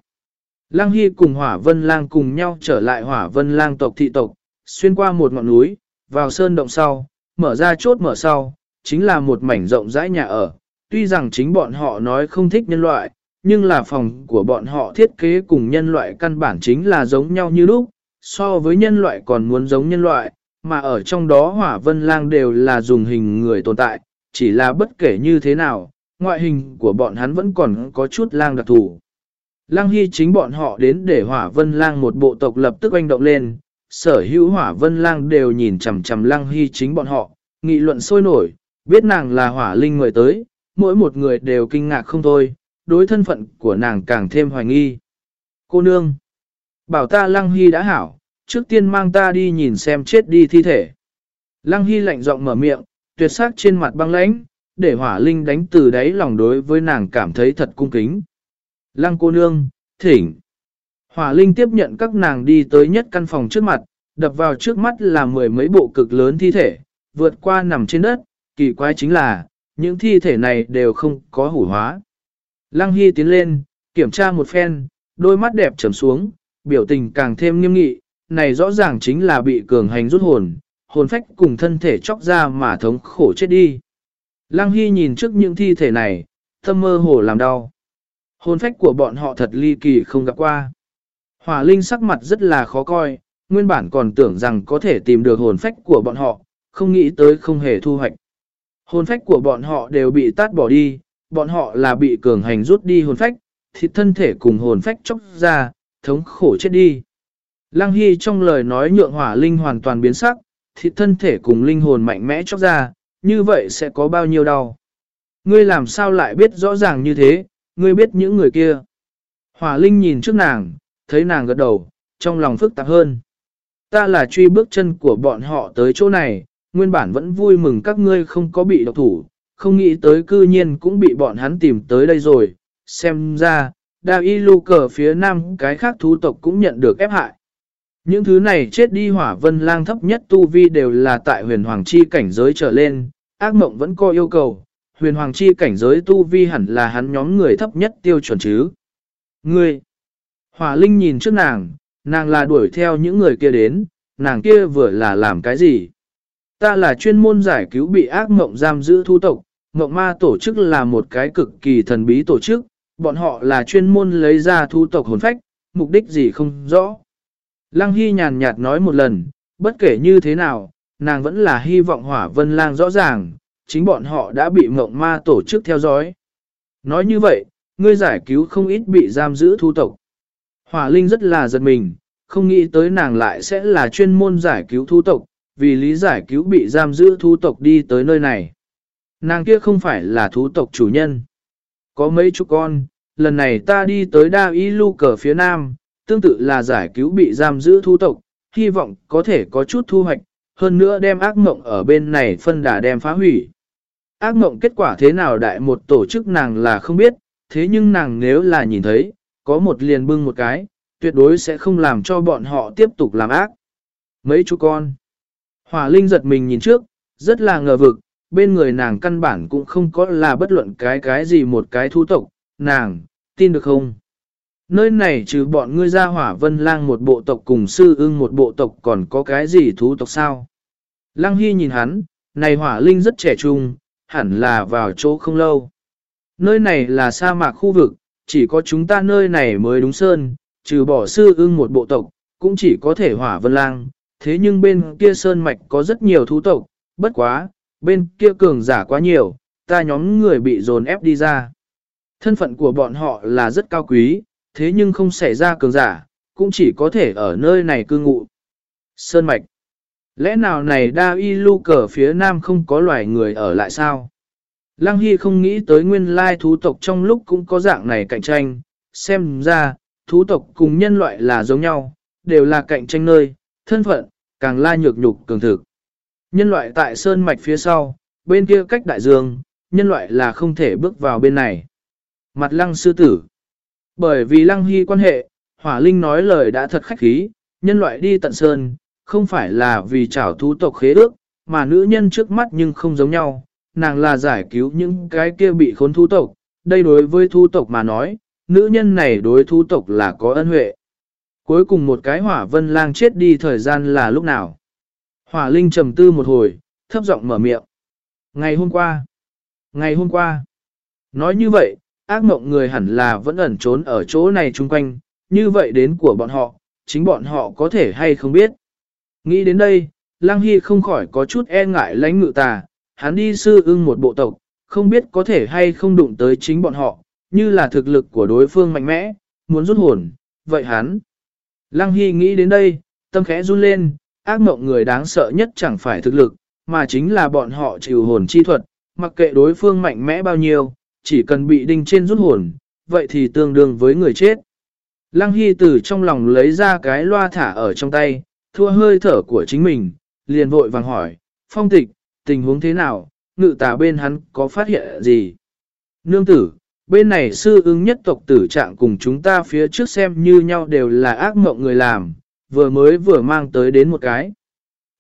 Lăng Hy cùng hỏa vân lang cùng nhau trở lại hỏa vân lang tộc thị tộc, xuyên qua một ngọn núi, vào sơn động sau, mở ra chốt mở sau, chính là một mảnh rộng rãi nhà ở. Tuy rằng chính bọn họ nói không thích nhân loại, nhưng là phòng của bọn họ thiết kế cùng nhân loại căn bản chính là giống nhau như lúc, so với nhân loại còn muốn giống nhân loại, mà ở trong đó hỏa vân lang đều là dùng hình người tồn tại, chỉ là bất kể như thế nào, ngoại hình của bọn hắn vẫn còn có chút lang đặc thù. Lang Hy chính bọn họ đến để hỏa vân lang một bộ tộc lập tức oanh động lên, sở hữu hỏa vân lang đều nhìn chằm chằm Lang Hy chính bọn họ, nghị luận sôi nổi, biết nàng là hỏa linh người tới, mỗi một người đều kinh ngạc không thôi, đối thân phận của nàng càng thêm hoài nghi. Cô nương, bảo ta Lăng Hy đã hảo, trước tiên mang ta đi nhìn xem chết đi thi thể. Lăng Hy lạnh giọng mở miệng, tuyệt sắc trên mặt băng lãnh, để hỏa linh đánh từ đáy lòng đối với nàng cảm thấy thật cung kính. Lăng cô nương, thỉnh. Hỏa linh tiếp nhận các nàng đi tới nhất căn phòng trước mặt, đập vào trước mắt là mười mấy bộ cực lớn thi thể, vượt qua nằm trên đất, kỳ quái chính là, những thi thể này đều không có hủ hóa. Lăng Hy tiến lên, kiểm tra một phen, đôi mắt đẹp trầm xuống, biểu tình càng thêm nghiêm nghị, này rõ ràng chính là bị cường hành rút hồn, hồn phách cùng thân thể chóc ra mà thống khổ chết đi. Lăng Hy nhìn trước những thi thể này, thâm mơ hồ làm đau. Hồn phách của bọn họ thật ly kỳ không gặp qua. Hỏa Linh sắc mặt rất là khó coi, nguyên bản còn tưởng rằng có thể tìm được hồn phách của bọn họ, không nghĩ tới không hề thu hoạch. Hồn phách của bọn họ đều bị tát bỏ đi, bọn họ là bị cường hành rút đi hồn phách, thịt thân thể cùng hồn phách chóc ra, thống khổ chết đi. Lăng Hy trong lời nói nhượng hỏa linh hoàn toàn biến sắc, thịt thân thể cùng linh hồn mạnh mẽ chóc ra, như vậy sẽ có bao nhiêu đau. Ngươi làm sao lại biết rõ ràng như thế, ngươi biết những người kia. Hỏa linh nhìn trước nàng, thấy nàng gật đầu, trong lòng phức tạp hơn. Ta là truy bước chân của bọn họ tới chỗ này, nguyên bản vẫn vui mừng các ngươi không có bị độc thủ, không nghĩ tới cư nhiên cũng bị bọn hắn tìm tới đây rồi. Xem ra, đào y lưu cờ phía nam cái khác thú tộc cũng nhận được ép hại. Những thứ này chết đi hỏa vân lang thấp nhất tu vi đều là tại huyền hoàng chi cảnh giới trở lên, ác mộng vẫn có yêu cầu, huyền hoàng chi cảnh giới tu vi hẳn là hắn nhóm người thấp nhất tiêu chuẩn chứ. Ngươi! Hỏa linh nhìn trước nàng, nàng là đuổi theo những người kia đến, nàng kia vừa là làm cái gì? Ta là chuyên môn giải cứu bị ác mộng giam giữ thu tộc, mộng ma tổ chức là một cái cực kỳ thần bí tổ chức, bọn họ là chuyên môn lấy ra thu tộc hồn phách, mục đích gì không rõ. Lăng Hy nhàn nhạt nói một lần, bất kể như thế nào, nàng vẫn là hy vọng hỏa vân lang rõ ràng, chính bọn họ đã bị mộng ma tổ chức theo dõi. Nói như vậy, ngươi giải cứu không ít bị giam giữ thu tộc. Hỏa Linh rất là giật mình, không nghĩ tới nàng lại sẽ là chuyên môn giải cứu thu tộc, vì lý giải cứu bị giam giữ thu tộc đi tới nơi này. Nàng kia không phải là thú tộc chủ nhân. Có mấy chú con, lần này ta đi tới đa y lu cờ phía nam, tương tự là giải cứu bị giam giữ thu tộc, hy vọng có thể có chút thu hoạch, hơn nữa đem ác mộng ở bên này phân đà đem phá hủy. Ác mộng kết quả thế nào đại một tổ chức nàng là không biết, thế nhưng nàng nếu là nhìn thấy, có một liền bưng một cái, tuyệt đối sẽ không làm cho bọn họ tiếp tục làm ác. Mấy chú con. Hỏa Linh giật mình nhìn trước, rất là ngờ vực, bên người nàng căn bản cũng không có là bất luận cái cái gì một cái thu tộc, nàng, tin được không? Nơi này trừ bọn ngươi ra hỏa vân lang một bộ tộc cùng sư ưng một bộ tộc còn có cái gì thú tộc sao? Lăng Hy nhìn hắn, này hỏa linh rất trẻ trung, hẳn là vào chỗ không lâu. Nơi này là sa mạc khu vực, chỉ có chúng ta nơi này mới đúng sơn, trừ bỏ sư ưng một bộ tộc, cũng chỉ có thể hỏa vân lang, thế nhưng bên kia sơn mạch có rất nhiều thú tộc, bất quá, bên kia cường giả quá nhiều, ta nhóm người bị dồn ép đi ra. Thân phận của bọn họ là rất cao quý, thế nhưng không xảy ra cường giả, cũng chỉ có thể ở nơi này cư ngụ. Sơn mạch. Lẽ nào này đa y lưu cờ phía nam không có loài người ở lại sao? Lăng Hy không nghĩ tới nguyên lai thú tộc trong lúc cũng có dạng này cạnh tranh, xem ra, thú tộc cùng nhân loại là giống nhau, đều là cạnh tranh nơi, thân phận, càng la nhược nhục cường thực. Nhân loại tại sơn mạch phía sau, bên kia cách đại dương, nhân loại là không thể bước vào bên này. Mặt lăng sư tử. Bởi vì lăng hy quan hệ, hỏa linh nói lời đã thật khách khí, nhân loại đi tận sơn, không phải là vì trảo thú tộc khế ước, mà nữ nhân trước mắt nhưng không giống nhau, nàng là giải cứu những cái kia bị khốn thú tộc, đây đối với thú tộc mà nói, nữ nhân này đối thú tộc là có ân huệ. Cuối cùng một cái hỏa vân lang chết đi thời gian là lúc nào? Hỏa linh trầm tư một hồi, thấp giọng mở miệng. Ngày hôm qua. Ngày hôm qua. Nói như vậy, ác mộng người hẳn là vẫn ẩn trốn ở chỗ này chung quanh, như vậy đến của bọn họ, chính bọn họ có thể hay không biết. Nghĩ đến đây, Lang Hy không khỏi có chút e ngại lãnh ngự tà, hắn đi sư ưng một bộ tộc, không biết có thể hay không đụng tới chính bọn họ, như là thực lực của đối phương mạnh mẽ, muốn rút hồn, vậy hắn. Lăng Hy nghĩ đến đây, tâm khẽ run lên, ác mộng người đáng sợ nhất chẳng phải thực lực, mà chính là bọn họ chịu hồn chi thuật, mặc kệ đối phương mạnh mẽ bao nhiêu, chỉ cần bị đinh trên rút hồn, vậy thì tương đương với người chết. Lăng Hy từ trong lòng lấy ra cái loa thả ở trong tay, thua hơi thở của chính mình, liền vội vàng hỏi, phong tịch, tình huống thế nào, ngự tà bên hắn có phát hiện gì? Nương tử, bên này sư ứng nhất tộc tử trạng cùng chúng ta phía trước xem như nhau đều là ác mộng người làm, vừa mới vừa mang tới đến một cái.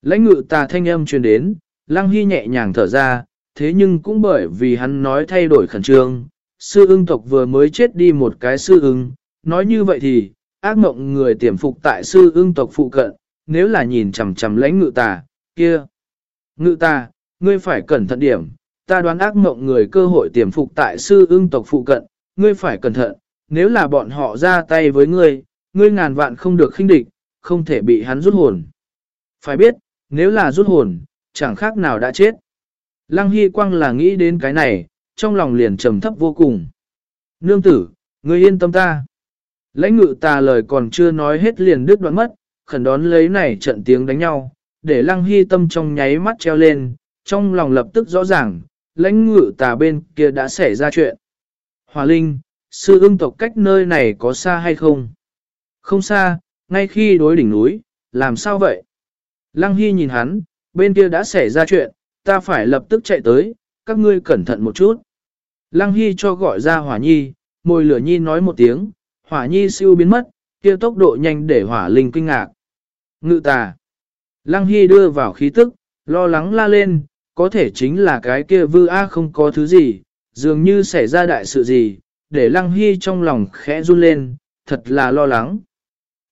Lãnh ngự tà thanh âm truyền đến, lăng hy nhẹ nhàng thở ra, thế nhưng cũng bởi vì hắn nói thay đổi khẩn trương, sư ưng tộc vừa mới chết đi một cái sư ưng, nói như vậy thì, ác mộng người tiềm phục tại sư ưng tộc phụ cận, nếu là nhìn chằm chằm lãnh ngự tà, kia. Ngự tà, ngươi phải cẩn thận điểm, ta đoán ác mộng người cơ hội tiềm phục tại sư ưng tộc phụ cận, ngươi phải cẩn thận, nếu là bọn họ ra tay với ngươi, ngươi ngàn vạn không được khinh địch, không thể bị hắn rút hồn. Phải biết, nếu là rút hồn, chẳng khác nào đã chết. Lăng Hy Quang là nghĩ đến cái này, trong lòng liền trầm thấp vô cùng. Nương tử, ngươi yên tâm ta. Lãnh ngự tà lời còn chưa nói hết liền đứt đoạn mất, khẩn đón lấy này trận tiếng đánh nhau, để Lăng Hy tâm trong nháy mắt treo lên, trong lòng lập tức rõ ràng, lãnh ngự tà bên kia đã xảy ra chuyện. Hòa Linh, sư ưng tộc cách nơi này có xa hay không? Không xa, ngay khi đối đỉnh núi, làm sao vậy? Lăng Hy nhìn hắn, bên kia đã xảy ra chuyện, ta phải lập tức chạy tới, các ngươi cẩn thận một chút. Lăng Hy cho gọi ra Hỏa Nhi, môi lửa Nhi nói một tiếng, Hỏa Nhi siêu biến mất, kia tốc độ nhanh để Hỏa Linh kinh ngạc. Ngự tà. Lăng Hy đưa vào khí tức, lo lắng la lên, có thể chính là cái kia vư a không có thứ gì, dường như xảy ra đại sự gì, để Lăng Hy trong lòng khẽ run lên, thật là lo lắng.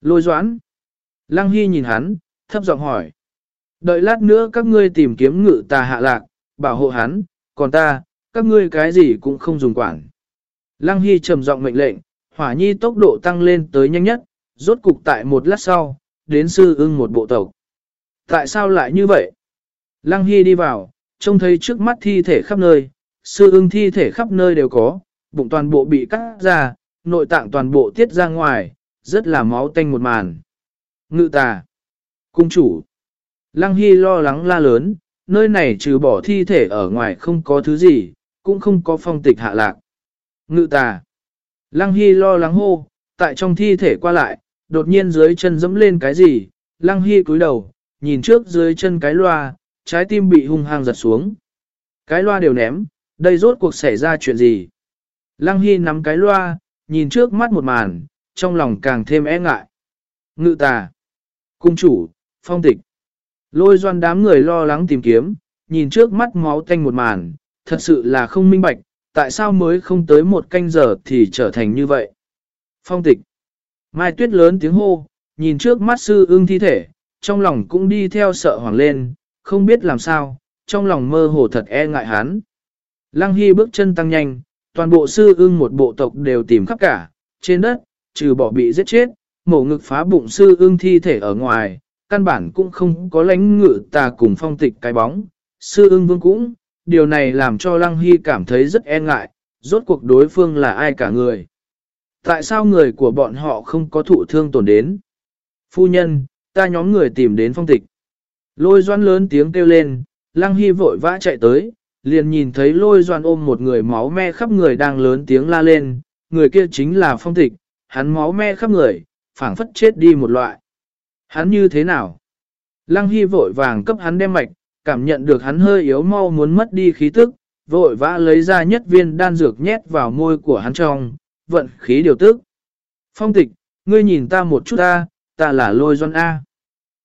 Lôi doãn. Lăng Hy nhìn hắn, thấp giọng hỏi. Đợi lát nữa các ngươi tìm kiếm ngự tà hạ lạc, bảo hộ hắn, còn ta, các ngươi cái gì cũng không dùng quản. Lăng Hy trầm giọng mệnh lệnh, hỏa nhi tốc độ tăng lên tới nhanh nhất, rốt cục tại một lát sau, đến sư ưng một bộ tộc. Tại sao lại như vậy? Lăng Hy đi vào, trông thấy trước mắt thi thể khắp nơi, sư ưng thi thể khắp nơi đều có, bụng toàn bộ bị cắt ra, nội tạng toàn bộ tiết ra ngoài, rất là máu tanh một màn. Ngự tà. Cung chủ. Lăng Hy lo lắng la lớn, nơi này trừ bỏ thi thể ở ngoài không có thứ gì, cũng không có phong tịch hạ lạc. Ngự tà. Lăng Hy lo lắng hô, tại trong thi thể qua lại, đột nhiên dưới chân dẫm lên cái gì, Lăng Hy cúi đầu, nhìn trước dưới chân cái loa, trái tim bị hung hăng giật xuống. Cái loa đều ném, đây rốt cuộc xảy ra chuyện gì? Lăng Hy nắm cái loa, nhìn trước mắt một màn, trong lòng càng thêm e ngại. Ngự tà, cung chủ, phong tịch. Lôi doan đám người lo lắng tìm kiếm, nhìn trước mắt máu tanh một màn, thật sự là không minh bạch, tại sao mới không tới một canh giờ thì trở thành như vậy. Phong tịch. Mai tuyết lớn tiếng hô, nhìn trước mắt sư ưng thi thể, trong lòng cũng đi theo sợ hoảng lên, không biết làm sao, trong lòng mơ hồ thật e ngại hắn. Lăng Hy bước chân tăng nhanh, toàn bộ sư ưng một bộ tộc đều tìm khắp cả, trên đất, trừ bỏ bị giết chết, mổ ngực phá bụng sư ưng thi thể ở ngoài, căn bản cũng không có lãnh ngự tà cùng phong tịch cái bóng. Sư ưng vương cũng, điều này làm cho Lăng Hy cảm thấy rất e ngại, rốt cuộc đối phương là ai cả người. Tại sao người của bọn họ không có thụ thương tổn đến? Phu nhân, ta nhóm người tìm đến phong tịch. Lôi doan lớn tiếng kêu lên, Lăng Hy vội vã chạy tới, liền nhìn thấy lôi doan ôm một người máu me khắp người đang lớn tiếng la lên, người kia chính là phong tịch, hắn máu me khắp người, phảng phất chết đi một loại. Hắn như thế nào? Lăng Hy vội vàng cấp hắn đem mạch, cảm nhận được hắn hơi yếu mau muốn mất đi khí tức, vội vã lấy ra nhất viên đan dược nhét vào môi của hắn trong, vận khí điều tức. Phong tịch, ngươi nhìn ta một chút ta, ta là lôi doan A.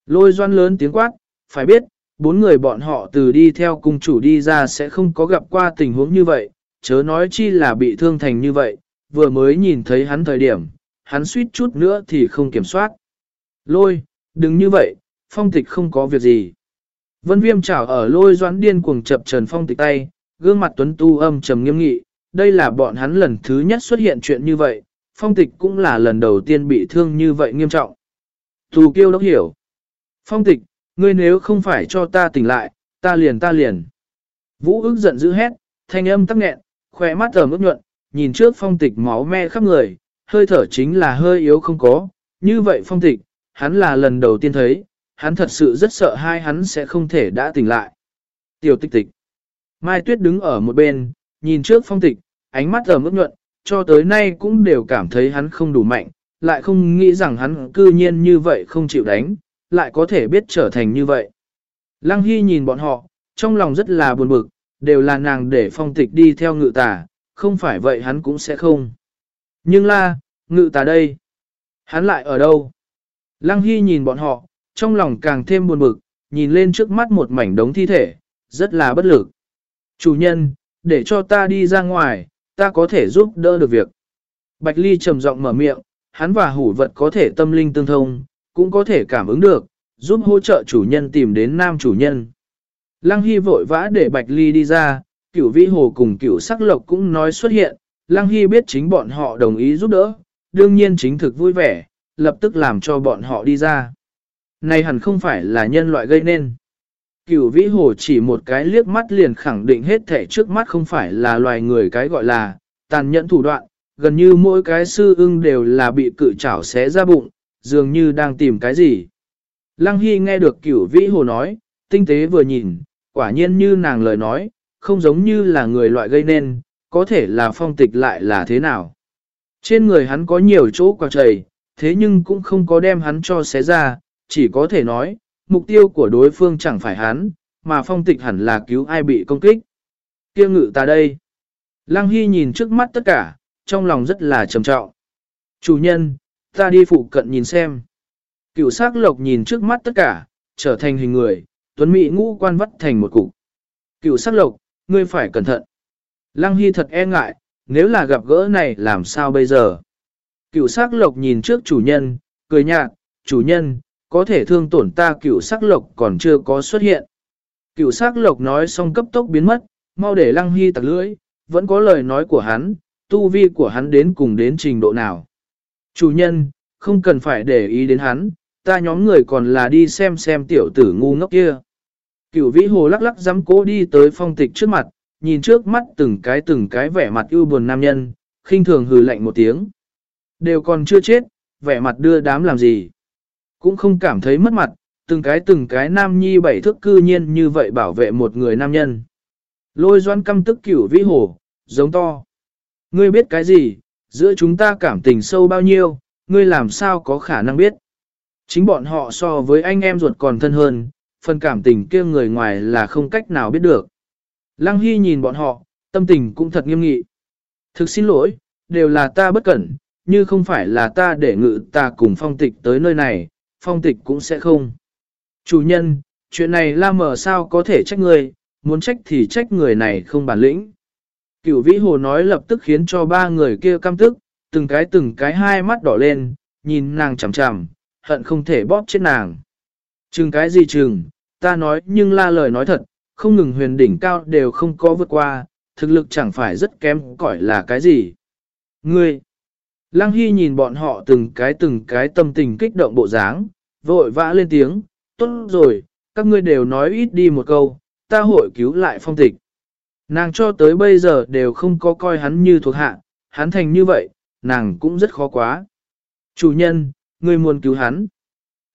Lôi doan lớn tiếng quát, phải biết, bốn người bọn họ từ đi theo cung chủ đi ra sẽ không có gặp qua tình huống như vậy, chớ nói chi là bị thương thành như vậy, vừa mới nhìn thấy hắn thời điểm, hắn suýt chút nữa thì không kiểm soát. Lôi, đừng như vậy, phong tịch không có việc gì. Vân viêm chảo ở lôi doãn điên cuồng chập trần phong tịch tay, gương mặt tuấn tu âm trầm nghiêm nghị, đây là bọn hắn lần thứ nhất xuất hiện chuyện như vậy, phong tịch cũng là lần đầu tiên bị thương như vậy nghiêm trọng. Thù kiêu đốc hiểu. Phong tịch, ngươi nếu không phải cho ta tỉnh lại, ta liền ta liền. Vũ ức giận dữ hét, thanh âm tắc nghẹn, khỏe mắt ở mức nhuận, nhìn trước phong tịch máu me khắp người, hơi thở chính là hơi yếu không có, như vậy phong tịch, hắn là lần đầu tiên thấy, hắn thật sự rất sợ hai hắn sẽ không thể đã tỉnh lại. Tiểu tịch tịch. Mai Tuyết đứng ở một bên, nhìn trước phong tịch, ánh mắt ở mức nhuận, cho tới nay cũng đều cảm thấy hắn không đủ mạnh, lại không nghĩ rằng hắn cư nhiên như vậy không chịu đánh, lại có thể biết trở thành như vậy. Lăng Hy nhìn bọn họ, trong lòng rất là buồn bực, đều là nàng để phong tịch đi theo ngự tà, không phải vậy hắn cũng sẽ không. Nhưng là, ngự tà đây, hắn lại ở đâu? Lăng Hy nhìn bọn họ, trong lòng càng thêm buồn bực, nhìn lên trước mắt một mảnh đống thi thể, rất là bất lực. Chủ nhân, để cho ta đi ra ngoài, ta có thể giúp đỡ được việc. Bạch Ly trầm giọng mở miệng, hắn và hủ vật có thể tâm linh tương thông, cũng có thể cảm ứng được, giúp hỗ trợ chủ nhân tìm đến nam chủ nhân. Lăng Hy vội vã để Bạch Ly đi ra, cửu vĩ hồ cùng cửu sắc lộc cũng nói xuất hiện, Lăng Hy biết chính bọn họ đồng ý giúp đỡ, đương nhiên chính thực vui vẻ, lập tức làm cho bọn họ đi ra. Này hẳn không phải là nhân loại gây nên. Cửu vĩ hồ chỉ một cái liếc mắt liền khẳng định hết thể trước mắt không phải là loài người cái gọi là tàn nhẫn thủ đoạn, gần như mỗi cái sư ưng đều là bị cự chảo xé ra bụng, dường như đang tìm cái gì. Lăng Hy nghe được cửu vĩ hồ nói, tinh tế vừa nhìn, quả nhiên như nàng lời nói, không giống như là người loại gây nên, có thể là phong tịch lại là thế nào. Trên người hắn có nhiều chỗ quạt trầy, thế nhưng cũng không có đem hắn cho xé ra, chỉ có thể nói, mục tiêu của đối phương chẳng phải hắn, mà phong tịch hẳn là cứu ai bị công kích. Kia ngự ta đây. Lăng Hy nhìn trước mắt tất cả, trong lòng rất là trầm trọng. Chủ nhân, ta đi phụ cận nhìn xem. Cựu sắc lộc nhìn trước mắt tất cả, trở thành hình người, tuấn mỹ ngũ quan vắt thành một cục. Cựu sắc lộc, ngươi phải cẩn thận. Lăng Hy thật e ngại, nếu là gặp gỡ này làm sao bây giờ? Cựu sắc lộc nhìn trước chủ nhân, cười nhạt, chủ nhân, có thể thương tổn ta cựu sắc lộc còn chưa có xuất hiện. Cựu sắc lộc nói xong cấp tốc biến mất, mau để lăng hy tặc lưỡi, vẫn có lời nói của hắn, tu vi của hắn đến cùng đến trình độ nào. Chủ nhân, không cần phải để ý đến hắn, ta nhóm người còn là đi xem xem tiểu tử ngu ngốc kia. Cựu vĩ hồ lắc lắc dám cố đi tới phong tịch trước mặt, nhìn trước mắt từng cái từng cái vẻ mặt ưu buồn nam nhân, khinh thường hừ lạnh một tiếng. Đều còn chưa chết, vẻ mặt đưa đám làm gì. Cũng không cảm thấy mất mặt, từng cái từng cái nam nhi bảy thước cư nhiên như vậy bảo vệ một người nam nhân. Lôi doan căm tức cửu vĩ hồ, giống to. Ngươi biết cái gì, giữa chúng ta cảm tình sâu bao nhiêu, ngươi làm sao có khả năng biết. Chính bọn họ so với anh em ruột còn thân hơn, phần cảm tình kia người ngoài là không cách nào biết được. Lăng Hy nhìn bọn họ, tâm tình cũng thật nghiêm nghị. Thực xin lỗi, đều là ta bất cẩn, như không phải là ta để ngự ta cùng phong tịch tới nơi này, phong tịch cũng sẽ không. Chủ nhân, chuyện này la mở sao có thể trách người, muốn trách thì trách người này không bản lĩnh. Cửu vĩ hồ nói lập tức khiến cho ba người kia căm tức, từng cái từng cái hai mắt đỏ lên, nhìn nàng chằm chằm, hận không thể bóp chết nàng. Chừng cái gì chừng, ta nói nhưng la lời nói thật, không ngừng huyền đỉnh cao đều không có vượt qua, thực lực chẳng phải rất kém cỏi là cái gì. Ngươi, Lăng Hy nhìn bọn họ từng cái từng cái tâm tình kích động bộ dáng, vội vã lên tiếng, tốt rồi, các ngươi đều nói ít đi một câu, ta hội cứu lại phong tịch. Nàng cho tới bây giờ đều không có coi hắn như thuộc hạ, hắn thành như vậy, nàng cũng rất khó quá. Chủ nhân, người muốn cứu hắn.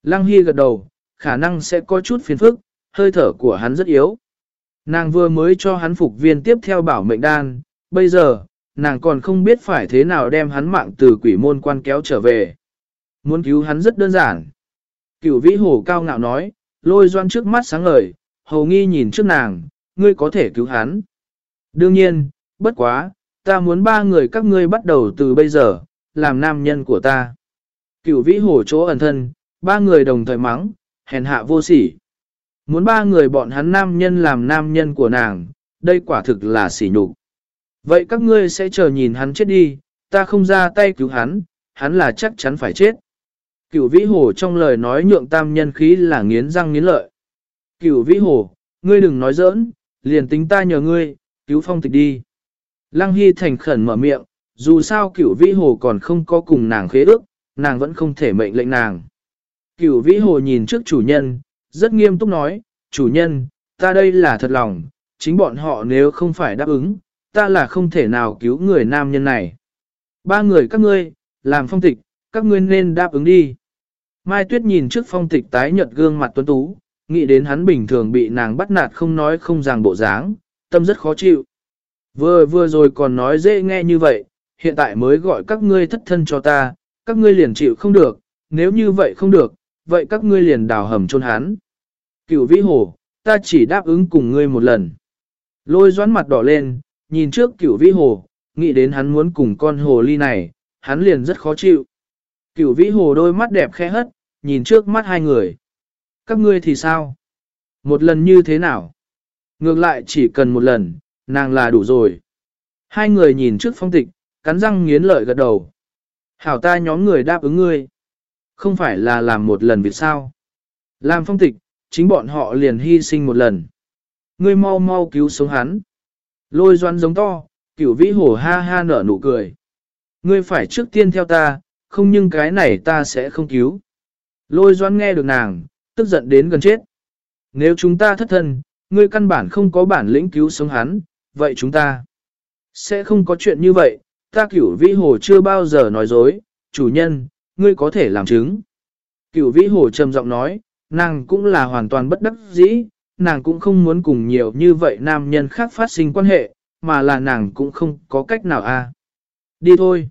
Lăng Hy gật đầu, khả năng sẽ có chút phiền phức, hơi thở của hắn rất yếu. Nàng vừa mới cho hắn phục viên tiếp theo bảo mệnh đan, bây giờ, nàng còn không biết phải thế nào đem hắn mạng từ quỷ môn quan kéo trở về. Muốn cứu hắn rất đơn giản. Cửu vĩ hồ cao ngạo nói, lôi doan trước mắt sáng ngời, hầu nghi nhìn trước nàng, ngươi có thể cứu hắn. Đương nhiên, bất quá, ta muốn ba người các ngươi bắt đầu từ bây giờ, làm nam nhân của ta. Cửu vĩ hồ chỗ ẩn thân, ba người đồng thời mắng, hèn hạ vô sỉ. Muốn ba người bọn hắn nam nhân làm nam nhân của nàng, đây quả thực là sỉ nhục. Vậy các ngươi sẽ chờ nhìn hắn chết đi, ta không ra tay cứu hắn, hắn là chắc chắn phải chết. Cửu vĩ hồ trong lời nói nhượng tam nhân khí là nghiến răng nghiến lợi. Cửu vĩ hồ, ngươi đừng nói giỡn, liền tính ta nhờ ngươi, cứu phong tịch đi. Lăng Hy thành khẩn mở miệng, dù sao cửu vĩ hồ còn không có cùng nàng khế ước, nàng vẫn không thể mệnh lệnh nàng. Cửu vĩ hồ nhìn trước chủ nhân, rất nghiêm túc nói, chủ nhân, ta đây là thật lòng, chính bọn họ nếu không phải đáp ứng, ta là không thể nào cứu người nam nhân này. Ba người các ngươi, làm phong tịch, các ngươi nên đáp ứng đi. Mai Tuyết nhìn trước phong tịch tái nhợt gương mặt tuấn tú, nghĩ đến hắn bình thường bị nàng bắt nạt không nói không ràng bộ dáng, tâm rất khó chịu. Vừa vừa rồi còn nói dễ nghe như vậy, hiện tại mới gọi các ngươi thất thân cho ta, các ngươi liền chịu không được, nếu như vậy không được, vậy các ngươi liền đào hầm chôn hắn. Cửu vĩ hồ, ta chỉ đáp ứng cùng ngươi một lần. Lôi doãn mặt đỏ lên, nhìn trước cửu vĩ hồ, nghĩ đến hắn muốn cùng con hồ ly này, hắn liền rất khó chịu. Cửu vĩ hồ đôi mắt đẹp khẽ hất, nhìn trước mắt hai người. Các ngươi thì sao? Một lần như thế nào? Ngược lại chỉ cần một lần, nàng là đủ rồi. Hai người nhìn trước phong tịch, cắn răng nghiến lợi gật đầu. Hảo ta nhóm người đáp ứng ngươi. Không phải là làm một lần việc sao. Làm phong tịch, chính bọn họ liền hy sinh một lần. Ngươi mau mau cứu sống hắn. Lôi doan giống to, cửu vĩ hổ ha ha nở nụ cười. Ngươi phải trước tiên theo ta, không nhưng cái này ta sẽ không cứu. Lôi doan nghe được nàng, tức giận đến gần chết. Nếu chúng ta thất thân, ngươi căn bản không có bản lĩnh cứu sống hắn, vậy chúng ta sẽ không có chuyện như vậy. Ta cửu vĩ hồ chưa bao giờ nói dối, chủ nhân, ngươi có thể làm chứng. Cửu vĩ hồ trầm giọng nói, nàng cũng là hoàn toàn bất đắc dĩ, nàng cũng không muốn cùng nhiều như vậy nam nhân khác phát sinh quan hệ, mà là nàng cũng không có cách nào a. À. Đi thôi.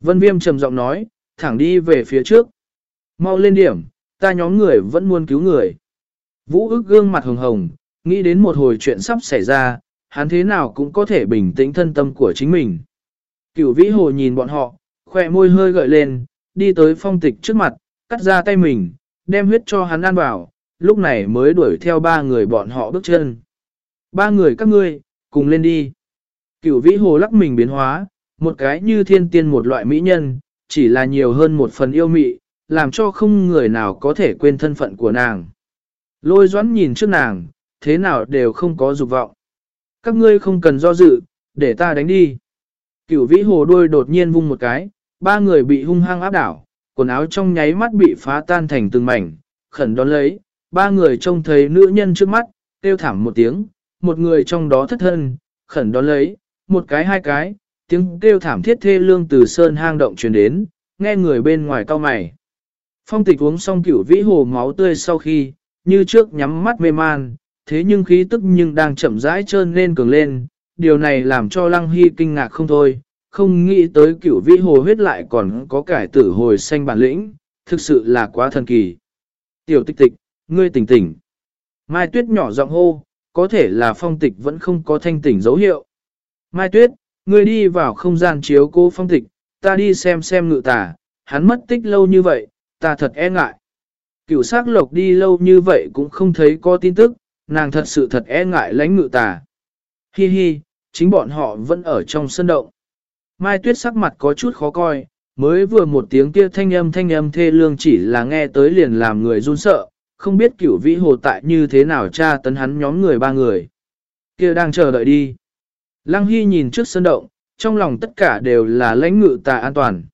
Vân Viêm trầm giọng nói, thẳng đi về phía trước. Mau lên điểm, ta nhóm người vẫn muốn cứu người. Vũ ức gương mặt hồng hồng, nghĩ đến một hồi chuyện sắp xảy ra, hắn thế nào cũng có thể bình tĩnh thân tâm của chính mình. Cửu vĩ hồ nhìn bọn họ, khỏe môi hơi gợi lên, đi tới phong tịch trước mặt, cắt ra tay mình, đem huyết cho hắn ăn vào, lúc này mới đuổi theo ba người bọn họ bước chân. Ba người các ngươi, cùng lên đi. Cửu vĩ hồ lắc mình biến hóa, một cái như thiên tiên một loại mỹ nhân, chỉ là nhiều hơn một phần yêu mị, làm cho không người nào có thể quên thân phận của nàng. Lôi doãn nhìn trước nàng, thế nào đều không có dục vọng. Các ngươi không cần do dự, để ta đánh đi. Cửu vĩ hồ đôi đột nhiên vung một cái, ba người bị hung hăng áp đảo, quần áo trong nháy mắt bị phá tan thành từng mảnh, khẩn đón lấy, ba người trông thấy nữ nhân trước mắt, kêu thảm một tiếng, một người trong đó thất thân, khẩn đón lấy, một cái hai cái, tiếng kêu thảm thiết thê lương từ sơn hang động truyền đến, nghe người bên ngoài cao mày. Phong tịch uống xong cửu vĩ hồ máu tươi sau khi, như trước nhắm mắt mê man, thế nhưng khí tức nhưng đang chậm rãi trơn lên cường lên, điều này làm cho Lăng Hy kinh ngạc không thôi, không nghĩ tới cửu vĩ hồ huyết lại còn có cải tử hồi xanh bản lĩnh, thực sự là quá thần kỳ. Tiểu tịch tịch, ngươi tỉnh tỉnh. Mai Tuyết nhỏ giọng hô, có thể là phong tịch vẫn không có thanh tỉnh dấu hiệu. Mai Tuyết, ngươi đi vào không gian chiếu cô phong tịch, ta đi xem xem ngự tả, hắn mất tích lâu như vậy, ta thật e ngại. cựu sắc lộc đi lâu như vậy cũng không thấy có tin tức, nàng thật sự thật e ngại lãnh ngự tả. Hi hi, chính bọn họ vẫn ở trong sân động. Mai Tuyết sắc mặt có chút khó coi, mới vừa một tiếng kia thanh âm thanh âm thê lương chỉ là nghe tới liền làm người run sợ, không biết cửu vĩ hồ tại như thế nào tra tấn hắn nhóm người ba người. kia đang chờ đợi đi. Lăng Hy nhìn trước sân động, trong lòng tất cả đều là lãnh ngự tà an toàn.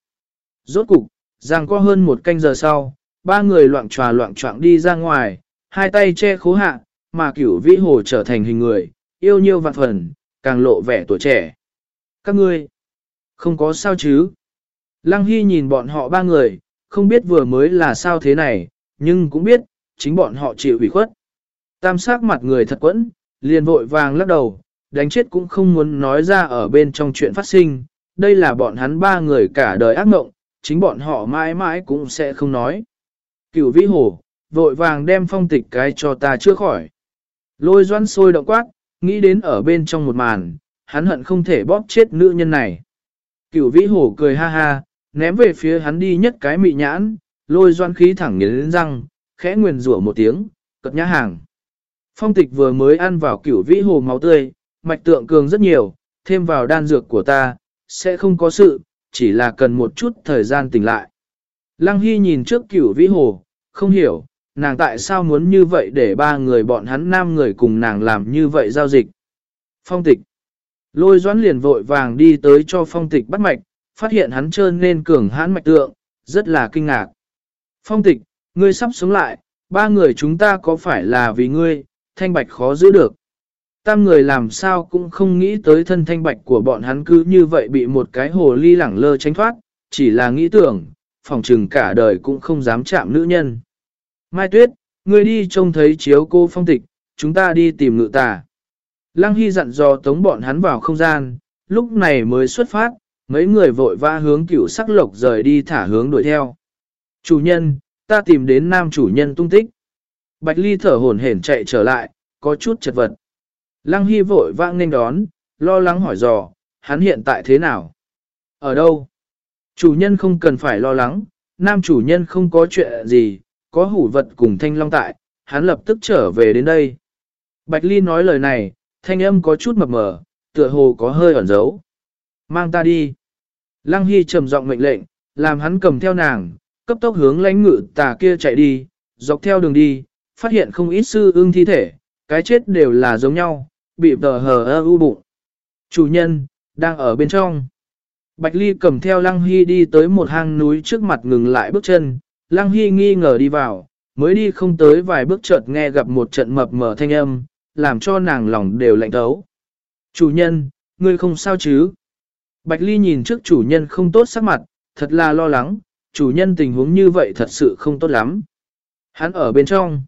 Rốt cục, giang qua hơn một canh giờ sau, ba người loạn tròa loạn trọng đi ra ngoài, hai tay che khố hạ, mà cửu vĩ hồ trở thành hình người, yêu nhiêu vạn phần, càng lộ vẻ tuổi trẻ. Các ngươi, không có sao chứ? Lăng Hy nhìn bọn họ ba người, không biết vừa mới là sao thế này, nhưng cũng biết, chính bọn họ chịu ủy khuất. Tam sắc mặt người thật quẫn, liền vội vàng lắc đầu, đánh chết cũng không muốn nói ra ở bên trong chuyện phát sinh. Đây là bọn hắn ba người cả đời ác mộng, chính bọn họ mãi mãi cũng sẽ không nói. Cửu vĩ hồ, vội vàng đem phong tịch cái cho ta chưa khỏi. Lôi doan sôi động quát, nghĩ đến ở bên trong một màn, hắn hận không thể bóp chết nữ nhân này. Cửu vĩ hổ cười ha ha, ném về phía hắn đi nhất cái mị nhãn, lôi doan khí thẳng nghiến răng, khẽ nguyền rủa một tiếng, cật nhã hàng. Phong tịch vừa mới ăn vào cửu vĩ hồ máu tươi, mạch tượng cường rất nhiều, thêm vào đan dược của ta, sẽ không có sự, chỉ là cần một chút thời gian tỉnh lại. Lăng Hy nhìn trước cửu vĩ hồ, không hiểu, nàng tại sao muốn như vậy để ba người bọn hắn nam người cùng nàng làm như vậy giao dịch. Phong tịch. Lôi doãn liền vội vàng đi tới cho phong tịch bắt mạch, phát hiện hắn trơn nên cường hãn mạch tượng, rất là kinh ngạc. Phong tịch, ngươi sắp sống lại, ba người chúng ta có phải là vì ngươi, thanh bạch khó giữ được. Tam người làm sao cũng không nghĩ tới thân thanh bạch của bọn hắn cứ như vậy bị một cái hồ ly lẳng lơ tránh thoát, chỉ là nghĩ tưởng, phòng trừng cả đời cũng không dám chạm nữ nhân. Mai Tuyết, ngươi đi trông thấy chiếu cô phong tịch, chúng ta đi tìm ngự tà. Lăng Hy dặn dò tống bọn hắn vào không gian, lúc này mới xuất phát, mấy người vội vã hướng cửu sắc lộc rời đi thả hướng đuổi theo. Chủ nhân, ta tìm đến nam chủ nhân tung tích. Bạch Ly thở hổn hển chạy trở lại, có chút chật vật. Lăng Hy vội vã nên đón, lo lắng hỏi dò, hắn hiện tại thế nào? Ở đâu? Chủ nhân không cần phải lo lắng, nam chủ nhân không có chuyện gì, có hủ vật cùng thanh long tại, hắn lập tức trở về đến đây. Bạch Ly nói lời này, thanh âm có chút mập mờ, tựa hồ có hơi ẩn giấu. Mang ta đi. Lăng Hy trầm giọng mệnh lệnh, làm hắn cầm theo nàng, cấp tốc hướng lãnh ngự tà kia chạy đi, dọc theo đường đi, phát hiện không ít sư ưng thi thể, cái chết đều là giống nhau, bị tờ hờ ơ u bụng. Chủ nhân, đang ở bên trong. Bạch Ly cầm theo Lăng Hy đi tới một hang núi trước mặt ngừng lại bước chân, Lăng Hy nghi ngờ đi vào, mới đi không tới vài bước chợt nghe gặp một trận mập mờ thanh âm, làm cho nàng lòng đều lạnh thấu. Chủ nhân, ngươi không sao chứ? Bạch Ly nhìn trước chủ nhân không tốt sắc mặt, thật là lo lắng, chủ nhân tình huống như vậy thật sự không tốt lắm. Hắn ở bên trong.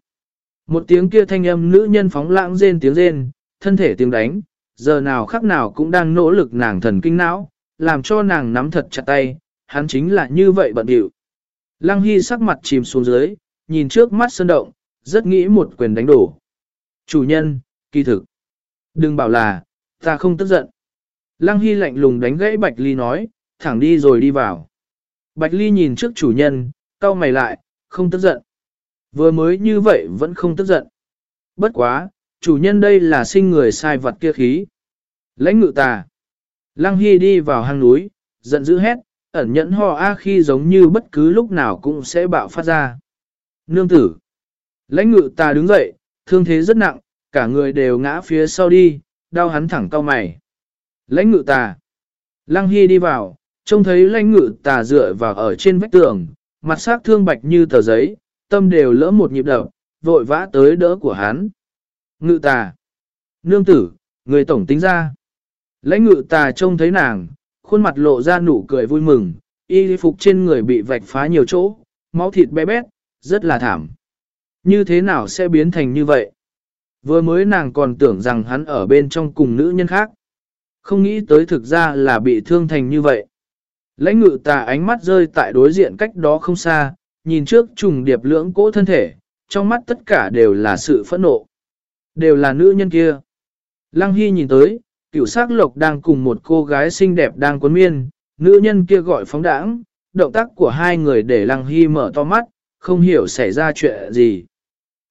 Một tiếng kia thanh âm nữ nhân phóng lãng rên tiếng rên, thân thể tiếng đánh, giờ nào khắc nào cũng đang nỗ lực nàng thần kinh não, làm cho nàng nắm thật chặt tay, hắn chính là như vậy bận điệu. Lăng Hy sắc mặt chìm xuống dưới, nhìn trước mắt sơn động, rất nghĩ một quyền đánh đổ. Chủ nhân, kỳ thực. Đừng bảo là, ta không tức giận. Lăng Hy lạnh lùng đánh gãy Bạch Ly nói, thẳng đi rồi đi vào. Bạch Ly nhìn trước chủ nhân, cau mày lại, không tức giận. Vừa mới như vậy vẫn không tức giận. Bất quá, chủ nhân đây là sinh người sai vật kia khí. Lãnh ngự tà. Lăng Hy đi vào hang núi, giận dữ hét, ẩn nhẫn ho a khi giống như bất cứ lúc nào cũng sẽ bạo phát ra. Nương tử. Lãnh ngự tà đứng dậy, thương thế rất nặng, cả người đều ngã phía sau đi, đau hắn thẳng cao mày. Lãnh ngự tà. Lăng Hy đi vào, trông thấy lãnh ngự tà dựa vào ở trên vách tường, mặt sắc thương bạch như tờ giấy, tâm đều lỡ một nhịp đập, vội vã tới đỡ của hắn. Ngự tà. Nương tử, người tổng tính ra. Lãnh ngự tà trông thấy nàng, khuôn mặt lộ ra nụ cười vui mừng, y phục trên người bị vạch phá nhiều chỗ, máu thịt bé bét, rất là thảm. Như thế nào sẽ biến thành như vậy? Vừa mới nàng còn tưởng rằng hắn ở bên trong cùng nữ nhân khác. Không nghĩ tới thực ra là bị thương thành như vậy. Lãnh ngự tà ánh mắt rơi tại đối diện cách đó không xa, nhìn trước trùng điệp lưỡng cỗ thân thể, trong mắt tất cả đều là sự phẫn nộ. Đều là nữ nhân kia. Lăng Hy nhìn tới, cửu sắc lộc đang cùng một cô gái xinh đẹp đang cuốn miên, nữ nhân kia gọi phóng đãng, động tác của hai người để Lăng Hy mở to mắt, không hiểu xảy ra chuyện gì.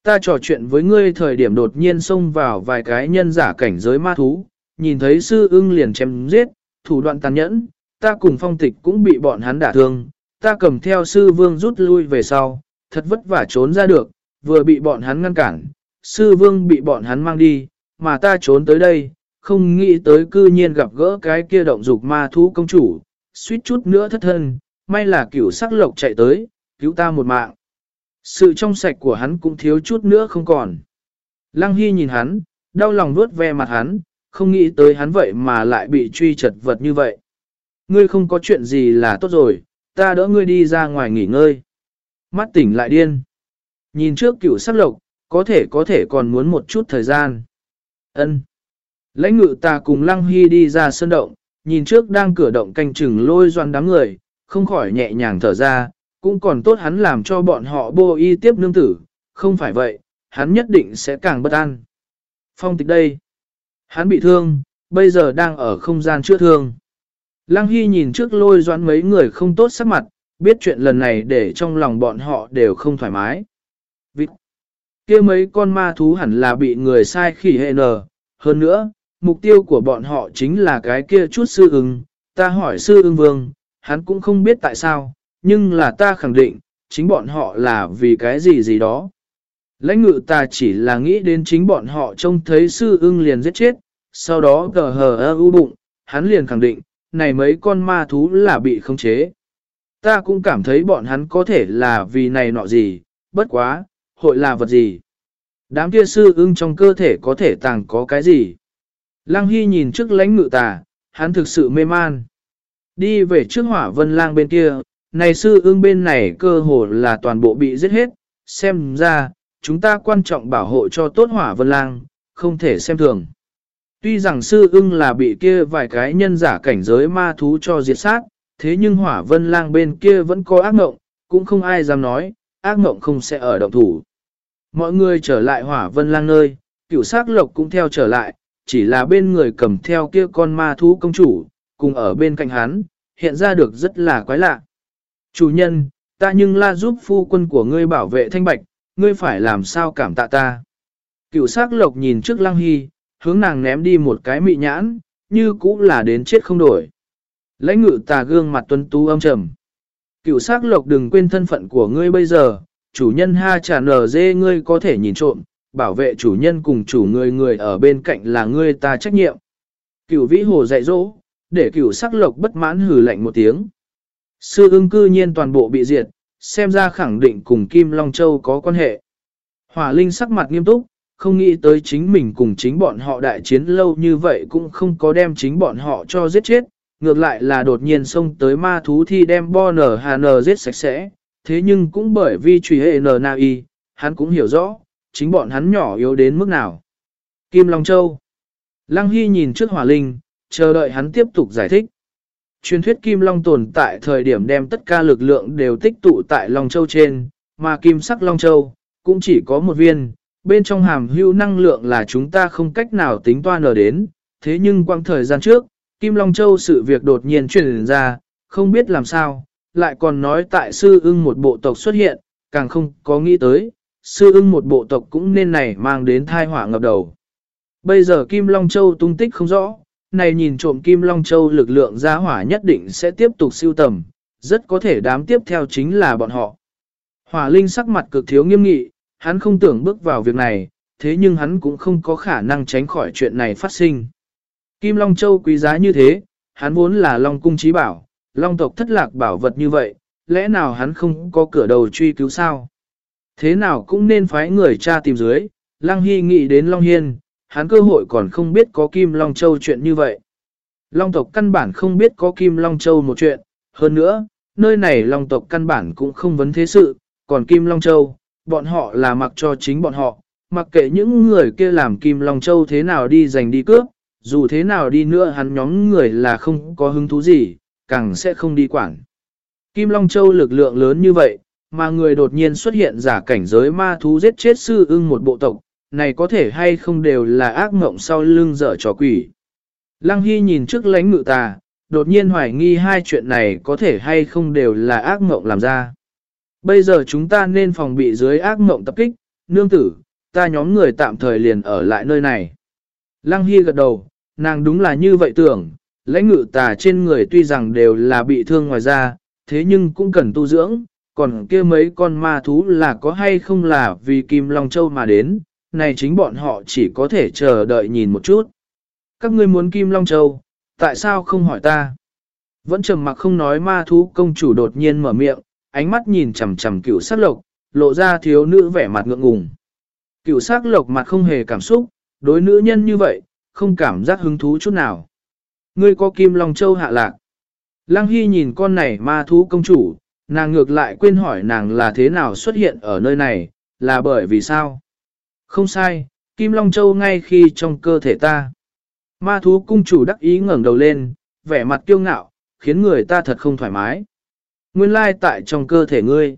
Ta trò chuyện với ngươi thời điểm đột nhiên xông vào vài cái nhân giả cảnh giới ma thú, nhìn thấy sư ưng liền chém giết, thủ đoạn tàn nhẫn, ta cùng phong tịch cũng bị bọn hắn đả thương, ta cầm theo sư vương rút lui về sau, thật vất vả trốn ra được, vừa bị bọn hắn ngăn cản, sư vương bị bọn hắn mang đi, mà ta trốn tới đây, không nghĩ tới cư nhiên gặp gỡ cái kia động dục ma thú công chủ, suýt chút nữa thất thân, may là cửu sắc lộc chạy tới, cứu ta một mạng. Sự trong sạch của hắn cũng thiếu chút nữa không còn. Lăng Hy nhìn hắn, đau lòng vuốt ve mặt hắn, không nghĩ tới hắn vậy mà lại bị truy chật vật như vậy. Ngươi không có chuyện gì là tốt rồi, ta đỡ ngươi đi ra ngoài nghỉ ngơi. Mắt tỉnh lại điên. Nhìn trước cựu sắc lộc, có thể có thể còn muốn một chút thời gian. ân Lãnh ngự ta cùng Lăng Hy đi ra sân động, nhìn trước đang cửa động canh chừng lôi doan đám người, không khỏi nhẹ nhàng thở ra, cũng còn tốt hắn làm cho bọn họ bô y tiếp nương tử, không phải vậy, hắn nhất định sẽ càng bất an. Phong tịch đây, hắn bị thương, bây giờ đang ở không gian chữa thương. Lăng Hy nhìn trước lôi doãn mấy người không tốt sắc mặt, biết chuyện lần này để trong lòng bọn họ đều không thoải mái. Vịt! kia mấy con ma thú hẳn là bị người sai khỉ hệ nờ. Hơn nữa, mục tiêu của bọn họ chính là cái kia chút sư ưng. Ta hỏi sư ưng vương, hắn cũng không biết tại sao, nhưng là ta khẳng định, chính bọn họ là vì cái gì gì đó. Lãnh ngự ta chỉ là nghĩ đến chính bọn họ trông thấy sư ưng liền giết chết, sau đó gờ hờ ơ u bụng, hắn liền khẳng định, này mấy con ma thú là bị khống chế. Ta cũng cảm thấy bọn hắn có thể là vì này nọ gì, bất quá, hội là vật gì. Đám kia sư ưng trong cơ thể có thể tàng có cái gì. Lăng Hy nhìn trước lãnh ngự tà, hắn thực sự mê man. Đi về trước hỏa vân lang bên kia, này sư ưng bên này cơ hồ là toàn bộ bị giết hết, xem ra, chúng ta quan trọng bảo hộ cho tốt hỏa vân lang, không thể xem thường. Tuy rằng sư ưng là bị kia vài cái nhân giả cảnh giới ma thú cho diệt sát, thế nhưng hỏa vân lang bên kia vẫn có ác ngộng, cũng không ai dám nói, ác ngộng không sẽ ở động thủ. Mọi người trở lại hỏa vân lang nơi, cựu sát lộc cũng theo trở lại, chỉ là bên người cầm theo kia con ma thú công chủ, cùng ở bên cạnh hắn, hiện ra được rất là quái lạ. Chủ nhân, ta nhưng la giúp phu quân của ngươi bảo vệ thanh bạch, ngươi phải làm sao cảm tạ ta. Cựu sát lộc nhìn trước lang hy, hướng nàng ném đi một cái mị nhãn, như cũ là đến chết không đổi. Lãnh ngự tà gương mặt tuân tú âm trầm. Cựu sắc lộc đừng quên thân phận của ngươi bây giờ, chủ nhân ha trả nở dê ngươi có thể nhìn trộm, bảo vệ chủ nhân cùng chủ người người ở bên cạnh là ngươi ta trách nhiệm. Cựu vĩ hồ dạy dỗ, để cựu sắc lộc bất mãn hử lạnh một tiếng. Sư ưng cư nhiên toàn bộ bị diệt, xem ra khẳng định cùng Kim Long Châu có quan hệ. Hỏa Linh sắc mặt nghiêm túc, không nghĩ tới chính mình cùng chính bọn họ đại chiến lâu như vậy cũng không có đem chính bọn họ cho giết chết, ngược lại là đột nhiên xông tới ma thú thi đem bo nở hà nở giết sạch sẽ, thế nhưng cũng bởi vì truy hệ nở na y, hắn cũng hiểu rõ, chính bọn hắn nhỏ yếu đến mức nào. Kim Long Châu Lăng Hy nhìn trước hỏa linh, chờ đợi hắn tiếp tục giải thích. Truyền thuyết Kim Long tồn tại thời điểm đem tất cả lực lượng đều tích tụ tại Long Châu trên, mà Kim sắc Long Châu, cũng chỉ có một viên, bên trong hàm hưu năng lượng là chúng ta không cách nào tính toán ở đến, thế nhưng quang thời gian trước, Kim Long Châu sự việc đột nhiên truyền ra, không biết làm sao, lại còn nói tại sư ưng một bộ tộc xuất hiện, càng không có nghĩ tới, sư ưng một bộ tộc cũng nên này mang đến thai hỏa ngập đầu. Bây giờ Kim Long Châu tung tích không rõ, này nhìn trộm Kim Long Châu lực lượng gia hỏa nhất định sẽ tiếp tục siêu tầm, rất có thể đám tiếp theo chính là bọn họ. Hỏa Linh sắc mặt cực thiếu nghiêm nghị, hắn không tưởng bước vào việc này, thế nhưng hắn cũng không có khả năng tránh khỏi chuyện này phát sinh. Kim Long Châu quý giá như thế, hắn vốn là Long Cung trí bảo, Long tộc thất lạc bảo vật như vậy, lẽ nào hắn không có cửa đầu truy cứu sao? Thế nào cũng nên phái người cha tìm dưới, Lăng Hy nghĩ đến Long Hiên, hắn cơ hội còn không biết có Kim Long Châu chuyện như vậy. Long tộc căn bản không biết có Kim Long Châu một chuyện, hơn nữa, nơi này Long tộc căn bản cũng không vấn thế sự, còn Kim Long Châu, bọn họ là mặc cho chính bọn họ, mặc kệ những người kia làm Kim Long Châu thế nào đi giành đi cướp, dù thế nào đi nữa hắn nhóm người là không có hứng thú gì, càng sẽ không đi quản. Kim Long Châu lực lượng lớn như vậy, mà người đột nhiên xuất hiện giả cảnh giới ma thú giết chết sư ưng một bộ tộc, này có thể hay không đều là ác mộng sau lưng dở trò quỷ. Lăng Hy nhìn trước lánh ngự tà, đột nhiên hoài nghi hai chuyện này có thể hay không đều là ác mộng làm ra. Bây giờ chúng ta nên phòng bị dưới ác mộng tập kích, nương tử, ta nhóm người tạm thời liền ở lại nơi này. Lăng Hy gật đầu, nàng đúng là như vậy tưởng, lãnh ngự tà trên người tuy rằng đều là bị thương ngoài ra, thế nhưng cũng cần tu dưỡng, còn kia mấy con ma thú là có hay không là vì Kim Long Châu mà đến, này chính bọn họ chỉ có thể chờ đợi nhìn một chút. Các ngươi muốn Kim Long Châu, tại sao không hỏi ta? Vẫn trầm mặc không nói ma thú công chủ đột nhiên mở miệng, ánh mắt nhìn chằm chằm cựu sát lộc, lộ ra thiếu nữ vẻ mặt ngượng ngùng. Cựu sắc lộc mặt không hề cảm xúc, đối nữ nhân như vậy, không cảm giác hứng thú chút nào. Ngươi có kim long châu hạ lạc. Lăng Hy nhìn con này ma thú công chủ, nàng ngược lại quên hỏi nàng là thế nào xuất hiện ở nơi này, là bởi vì sao? Không sai, Kim Long Châu ngay khi trong cơ thể ta. Ma thú cung chủ đắc ý ngẩng đầu lên, vẻ mặt kiêu ngạo, khiến người ta thật không thoải mái. Nguyên lai tại trong cơ thể ngươi.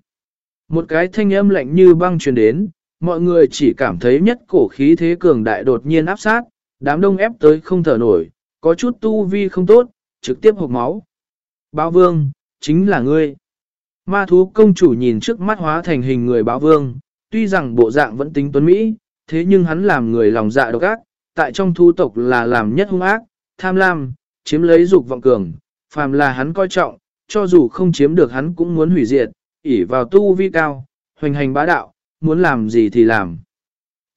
Một cái thanh âm lạnh như băng truyền đến, mọi người chỉ cảm thấy nhất cổ khí thế cường đại đột nhiên áp sát, đám đông ép tới không thở nổi, có chút tu vi không tốt, trực tiếp hộp máu. Báo vương, chính là ngươi. Ma thú công chủ nhìn trước mắt hóa thành hình người báo vương, tuy rằng bộ dạng vẫn tính tuấn Mỹ, thế nhưng hắn làm người lòng dạ độc ác, tại trong thu tộc là làm nhất hung ác, tham lam, chiếm lấy dục vọng cường, phàm là hắn coi trọng, cho dù không chiếm được hắn cũng muốn hủy diệt, ỉ vào tu vi cao, hoành hành bá đạo, muốn làm gì thì làm.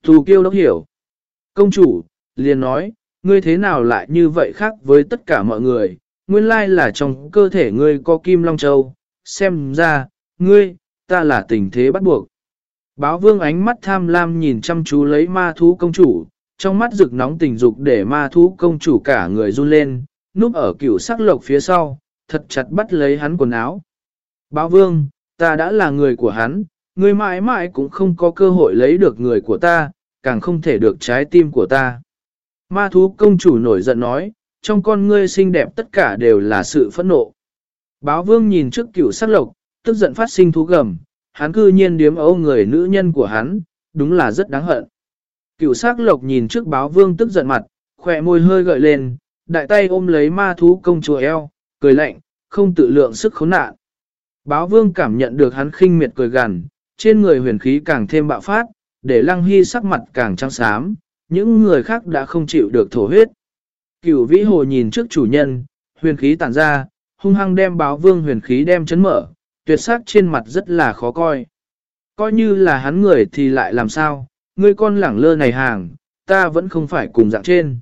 Thù kiêu đốc hiểu. Công chủ, liền nói, ngươi thế nào lại như vậy khác với tất cả mọi người, nguyên lai là trong cơ thể ngươi có kim long châu, xem ra, ngươi, ta là tình thế bắt buộc. Báo vương ánh mắt tham lam nhìn chăm chú lấy ma thú công chủ, trong mắt rực nóng tình dục để ma thú công chủ cả người run lên, núp ở cửu sắc lộc phía sau, thật chặt bắt lấy hắn quần áo. Báo vương, ta đã là người của hắn, người mãi mãi cũng không có cơ hội lấy được người của ta, càng không thể được trái tim của ta. Ma thú công chủ nổi giận nói, trong con ngươi xinh đẹp tất cả đều là sự phẫn nộ. Báo vương nhìn trước cửu sắc lộc, tức giận phát sinh thú gầm, hắn cư nhiên điếm ấu người nữ nhân của hắn, đúng là rất đáng hận. Cửu sắc lộc nhìn trước báo vương tức giận mặt, khỏe môi hơi gợi lên, đại tay ôm lấy ma thú công chúa eo, cười lạnh, không tự lượng sức khốn nạn. Báo vương cảm nhận được hắn khinh miệt cười gằn, trên người huyền khí càng thêm bạo phát, để lăng hy sắc mặt càng trắng xám, những người khác đã không chịu được thổ huyết. Cửu vĩ hồ nhìn trước chủ nhân, huyền khí tản ra, hung hăng đem báo vương huyền khí đem chấn mở, tuyệt sắc trên mặt rất là khó coi. Coi như là hắn người thì lại làm sao, ngươi con lẳng lơ này hàng, ta vẫn không phải cùng dạng trên.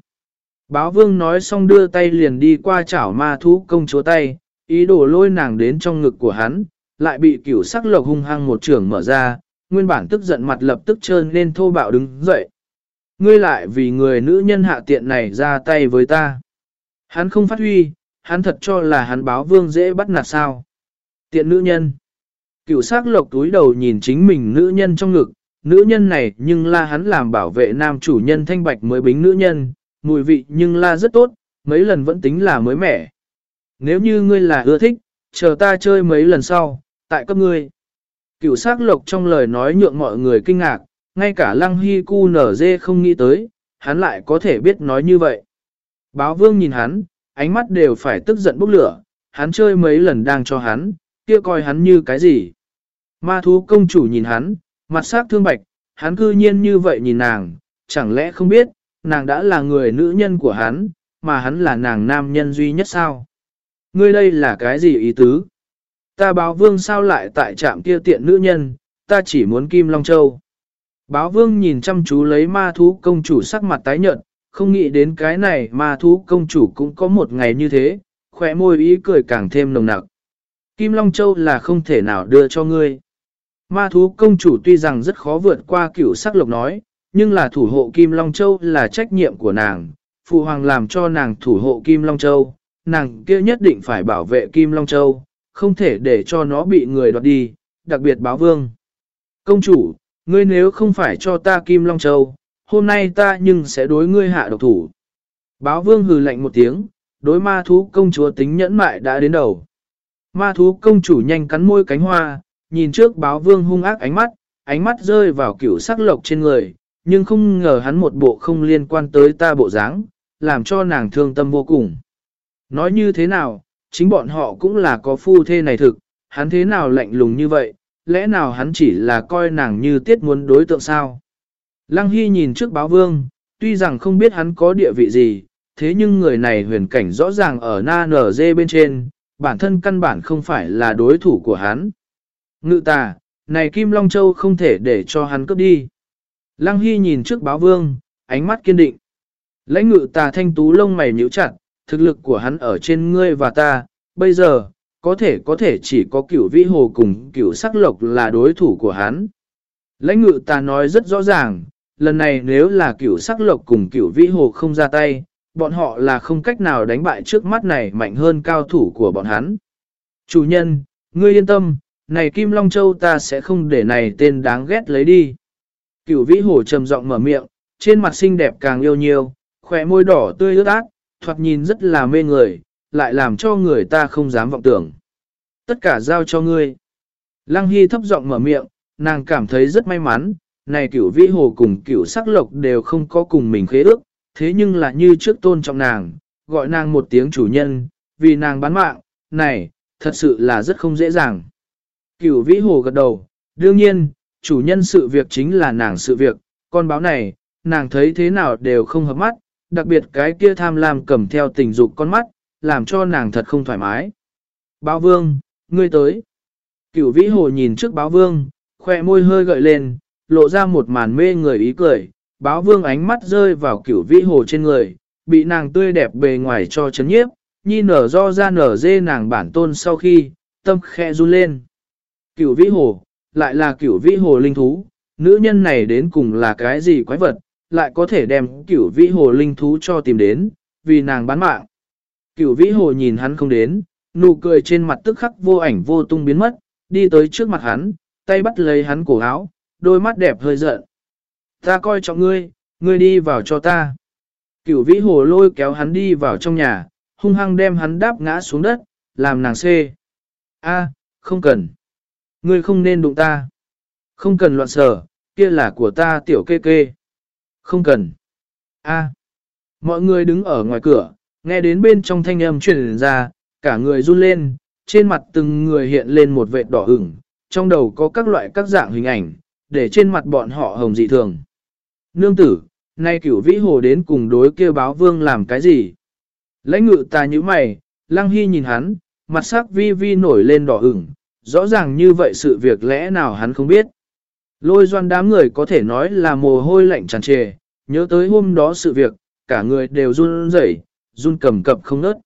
Báo vương nói xong đưa tay liền đi qua chảo ma thú công chúa tay, ý đồ lôi nàng đến trong ngực của hắn, lại bị cửu sắc lộc hung hăng một trường mở ra, nguyên bản tức giận mặt lập tức trơn lên thô bạo đứng dậy. Ngươi lại vì người nữ nhân hạ tiện này ra tay với ta. Hắn không phát huy, hắn thật cho là hắn báo vương dễ bắt nạt sao. Tiện nữ nhân. Cựu sắc lộc túi đầu nhìn chính mình nữ nhân trong ngực, nữ nhân này nhưng là hắn làm bảo vệ nam chủ nhân thanh bạch mới bính nữ nhân, mùi vị nhưng là rất tốt, mấy lần vẫn tính là mới mẻ. Nếu như ngươi là ưa thích, chờ ta chơi mấy lần sau, tại cấp ngươi. Cựu sắc lộc trong lời nói nhượng mọi người kinh ngạc, ngay cả lăng hy cu nở dê không nghĩ tới, hắn lại có thể biết nói như vậy. Báo vương nhìn hắn, ánh mắt đều phải tức giận bốc lửa, hắn chơi mấy lần đang cho hắn, kia coi hắn như cái gì. Ma thú công chủ nhìn hắn, mặt sắc thương bạch, hắn cư nhiên như vậy nhìn nàng, chẳng lẽ không biết, nàng đã là người nữ nhân của hắn, mà hắn là nàng nam nhân duy nhất sao? Ngươi đây là cái gì ý tứ? Ta báo vương sao lại tại trạm kia tiện nữ nhân, ta chỉ muốn Kim Long Châu. Báo vương nhìn chăm chú lấy ma thú công chủ sắc mặt tái nhợt, không nghĩ đến cái này ma thú công chủ cũng có một ngày như thế, khỏe môi ý cười càng thêm nồng nặc. Kim Long Châu là không thể nào đưa cho ngươi. Ma thú công chủ tuy rằng rất khó vượt qua cửu sắc lộc nói, nhưng là thủ hộ Kim Long Châu là trách nhiệm của nàng. Phụ hoàng làm cho nàng thủ hộ Kim Long Châu, nàng kia nhất định phải bảo vệ Kim Long Châu, không thể để cho nó bị người đoạt đi, đặc biệt báo vương. Công chủ, ngươi nếu không phải cho ta Kim Long Châu, hôm nay ta nhưng sẽ đối ngươi hạ độc thủ. Báo vương hừ lạnh một tiếng, đối ma thú công chúa tính nhẫn mại đã đến đầu. Ma thú công chủ nhanh cắn môi cánh hoa, nhìn trước báo vương hung ác ánh mắt, ánh mắt rơi vào cửu sắc lộc trên người, nhưng không ngờ hắn một bộ không liên quan tới ta bộ dáng, làm cho nàng thương tâm vô cùng. Nói như thế nào, chính bọn họ cũng là có phu thê này thực, hắn thế nào lạnh lùng như vậy, lẽ nào hắn chỉ là coi nàng như tiết muốn đối tượng sao? Lăng Hy nhìn trước báo vương, tuy rằng không biết hắn có địa vị gì, thế nhưng người này huyền cảnh rõ ràng ở na nở dê bên trên, bản thân căn bản không phải là đối thủ của hắn. Ngự tà, này Kim Long Châu không thể để cho hắn cướp đi. Lăng Hy nhìn trước báo vương, ánh mắt kiên định. Lãnh ngự tà thanh tú lông mày nhíu chặt, thực lực của hắn ở trên ngươi và ta, bây giờ, có thể có thể chỉ có cửu vĩ hồ cùng cửu sắc lộc là đối thủ của hắn. Lãnh ngự ta nói rất rõ ràng, lần này nếu là cửu sắc lộc cùng cửu vĩ hồ không ra tay, bọn họ là không cách nào đánh bại trước mắt này mạnh hơn cao thủ của bọn hắn. Chủ nhân, ngươi yên tâm, này Kim Long Châu ta sẽ không để này tên đáng ghét lấy đi. Cửu vĩ hồ trầm giọng mở miệng, trên mặt xinh đẹp càng yêu nhiều, khỏe môi đỏ tươi ướt át, thoạt nhìn rất là mê người, lại làm cho người ta không dám vọng tưởng. Tất cả giao cho ngươi. Lăng Hy thấp giọng mở miệng, nàng cảm thấy rất may mắn, này cửu vĩ hồ cùng cửu sắc lộc đều không có cùng mình khế ước, thế nhưng là như trước tôn trọng nàng, gọi nàng một tiếng chủ nhân, vì nàng bán mạng, này, thật sự là rất không dễ dàng. Cửu vĩ hồ gật đầu, đương nhiên, chủ nhân sự việc chính là nàng sự việc, con báo này, nàng thấy thế nào đều không hợp mắt, đặc biệt cái kia tham lam cầm theo tình dục con mắt, làm cho nàng thật không thoải mái. Báo vương, ngươi tới. Cửu vĩ hồ nhìn trước báo vương, khoe môi hơi gợi lên, lộ ra một màn mê người ý cười. Báo vương ánh mắt rơi vào cửu vĩ hồ trên người, bị nàng tươi đẹp bề ngoài cho chấn nhiếp, nhi nở do ra nở dê nàng bản tôn sau khi, tâm khẽ run lên. Cửu vĩ hồ, lại là cửu vĩ hồ linh thú, nữ nhân này đến cùng là cái gì quái vật, lại có thể đem cửu vĩ hồ linh thú cho tìm đến, vì nàng bán mạng. Cửu vĩ hồ nhìn hắn không đến, nụ cười trên mặt tức khắc vô ảnh vô tung biến mất, đi tới trước mặt hắn, tay bắt lấy hắn cổ áo, đôi mắt đẹp hơi giận. Ta coi trọng ngươi, ngươi đi vào cho ta. Cửu vĩ hồ lôi kéo hắn đi vào trong nhà, hung hăng đem hắn đáp ngã xuống đất, làm nàng xê. A, không cần. Ngươi không nên đụng ta. Không cần loạn sở, kia là của ta tiểu kê kê. Không cần. A. Mọi người đứng ở ngoài cửa, nghe đến bên trong thanh âm truyền ra, cả người run lên, trên mặt từng người hiện lên một vệt đỏ ửng, trong đầu có các loại các dạng hình ảnh, để trên mặt bọn họ hồng dị thường. Nương tử, nay cửu vĩ hồ đến cùng đối kia báo vương làm cái gì? Lãnh ngự ta như mày, lăng hy nhìn hắn, mặt sắc vi vi nổi lên đỏ ửng, rõ ràng như vậy sự việc lẽ nào hắn không biết. Lôi doan đám người có thể nói là mồ hôi lạnh tràn trề, nhớ tới hôm đó sự việc, cả người đều run rẩy, run cầm cập không nớt.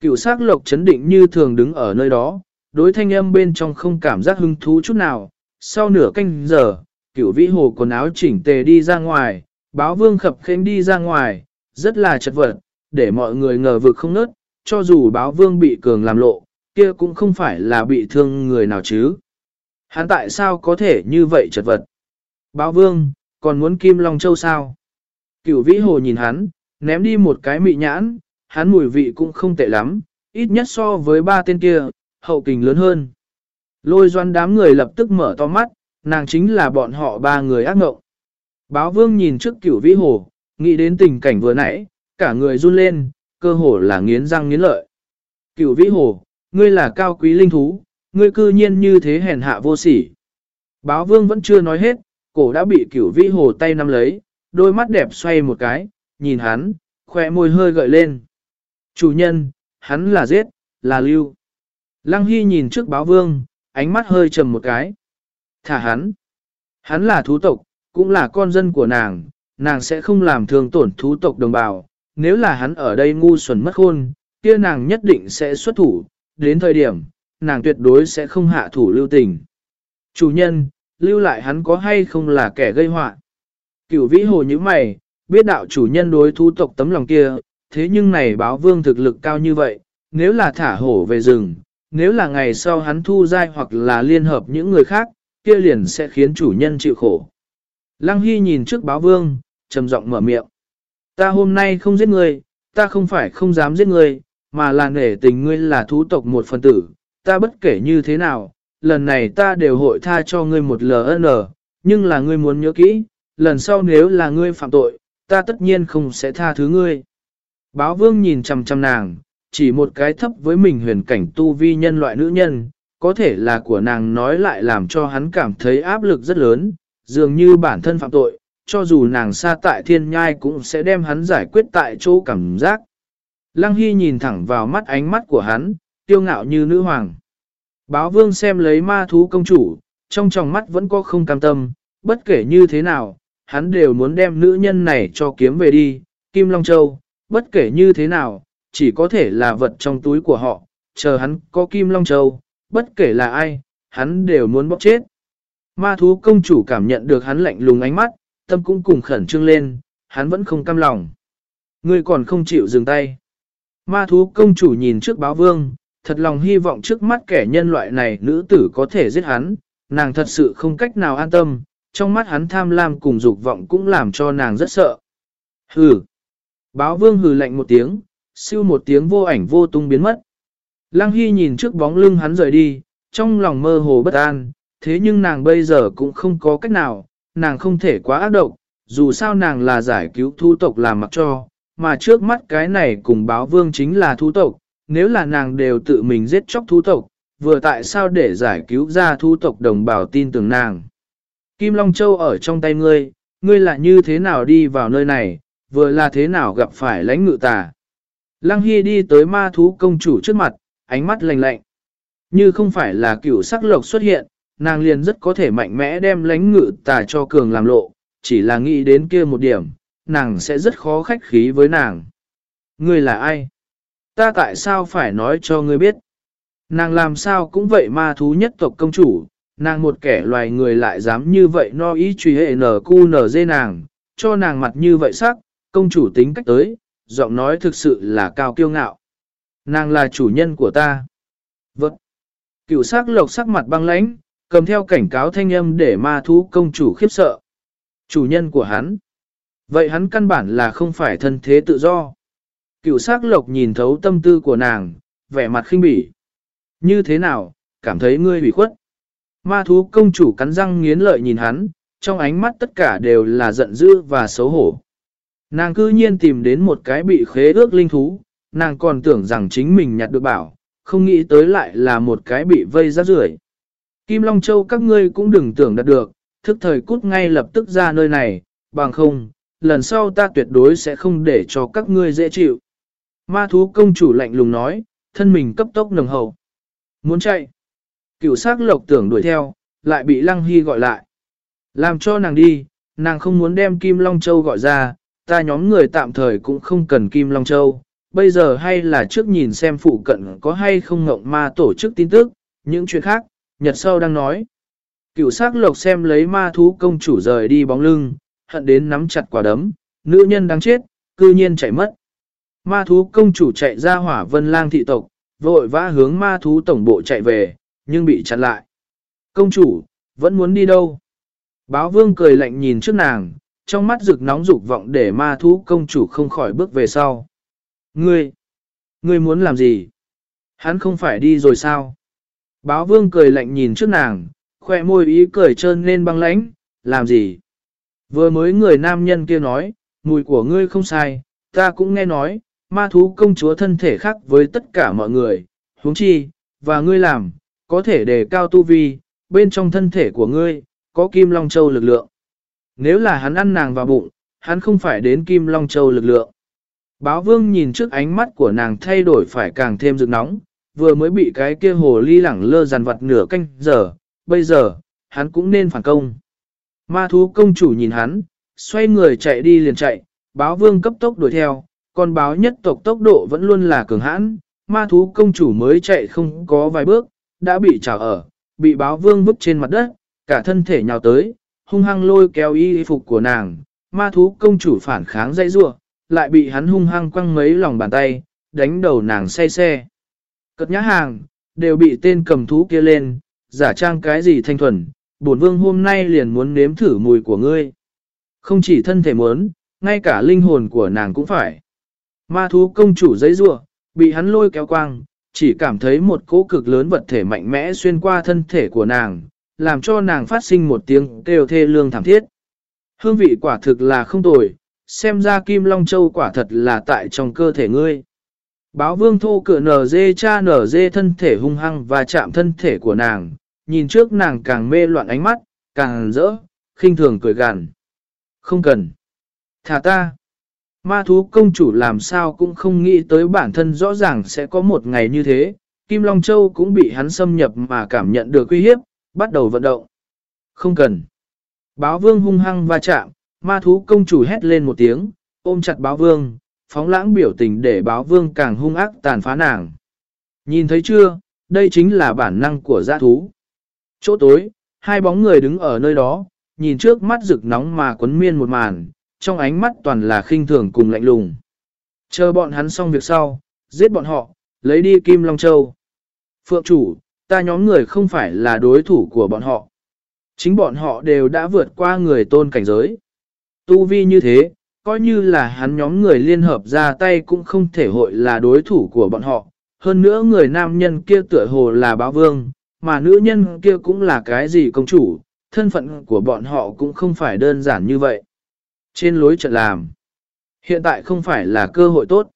Cựu sắc lộc chấn định như thường đứng ở nơi đó, đối thanh âm bên trong không cảm giác hứng thú chút nào. Sau nửa canh giờ, cựu vĩ hồ quần áo chỉnh tề đi ra ngoài, báo vương khập khênh đi ra ngoài, rất là chật vật, để mọi người ngờ vực không nớt, cho dù báo vương bị cường làm lộ, kia cũng không phải là bị thương người nào chứ. Hắn tại sao có thể như vậy chật vật? Báo vương, còn muốn kim long châu sao? Cửu vĩ hồ nhìn hắn, ném đi một cái mị nhãn, hắn mùi vị cũng không tệ lắm, ít nhất so với ba tên kia, hậu kình lớn hơn. Lôi doan đám người lập tức mở to mắt, nàng chính là bọn họ ba người ác ngộng. Báo vương nhìn trước cửu vĩ hồ, nghĩ đến tình cảnh vừa nãy, cả người run lên, cơ hồ là nghiến răng nghiến lợi. Cửu vĩ hồ, ngươi là cao quý linh thú, ngươi cư nhiên như thế hèn hạ vô sỉ. Báo vương vẫn chưa nói hết, cổ đã bị cửu vĩ hồ tay nắm lấy, đôi mắt đẹp xoay một cái, nhìn hắn, khoe môi hơi gợi lên. Chủ nhân, hắn là giết, là lưu. Lăng Hy nhìn trước báo vương, ánh mắt hơi trầm một cái. Thả hắn. Hắn là thú tộc, cũng là con dân của nàng, nàng sẽ không làm thương tổn thú tộc đồng bào. Nếu là hắn ở đây ngu xuẩn mất khôn, kia nàng nhất định sẽ xuất thủ, đến thời điểm, nàng tuyệt đối sẽ không hạ thủ lưu tình. Chủ nhân, lưu lại hắn có hay không là kẻ gây họa Cửu vĩ hồ như mày, biết đạo chủ nhân đối thú tộc tấm lòng kia, thế nhưng này báo vương thực lực cao như vậy, nếu là thả hổ về rừng, nếu là ngày sau hắn thu dai hoặc là liên hợp những người khác, kia liền sẽ khiến chủ nhân chịu khổ. Lăng Hy nhìn trước báo vương, trầm giọng mở miệng. Ta hôm nay không giết người, ta không phải không dám giết người mà là nể tình ngươi là thú tộc một phần tử, ta bất kể như thế nào, lần này ta đều hội tha cho ngươi một LN, nhưng là ngươi muốn nhớ kỹ, lần sau nếu là ngươi phạm tội, ta tất nhiên không sẽ tha thứ ngươi. Báo vương nhìn chằm chằm nàng, chỉ một cái thấp với mình huyền cảnh tu vi nhân loại nữ nhân, có thể là của nàng nói lại làm cho hắn cảm thấy áp lực rất lớn, dường như bản thân phạm tội, cho dù nàng xa tại thiên nhai cũng sẽ đem hắn giải quyết tại chỗ cảm giác. Lăng Hy nhìn thẳng vào mắt ánh mắt của hắn, tiêu ngạo như nữ hoàng. Báo vương xem lấy ma thú công chủ, trong tròng mắt vẫn có không cam tâm, bất kể như thế nào, hắn đều muốn đem nữ nhân này cho kiếm về đi, Kim Long Châu, bất kể như thế nào, chỉ có thể là vật trong túi của họ, chờ hắn có Kim Long Châu, bất kể là ai, hắn đều muốn bóc chết. Ma thú công chủ cảm nhận được hắn lạnh lùng ánh mắt, tâm cũng cùng khẩn trương lên, hắn vẫn không cam lòng. Ngươi còn không chịu dừng tay. Ma thú công chủ nhìn trước báo vương, thật lòng hy vọng trước mắt kẻ nhân loại này nữ tử có thể giết hắn, nàng thật sự không cách nào an tâm, trong mắt hắn tham lam cùng dục vọng cũng làm cho nàng rất sợ. Hừ. Báo vương hừ lạnh một tiếng, siêu một tiếng vô ảnh vô tung biến mất. Lăng Hy nhìn trước bóng lưng hắn rời đi, trong lòng mơ hồ bất an, thế nhưng nàng bây giờ cũng không có cách nào, nàng không thể quá ác độc, dù sao nàng là giải cứu thu tộc làm mặc cho, mà trước mắt cái này cùng báo vương chính là thú tộc, nếu là nàng đều tự mình giết chóc thú tộc, vừa tại sao để giải cứu ra thú tộc đồng bào tin tưởng nàng. Kim Long Châu ở trong tay ngươi, ngươi là như thế nào đi vào nơi này, vừa là thế nào gặp phải lãnh ngự tà. Lăng Hy đi tới ma thú công chủ trước mặt, ánh mắt lạnh lạnh. Như không phải là cửu sắc lộc xuất hiện, nàng liền rất có thể mạnh mẽ đem lãnh ngự tà cho cường làm lộ, chỉ là nghĩ đến kia một điểm, nàng sẽ rất khó khách khí với nàng. Ngươi là ai? Ta tại sao phải nói cho ngươi biết? Nàng làm sao cũng vậy ma thú nhất tộc công chủ, nàng một kẻ loài người lại dám như vậy no ý truy hệ nở cu nở dê nàng, cho nàng mặt như vậy sắc, công chủ tính cách tới, giọng nói thực sự là cao kiêu ngạo. Nàng là chủ nhân của ta. Vâng. Cựu sắc lộc sắc mặt băng lãnh, cầm theo cảnh cáo thanh âm để ma thú công chủ khiếp sợ. Chủ nhân của hắn. Vậy hắn căn bản là không phải thân thế tự do. Cựu sắc lộc nhìn thấu tâm tư của nàng, vẻ mặt khinh bỉ. Như thế nào, cảm thấy ngươi bị khuất. Ma thú công chủ cắn răng nghiến lợi nhìn hắn, trong ánh mắt tất cả đều là giận dữ và xấu hổ. Nàng cư nhiên tìm đến một cái bị khế ước linh thú, nàng còn tưởng rằng chính mình nhặt được bảo, không nghĩ tới lại là một cái bị vây rác rưởi. Kim Long Châu các ngươi cũng đừng tưởng đạt được, thức thời cút ngay lập tức ra nơi này, bằng không, lần sau ta tuyệt đối sẽ không để cho các ngươi dễ chịu. Ma thú công chủ lạnh lùng nói, thân mình cấp tốc nồng hậu. Muốn chạy. Cựu sát lộc tưởng đuổi theo, lại bị Lăng Hy gọi lại. Làm cho nàng đi, nàng không muốn đem Kim Long Châu gọi ra, ta nhóm người tạm thời cũng không cần Kim Long Châu. Bây giờ hay là trước nhìn xem phụ cận có hay không ngộng ma tổ chức tin tức, những chuyện khác, nhật sau đang nói. Cựu sát lộc xem lấy ma thú công chủ rời đi bóng lưng, hận đến nắm chặt quả đấm, nữ nhân đáng chết, cư nhiên chạy mất. Ma thú công chủ chạy ra hỏa vân lang thị tộc, vội vã hướng ma thú tổng bộ chạy về, nhưng bị chặn lại. Công chủ, vẫn muốn đi đâu? Báo vương cười lạnh nhìn trước nàng, trong mắt rực nóng dục vọng để ma thú công chủ không khỏi bước về sau. Ngươi, ngươi muốn làm gì? Hắn không phải đi rồi sao? Báo vương cười lạnh nhìn trước nàng, khoe môi ý cười trơn lên băng lãnh, làm gì? Vừa mới người nam nhân kia nói, mùi của ngươi không sai, ta cũng nghe nói, ma thú công chúa thân thể khác với tất cả mọi người, huống chi, và ngươi làm, có thể đề cao tu vi, bên trong thân thể của ngươi, có kim long châu lực lượng. Nếu là hắn ăn nàng vào bụng, hắn không phải đến kim long châu lực lượng. Báo vương nhìn trước ánh mắt của nàng thay đổi phải càng thêm rực nóng, vừa mới bị cái kia hồ ly lẳng lơ dàn vặt nửa canh giờ, bây giờ, hắn cũng nên phản công. Ma thú công chủ nhìn hắn, xoay người chạy đi liền chạy, báo vương cấp tốc đuổi theo, còn báo nhất tộc tốc độ vẫn luôn là cường hãn, ma thú công chủ mới chạy không có vài bước, đã bị trào ở, bị báo vương vứt trên mặt đất, cả thân thể nhào tới, hung hăng lôi kéo y phục của nàng, ma thú công chủ phản kháng dây rua, lại bị hắn hung hăng quăng mấy lòng bàn tay, đánh đầu nàng say xe. Cất nhã hàng, đều bị tên cầm thú kia lên, giả trang cái gì thanh thuần, bổn vương hôm nay liền muốn nếm thử mùi của ngươi. Không chỉ thân thể muốn, ngay cả linh hồn của nàng cũng phải. Ma thú công chủ giấy rua, bị hắn lôi kéo quang, chỉ cảm thấy một cỗ cực lớn vật thể mạnh mẽ xuyên qua thân thể của nàng, làm cho nàng phát sinh một tiếng kêu thê lương thảm thiết. Hương vị quả thực là không tồi, xem ra kim long châu quả thật là tại trong cơ thể ngươi. Báo vương thô cửa nở dê cha nở dê thân thể hung hăng và chạm thân thể của nàng, nhìn trước nàng càng mê loạn ánh mắt, càng rỡ, khinh thường cười gằn. Không cần. Thả ta. Ma thú công chủ làm sao cũng không nghĩ tới bản thân rõ ràng sẽ có một ngày như thế, Kim Long Châu cũng bị hắn xâm nhập mà cảm nhận được uy hiếp, bắt đầu vận động. Không cần. Báo vương hung hăng va chạm, ma thú công chủ hét lên một tiếng, ôm chặt báo vương, phóng lãng biểu tình để báo vương càng hung ác tàn phá nàng. Nhìn thấy chưa, đây chính là bản năng của giã thú. Chỗ tối, hai bóng người đứng ở nơi đó, nhìn trước mắt rực nóng mà quấn miên một màn, trong ánh mắt toàn là khinh thường cùng lạnh lùng. Chờ bọn hắn xong việc sau, giết bọn họ, lấy đi Kim Long Châu. Phượng chủ, ta nhóm người không phải là đối thủ của bọn họ. Chính bọn họ đều đã vượt qua người tôn cảnh giới. Tu vi như thế, coi như là hắn nhóm người liên hợp ra tay cũng không thể hội là đối thủ của bọn họ. Hơn nữa người nam nhân kia tựa hồ là báo vương, mà nữ nhân kia cũng là cái gì công chủ, thân phận của bọn họ cũng không phải đơn giản như vậy. Trên lối trận làm, hiện tại không phải là cơ hội tốt.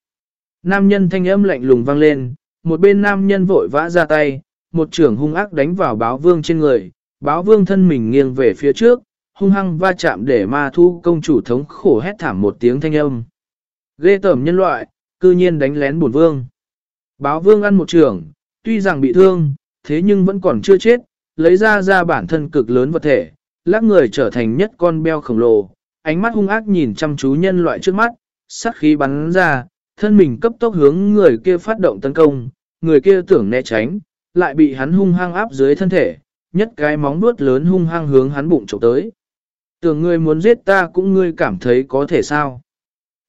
Nam nhân thanh âm lạnh lùng vang lên, một bên nam nhân vội vã ra tay, một trưởng hung ác đánh vào báo vương trên người, báo vương thân mình nghiêng về phía trước, hung hăng va chạm để ma thu công chủ thống khổ hét thảm một tiếng thanh âm. Ghê tởm nhân loại, cư nhiên đánh lén bổn vương. Báo vương ăn một trưởng, tuy rằng bị thương, thế nhưng vẫn còn chưa chết, lấy ra ra bản thân cực lớn vật thể, lắc người trở thành nhất con beo khổng lồ, ánh mắt hung ác nhìn chăm chú nhân loại trước mắt, sát khí bắn ra, thân mình cấp tốc hướng người kia phát động tấn công, người kia tưởng né tránh, lại bị hắn hung hăng áp dưới thân thể, nhất cái móng vuốt lớn hung hăng hướng hắn bụng chụp tới. Tưởng ngươi muốn giết ta cũng ngươi cảm thấy có thể sao.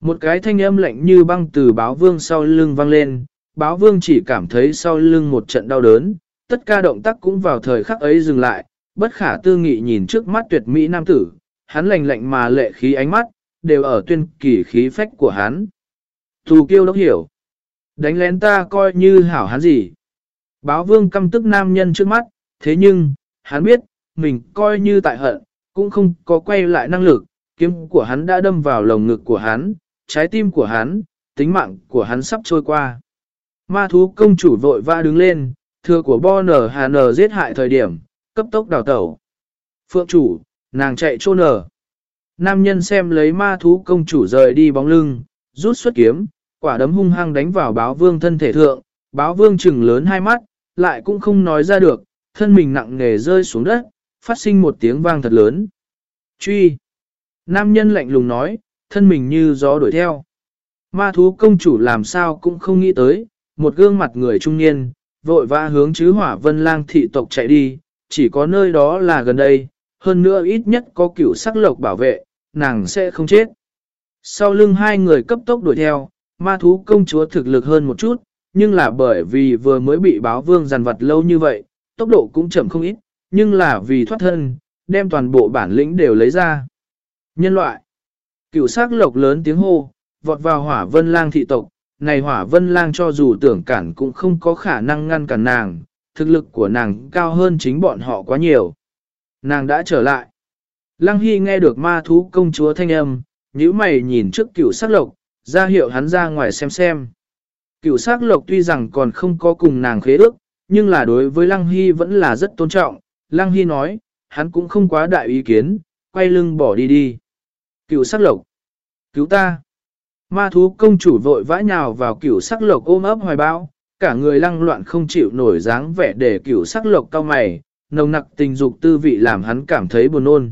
Một cái thanh âm lạnh như băng từ báo vương sau lưng vang lên, báo vương chỉ cảm thấy sau lưng một trận đau đớn, tất cả động tác cũng vào thời khắc ấy dừng lại, bất khả tư nghị nhìn trước mắt tuyệt mỹ nam tử, hắn lạnh lạnh mà lệ khí ánh mắt, đều ở tuyên kỳ khí phách của hắn. Thù kiêu đốc hiểu. Đánh lén ta coi như hảo hắn gì. Báo vương căm tức nam nhân trước mắt, thế nhưng, hắn biết, mình coi như tại hận, cũng không có quay lại năng lực, kiếm của hắn đã đâm vào lồng ngực của hắn, trái tim của hắn, tính mạng của hắn sắp trôi qua. Ma thú công chủ vội vã đứng lên, thừa của bo nở hà nở giết hại thời điểm, cấp tốc đào tẩu. Phượng chủ, nàng chạy trô nở. Nam nhân xem lấy ma thú công chủ rời đi bóng lưng, rút xuất kiếm, quả đấm hung hăng đánh vào báo vương thân thể thượng, báo vương chừng lớn hai mắt, lại cũng không nói ra được, thân mình nặng nề rơi xuống đất, phát sinh một tiếng vang thật lớn. Truy! Nam nhân lạnh lùng nói, thân mình như gió đuổi theo. Ma thú công chủ làm sao cũng không nghĩ tới, một gương mặt người trung niên, vội vã hướng chứ hỏa vân lang thị tộc chạy đi, chỉ có nơi đó là gần đây, hơn nữa ít nhất có cửu sắc lộc bảo vệ, nàng sẽ không chết. Sau lưng hai người cấp tốc đuổi theo, ma thú công chúa thực lực hơn một chút, nhưng là bởi vì vừa mới bị báo vương giàn vật lâu như vậy, tốc độ cũng chậm không ít, nhưng là vì thoát thân, đem toàn bộ bản lĩnh đều lấy ra. Nhân loại, cửu sắc lộc lớn tiếng hô, vọt vào hỏa vân lang thị tộc, này hỏa vân lang cho dù tưởng cản cũng không có khả năng ngăn cản nàng, thực lực của nàng cao hơn chính bọn họ quá nhiều. Nàng đã trở lại. Lăng Hy nghe được ma thú công chúa thanh âm, nhíu mày nhìn trước cửu sắc lộc, ra hiệu hắn ra ngoài xem xem. Cửu sắc lộc tuy rằng còn không có cùng nàng khế ước, nhưng là đối với Lăng Hy vẫn là rất tôn trọng. Lăng Hy nói, hắn cũng không quá đại ý kiến, quay lưng bỏ đi đi. Cửu sắc lộc, cứu ta. Ma thú công chủ vội vã nhào vào cửu sắc lộc ôm ấp hoài bão, cả người lăng loạn không chịu nổi dáng vẻ để cửu sắc lộc cao mày, nồng nặc tình dục tư vị làm hắn cảm thấy buồn nôn.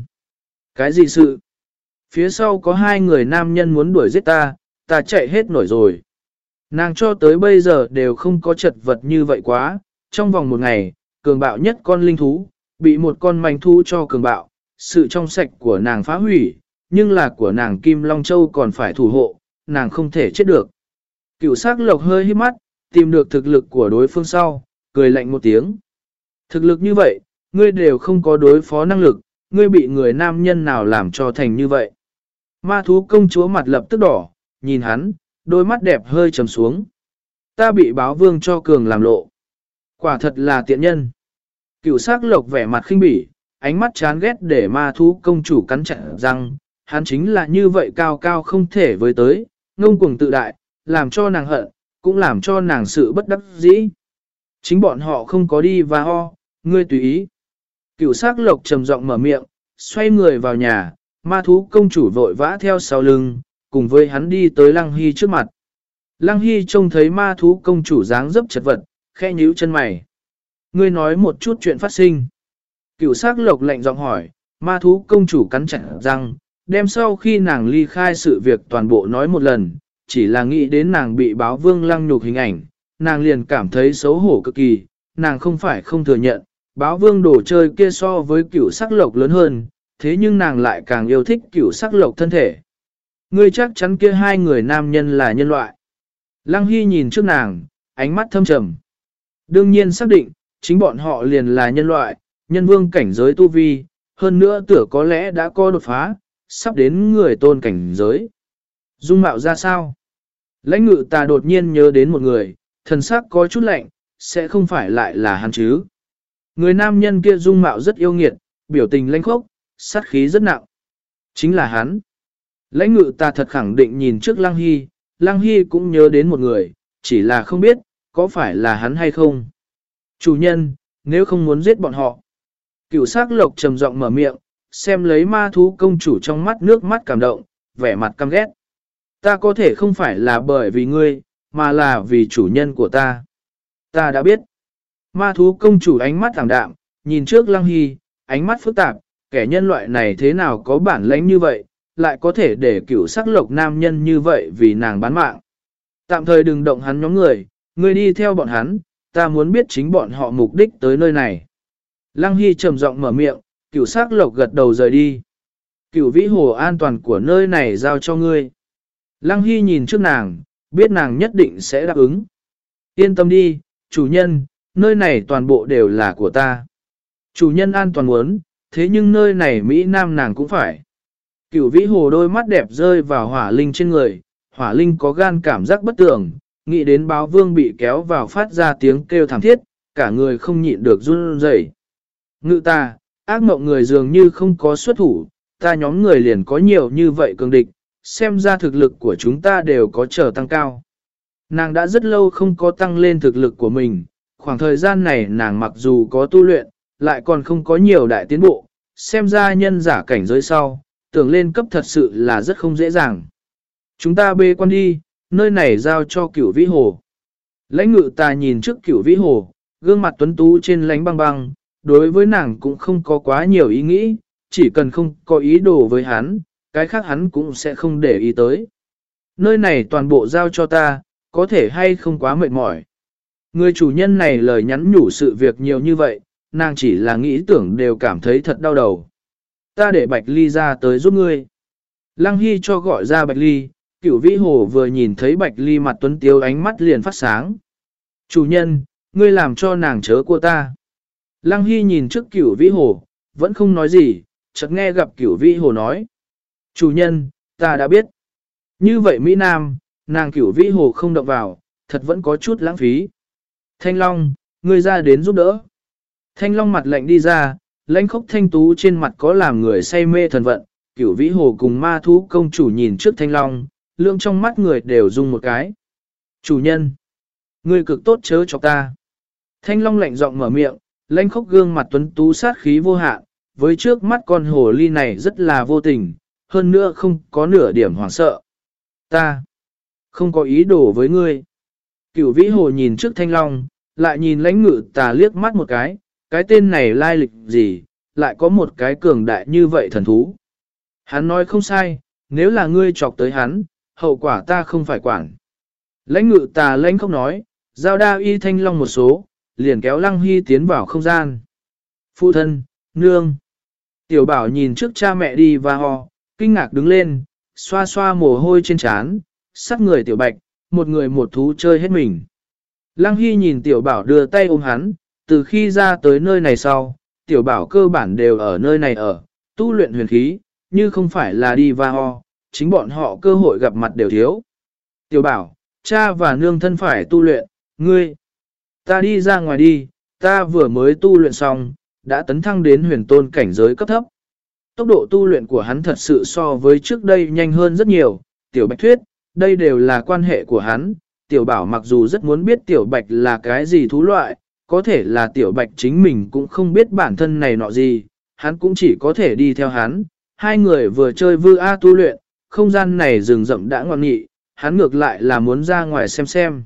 Cái gì sự? Phía sau có hai người nam nhân muốn đuổi giết ta, ta chạy hết nổi rồi. Nàng cho tới bây giờ đều không có chật vật như vậy quá, trong vòng một ngày, cường bạo nhất con linh thú, bị một con manh thú cho cường bạo, sự trong sạch của nàng phá hủy, nhưng là của nàng Kim Long Châu còn phải thủ hộ, nàng không thể chết được. Cựu sắc lộc hơi hít mắt, tìm được thực lực của đối phương sau, cười lạnh một tiếng. Thực lực như vậy, ngươi đều không có đối phó năng lực, ngươi bị người nam nhân nào làm cho thành như vậy. Ma thú công chúa mặt lập tức đỏ, nhìn hắn, đôi mắt đẹp hơi trầm xuống. Ta bị báo vương cho cường làm lộ. Quả thật là tiện nhân. Cựu sắc lộc vẻ mặt khinh bỉ, ánh mắt chán ghét để ma thú công chủ cắn chặt răng, hắn chính là như vậy cao cao không thể với tới, ngông cuồng tự đại, làm cho nàng hận, cũng làm cho nàng sự bất đắc dĩ. Chính bọn họ không có đi và ho, ngươi tùy ý. Cựu sắc lộc trầm giọng mở miệng, xoay người vào nhà, ma thú công chủ vội vã theo sau lưng, cùng với hắn đi tới Lăng Hy trước mặt. Lăng Hy trông thấy ma thú công chủ dáng dấp chật vật, khe nhíu chân mày. Ngươi nói một chút chuyện phát sinh. Cựu sắc lộc lạnh giọng hỏi, ma thú công chủ cắn chặt răng, đem sau khi nàng ly khai sự việc toàn bộ nói một lần, chỉ là nghĩ đến nàng bị báo vương lăng nhục hình ảnh, nàng liền cảm thấy xấu hổ cực kỳ, nàng không phải không thừa nhận, báo vương đồ chơi kia so với cửu sắc lộc lớn hơn, thế nhưng nàng lại càng yêu thích cửu sắc lộc thân thể. Ngươi chắc chắn kia hai người nam nhân là nhân loại. Lăng Hy nhìn trước nàng, ánh mắt thâm trầm. Đương nhiên xác định, chính bọn họ liền là nhân loại, nhân vương cảnh giới tu vi, hơn nữa tửa có lẽ đã có đột phá, sắp đến người tôn cảnh giới. Dung mạo ra sao? Lãnh ngự ta đột nhiên nhớ đến một người, thần sắc có chút lạnh, sẽ không phải lại là hắn chứ. Người nam nhân kia dung mạo rất yêu nghiệt, biểu tình lãnh khốc, sát khí rất nặng. Chính là hắn. Lãnh ngự ta thật khẳng định nhìn trước Lăng Hy, Lăng Hy cũng nhớ đến một người, chỉ là không biết, có phải là hắn hay không. Chủ nhân, nếu không muốn giết bọn họ. Cựu sắc lộc trầm giọng mở miệng, xem lấy ma thú công chủ trong mắt nước mắt cảm động, vẻ mặt căm ghét. Ta có thể không phải là bởi vì ngươi, mà là vì chủ nhân của ta. Ta đã biết. Ma thú công chủ ánh mắt thẳng đạm, nhìn trước Lăng Hy, ánh mắt phức tạp, kẻ nhân loại này thế nào có bản lãnh như vậy, lại có thể để cựu sắc lộc nam nhân như vậy vì nàng bán mạng. Tạm thời đừng động hắn nhóm người, ngươi đi theo bọn hắn, ta muốn biết chính bọn họ mục đích tới nơi này. Lăng Hy trầm giọng mở miệng, cửu sắc lộc gật đầu rời đi. Cửu vĩ hồ an toàn của nơi này giao cho ngươi. Lăng Hy nhìn trước nàng, biết nàng nhất định sẽ đáp ứng. Yên tâm đi, chủ nhân, nơi này toàn bộ đều là của ta. Chủ nhân an toàn muốn, thế nhưng nơi này Mỹ Nam nàng cũng phải. Cửu vĩ hồ đôi mắt đẹp rơi vào hỏa linh trên người, hỏa linh có gan cảm giác bất tưởng, nghĩ đến báo vương bị kéo vào phát ra tiếng kêu thảm thiết, cả người không nhịn được run rẩy. Ngự ta, ác mộng người dường như không có xuất thủ, ta nhóm người liền có nhiều như vậy cường địch, xem ra thực lực của chúng ta đều có trở tăng cao. Nàng đã rất lâu không có tăng lên thực lực của mình, khoảng thời gian này nàng mặc dù có tu luyện, lại còn không có nhiều đại tiến bộ, xem ra nhân giả cảnh giới sau, tưởng lên cấp thật sự là rất không dễ dàng. Chúng ta bê quan đi, nơi này giao cho cửu vĩ hồ. Lãnh ngự ta nhìn trước cửu vĩ hồ, gương mặt tuấn tú trên lánh băng băng, đối với nàng cũng không có quá nhiều ý nghĩ, chỉ cần không có ý đồ với hắn, cái khác hắn cũng sẽ không để ý tới. Nơi này toàn bộ giao cho ta, có thể hay không quá mệt mỏi. Người chủ nhân này lời nhắn nhủ sự việc nhiều như vậy, nàng chỉ là nghĩ tưởng đều cảm thấy thật đau đầu. Ta để Bạch Ly ra tới giúp ngươi. Lăng Hy cho gọi ra Bạch Ly, cửu vĩ hồ vừa nhìn thấy Bạch Ly mặt tuấn tiếu ánh mắt liền phát sáng. Chủ nhân, ngươi làm cho nàng chớ của ta. Lăng Hy nhìn trước cửu vĩ hồ, vẫn không nói gì, chợt nghe gặp cửu vĩ hồ nói. Chủ nhân, ta đã biết. Như vậy Mỹ Nam, nàng cửu vĩ hồ không động vào, thật vẫn có chút lãng phí. Thanh Long, ngươi ra đến giúp đỡ. Thanh Long mặt lạnh đi ra, lãnh khốc thanh tú trên mặt có làm người say mê thần vận, cửu vĩ hồ cùng ma thú công chủ nhìn trước Thanh Long, lượng trong mắt người đều dùng một cái. Chủ nhân, ngươi cực tốt chớ cho ta. Thanh Long lạnh giọng mở miệng, Lanh khốc gương mặt tuấn tú sát khí vô hạn, với trước mắt con hồ ly này rất là vô tình, hơn nữa không có nửa điểm hoảng sợ. Ta không có ý đồ với ngươi. Cửu vĩ hồ nhìn trước thanh long, lại nhìn lãnh ngự tà liếc mắt một cái, cái tên này lai lịch gì, lại có một cái cường đại như vậy thần thú. Hắn nói không sai, nếu là ngươi chọc tới hắn, hậu quả ta không phải quản. Lãnh ngự tà lãnh không nói, giao đa y thanh long một số, liền kéo lăng hy tiến vào không gian. Phụ thân, nương. Tiểu bảo nhìn trước cha mẹ đi và ho, kinh ngạc đứng lên, xoa xoa mồ hôi trên trán, sắc người tiểu bạch, một người một thú chơi hết mình. Lăng Hy nhìn tiểu bảo đưa tay ôm hắn, từ khi ra tới nơi này sau, tiểu bảo cơ bản đều ở nơi này ở, tu luyện huyền khí, như không phải là đi và ho, chính bọn họ cơ hội gặp mặt đều thiếu. Tiểu bảo, cha và nương thân phải tu luyện, ngươi, ta đi ra ngoài đi, ta vừa mới tu luyện xong, đã tấn thăng đến huyền tôn cảnh giới cấp thấp. Tốc độ tu luyện của hắn thật sự so với trước đây nhanh hơn rất nhiều, tiểu bạch thuyết, đây đều là quan hệ của hắn. Tiểu bảo mặc dù rất muốn biết tiểu bạch là cái gì thú loại, có thể là tiểu bạch chính mình cũng không biết bản thân này nọ gì, hắn cũng chỉ có thể đi theo hắn. Hai người vừa chơi vư A tu luyện, không gian này rừng rậm đã ngoan nghị, hắn ngược lại là muốn ra ngoài xem xem.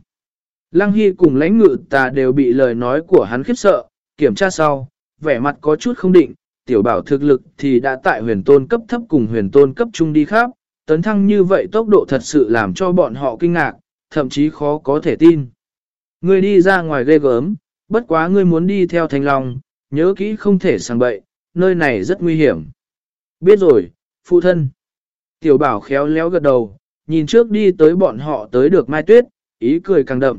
Lăng Hy cùng lãnh ngự tà đều bị lời nói của hắn khiếp sợ, kiểm tra sau, vẻ mặt có chút không định, tiểu bảo thực lực thì đã tại huyền tôn cấp thấp cùng huyền tôn cấp trung đi khắp, tấn thăng như vậy tốc độ thật sự làm cho bọn họ kinh ngạc, thậm chí khó có thể tin. Ngươi đi ra ngoài ghê gớm, bất quá ngươi muốn đi theo thanh long, nhớ kỹ không thể sang bậy, nơi này rất nguy hiểm. Biết rồi, phụ thân. Tiểu bảo khéo léo gật đầu, nhìn trước đi tới bọn họ tới được Mai Tuyết, ý cười càng đậm.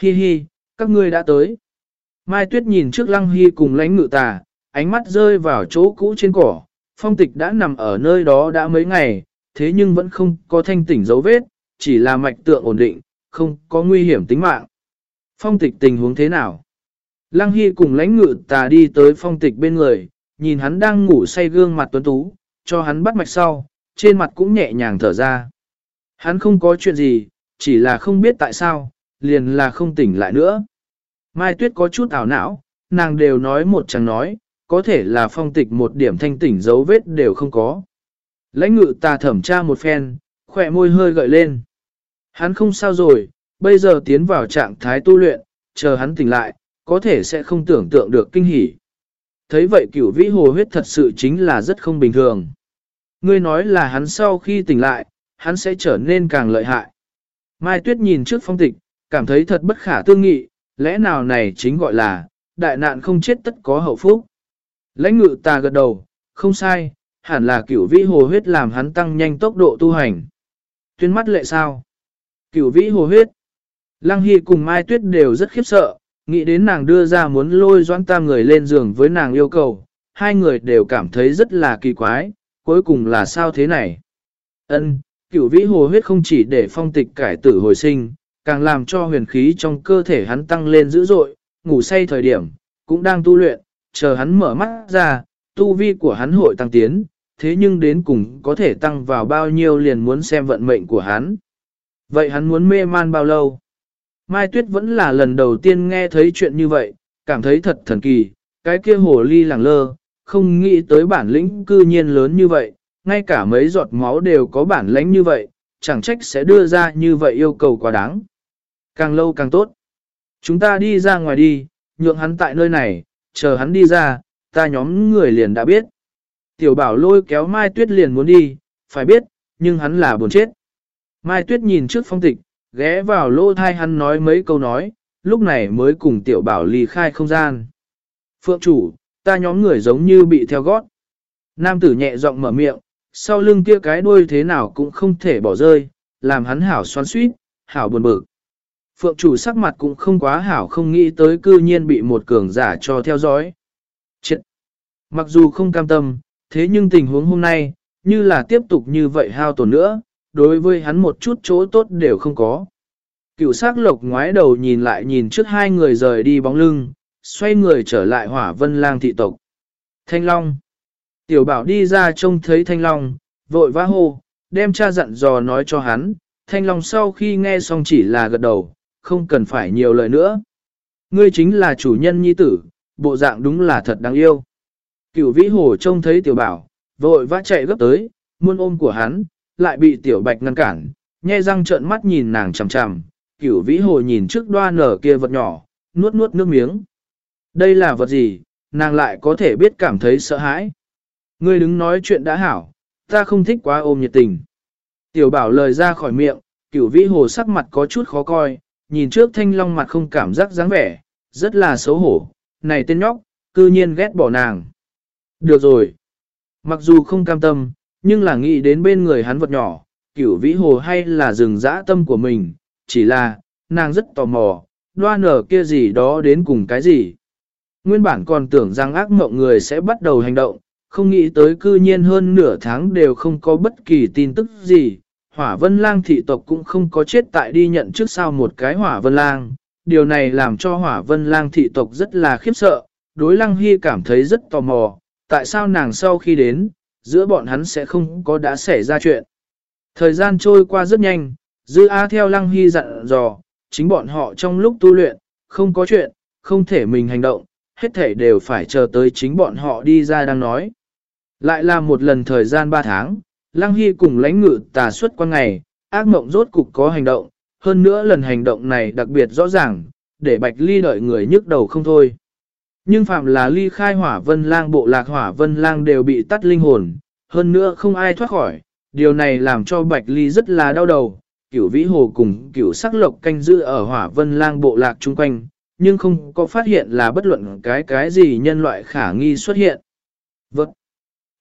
Hi hi, các ngươi đã tới. Mai Tuyết nhìn trước Lăng Hy cùng lãnh ngự tà, ánh mắt rơi vào chỗ cũ trên cỏ. Phong tịch đã nằm ở nơi đó đã mấy ngày, thế nhưng vẫn không có thanh tỉnh dấu vết, chỉ là mạch tượng ổn định, không có nguy hiểm tính mạng. Phong tịch tình huống thế nào? Lăng Hy cùng lãnh ngự tà đi tới phong tịch bên người, nhìn hắn đang ngủ say gương mặt tuấn tú, cho hắn bắt mạch sau, trên mặt cũng nhẹ nhàng thở ra. Hắn không có chuyện gì, chỉ là không biết tại sao, liền là không tỉnh lại nữa. Mai Tuyết có chút ảo não, nàng đều nói một chẳng nói, có thể là phong tịch một điểm thanh tỉnh dấu vết đều không có. Lãnh ngự ta thẩm tra một phen, khỏe môi hơi gợi lên. Hắn không sao rồi, bây giờ tiến vào trạng thái tu luyện, chờ hắn tỉnh lại, có thể sẽ không tưởng tượng được kinh hỉ. Thấy vậy cửu vĩ hồ huyết thật sự chính là rất không bình thường. Ngươi nói là hắn sau khi tỉnh lại, hắn sẽ trở nên càng lợi hại. Mai Tuyết nhìn trước phong tịch, cảm thấy thật bất khả tư nghị, lẽ nào này chính gọi là, đại nạn không chết tất có hậu phúc. Lãnh ngự ta gật đầu, không sai, hẳn là cửu vĩ hồ huyết làm hắn tăng nhanh tốc độ tu hành. Tuyên mắt lệ sao? Cửu vĩ hồ huyết. Lăng Hy cùng Mai Tuyết đều rất khiếp sợ, nghĩ đến nàng đưa ra muốn lôi doãn tam người lên giường với nàng yêu cầu, hai người đều cảm thấy rất là kỳ quái, cuối cùng là sao thế này? Ân, cửu vĩ hồ huyết không chỉ để phong tịch cải tử hồi sinh, càng làm cho huyền khí trong cơ thể hắn tăng lên dữ dội, ngủ say thời điểm, cũng đang tu luyện, chờ hắn mở mắt ra, tu vi của hắn hội tăng tiến, thế nhưng đến cùng có thể tăng vào bao nhiêu liền muốn xem vận mệnh của hắn. Vậy hắn muốn mê man bao lâu? Mai Tuyết vẫn là lần đầu tiên nghe thấy chuyện như vậy, cảm thấy thật thần kỳ, cái kia hồ ly lẳng lơ, không nghĩ tới bản lĩnh cư nhiên lớn như vậy, ngay cả mấy giọt máu đều có bản lĩnh như vậy, chẳng trách sẽ đưa ra như vậy yêu cầu quá đáng. Càng lâu càng tốt. Chúng ta đi ra ngoài đi, nhượng hắn tại nơi này, chờ hắn đi ra, ta nhóm người liền đã biết. Tiểu bảo lôi kéo Mai Tuyết liền muốn đi, phải biết, nhưng hắn là buồn chết. Mai Tuyết nhìn trước phong tịch, ghé vào lô thai hắn nói mấy câu nói, lúc này mới cùng tiểu bảo ly khai không gian. Phượng chủ, ta nhóm người giống như bị theo gót. Nam tử nhẹ giọng mở miệng, sau lưng kia cái đuôi thế nào cũng không thể bỏ rơi, làm hắn hảo xoắn suýt, hảo buồn bực. Phượng chủ sắc mặt cũng không quá hảo không nghĩ tới cư nhiên bị một cường giả cho theo dõi. Chết! Mặc dù không cam tâm, thế nhưng tình huống hôm nay, như là tiếp tục như vậy hao tổn nữa, đối với hắn một chút chỗ tốt đều không có. Cựu sắc lộc ngoái đầu nhìn lại nhìn trước hai người rời đi bóng lưng, xoay người trở lại hỏa vân lang thị tộc. Thanh Long Tiểu bảo đi ra trông thấy Thanh Long, vội vã hô, đem cha dặn dò nói cho hắn, Thanh Long sau khi nghe xong chỉ là gật đầu, không cần phải nhiều lời nữa. Ngươi chính là chủ nhân nhi tử, bộ dạng đúng là thật đáng yêu. Cửu vĩ hồ trông thấy tiểu bảo, vội vã chạy gấp tới, muôn ôm của hắn, lại bị tiểu bạch ngăn cản, nhe răng trợn mắt nhìn nàng chằm chằm, cửu vĩ hồ nhìn trước đoa nở kia vật nhỏ, nuốt nuốt nước miếng. Đây là vật gì, nàng lại có thể biết cảm thấy sợ hãi. Ngươi đứng nói chuyện đã hảo, ta không thích quá ôm nhiệt tình. Tiểu bảo lời ra khỏi miệng, cửu vĩ hồ sắc mặt có chút khó coi, nhìn trước thanh long mặt không cảm giác dáng vẻ, rất là xấu hổ, này tên nhóc, cư nhiên ghét bỏ nàng. Được rồi. Mặc dù không cam tâm, nhưng là nghĩ đến bên người hắn vật nhỏ, cửu vĩ hồ hay là rừng dã tâm của mình, chỉ là, nàng rất tò mò, đoan ở kia gì đó đến cùng cái gì. Nguyên bản còn tưởng rằng ác mộng người sẽ bắt đầu hành động, không nghĩ tới cư nhiên hơn nửa tháng đều không có bất kỳ tin tức gì. Hỏa vân lang thị tộc cũng không có chết tại đi nhận trước sau một cái hỏa vân lang. Điều này làm cho hỏa vân lang thị tộc rất là khiếp sợ, đối lăng hy cảm thấy rất tò mò, tại sao nàng sau khi đến, giữa bọn hắn sẽ không có đã xảy ra chuyện. Thời gian trôi qua rất nhanh, dư A theo lăng hy dặn dò, chính bọn họ trong lúc tu luyện, không có chuyện, không thể mình hành động, hết thể đều phải chờ tới chính bọn họ đi ra đang nói. Lại là một lần thời gian 3 tháng, Lăng Hy cùng lãnh ngự tà suất qua ngày, ác mộng rốt cục có hành động, hơn nữa lần hành động này đặc biệt rõ ràng, để Bạch Ly đợi người nhức đầu không thôi. Nhưng phạm là ly khai hỏa vân lang bộ lạc hỏa vân lang đều bị tắt linh hồn, hơn nữa không ai thoát khỏi, điều này làm cho Bạch Ly rất là đau đầu, cửu vĩ hồ cùng cửu sắc lộc canh giữ ở hỏa vân lang bộ lạc chung quanh, nhưng không có phát hiện là bất luận cái cái gì nhân loại khả nghi xuất hiện. Vâng.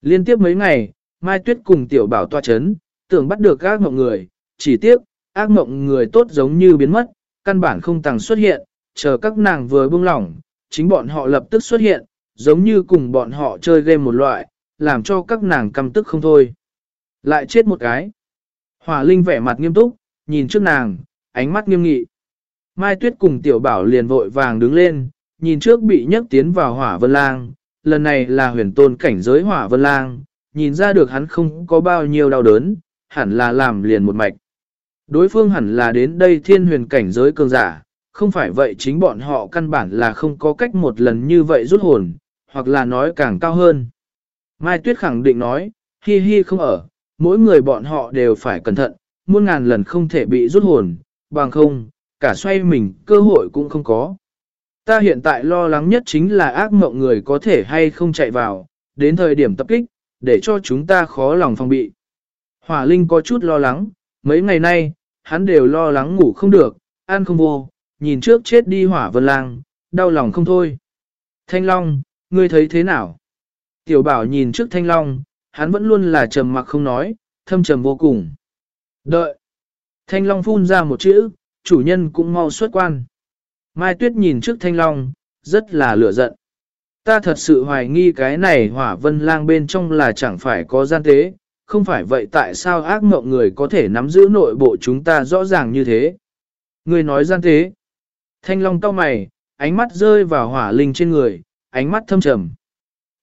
Liên tiếp mấy ngày, Mai Tuyết cùng tiểu bảo toa chấn, tưởng bắt được ác mộng người, chỉ tiếc, ác mộng người tốt giống như biến mất, căn bản không tăng xuất hiện, chờ các nàng vừa buông lỏng, chính bọn họ lập tức xuất hiện, giống như cùng bọn họ chơi game một loại, làm cho các nàng căm tức không thôi. Lại chết một cái. Hỏa Linh vẻ mặt nghiêm túc, nhìn trước nàng, ánh mắt nghiêm nghị. Mai Tuyết cùng tiểu bảo liền vội vàng đứng lên, nhìn trước bị nhấc tiến vào hỏa vân lang, lần này là huyền tôn cảnh giới hỏa vân lang, nhìn ra được hắn không có bao nhiêu đau đớn, hẳn là làm liền một mạch. Đối phương hẳn là đến đây thiên huyền cảnh giới cường giả, không phải vậy chính bọn họ căn bản là không có cách một lần như vậy rút hồn, hoặc là nói càng cao hơn. Mai Tuyết khẳng định nói, hi hi không ở, mỗi người bọn họ đều phải cẩn thận, muôn ngàn lần không thể bị rút hồn, bằng không, cả xoay mình, cơ hội cũng không có. Ta hiện tại lo lắng nhất chính là ác mộng người có thể hay không chạy vào, đến thời điểm tập kích, để cho chúng ta khó lòng phòng bị. Hỏa Linh có chút lo lắng, mấy ngày nay, hắn đều lo lắng ngủ không được, ăn không vô, nhìn trước chết đi hỏa vân lang, đau lòng không thôi. Thanh Long, ngươi thấy thế nào? Tiểu bảo nhìn trước Thanh Long, hắn vẫn luôn là trầm mặc không nói, thâm trầm vô cùng. Đợi. Thanh Long phun ra một chữ, chủ nhân cũng mau xuất quan. Mai Tuyết nhìn trước Thanh Long, rất là lửa giận. Ta thật sự hoài nghi cái này hỏa vân lang bên trong là chẳng phải có gian tế, không phải vậy tại sao ác mộng người có thể nắm giữ nội bộ chúng ta rõ ràng như thế? Người nói gian tế. Thanh Long cau mày, ánh mắt rơi vào hỏa linh trên người, ánh mắt thâm trầm.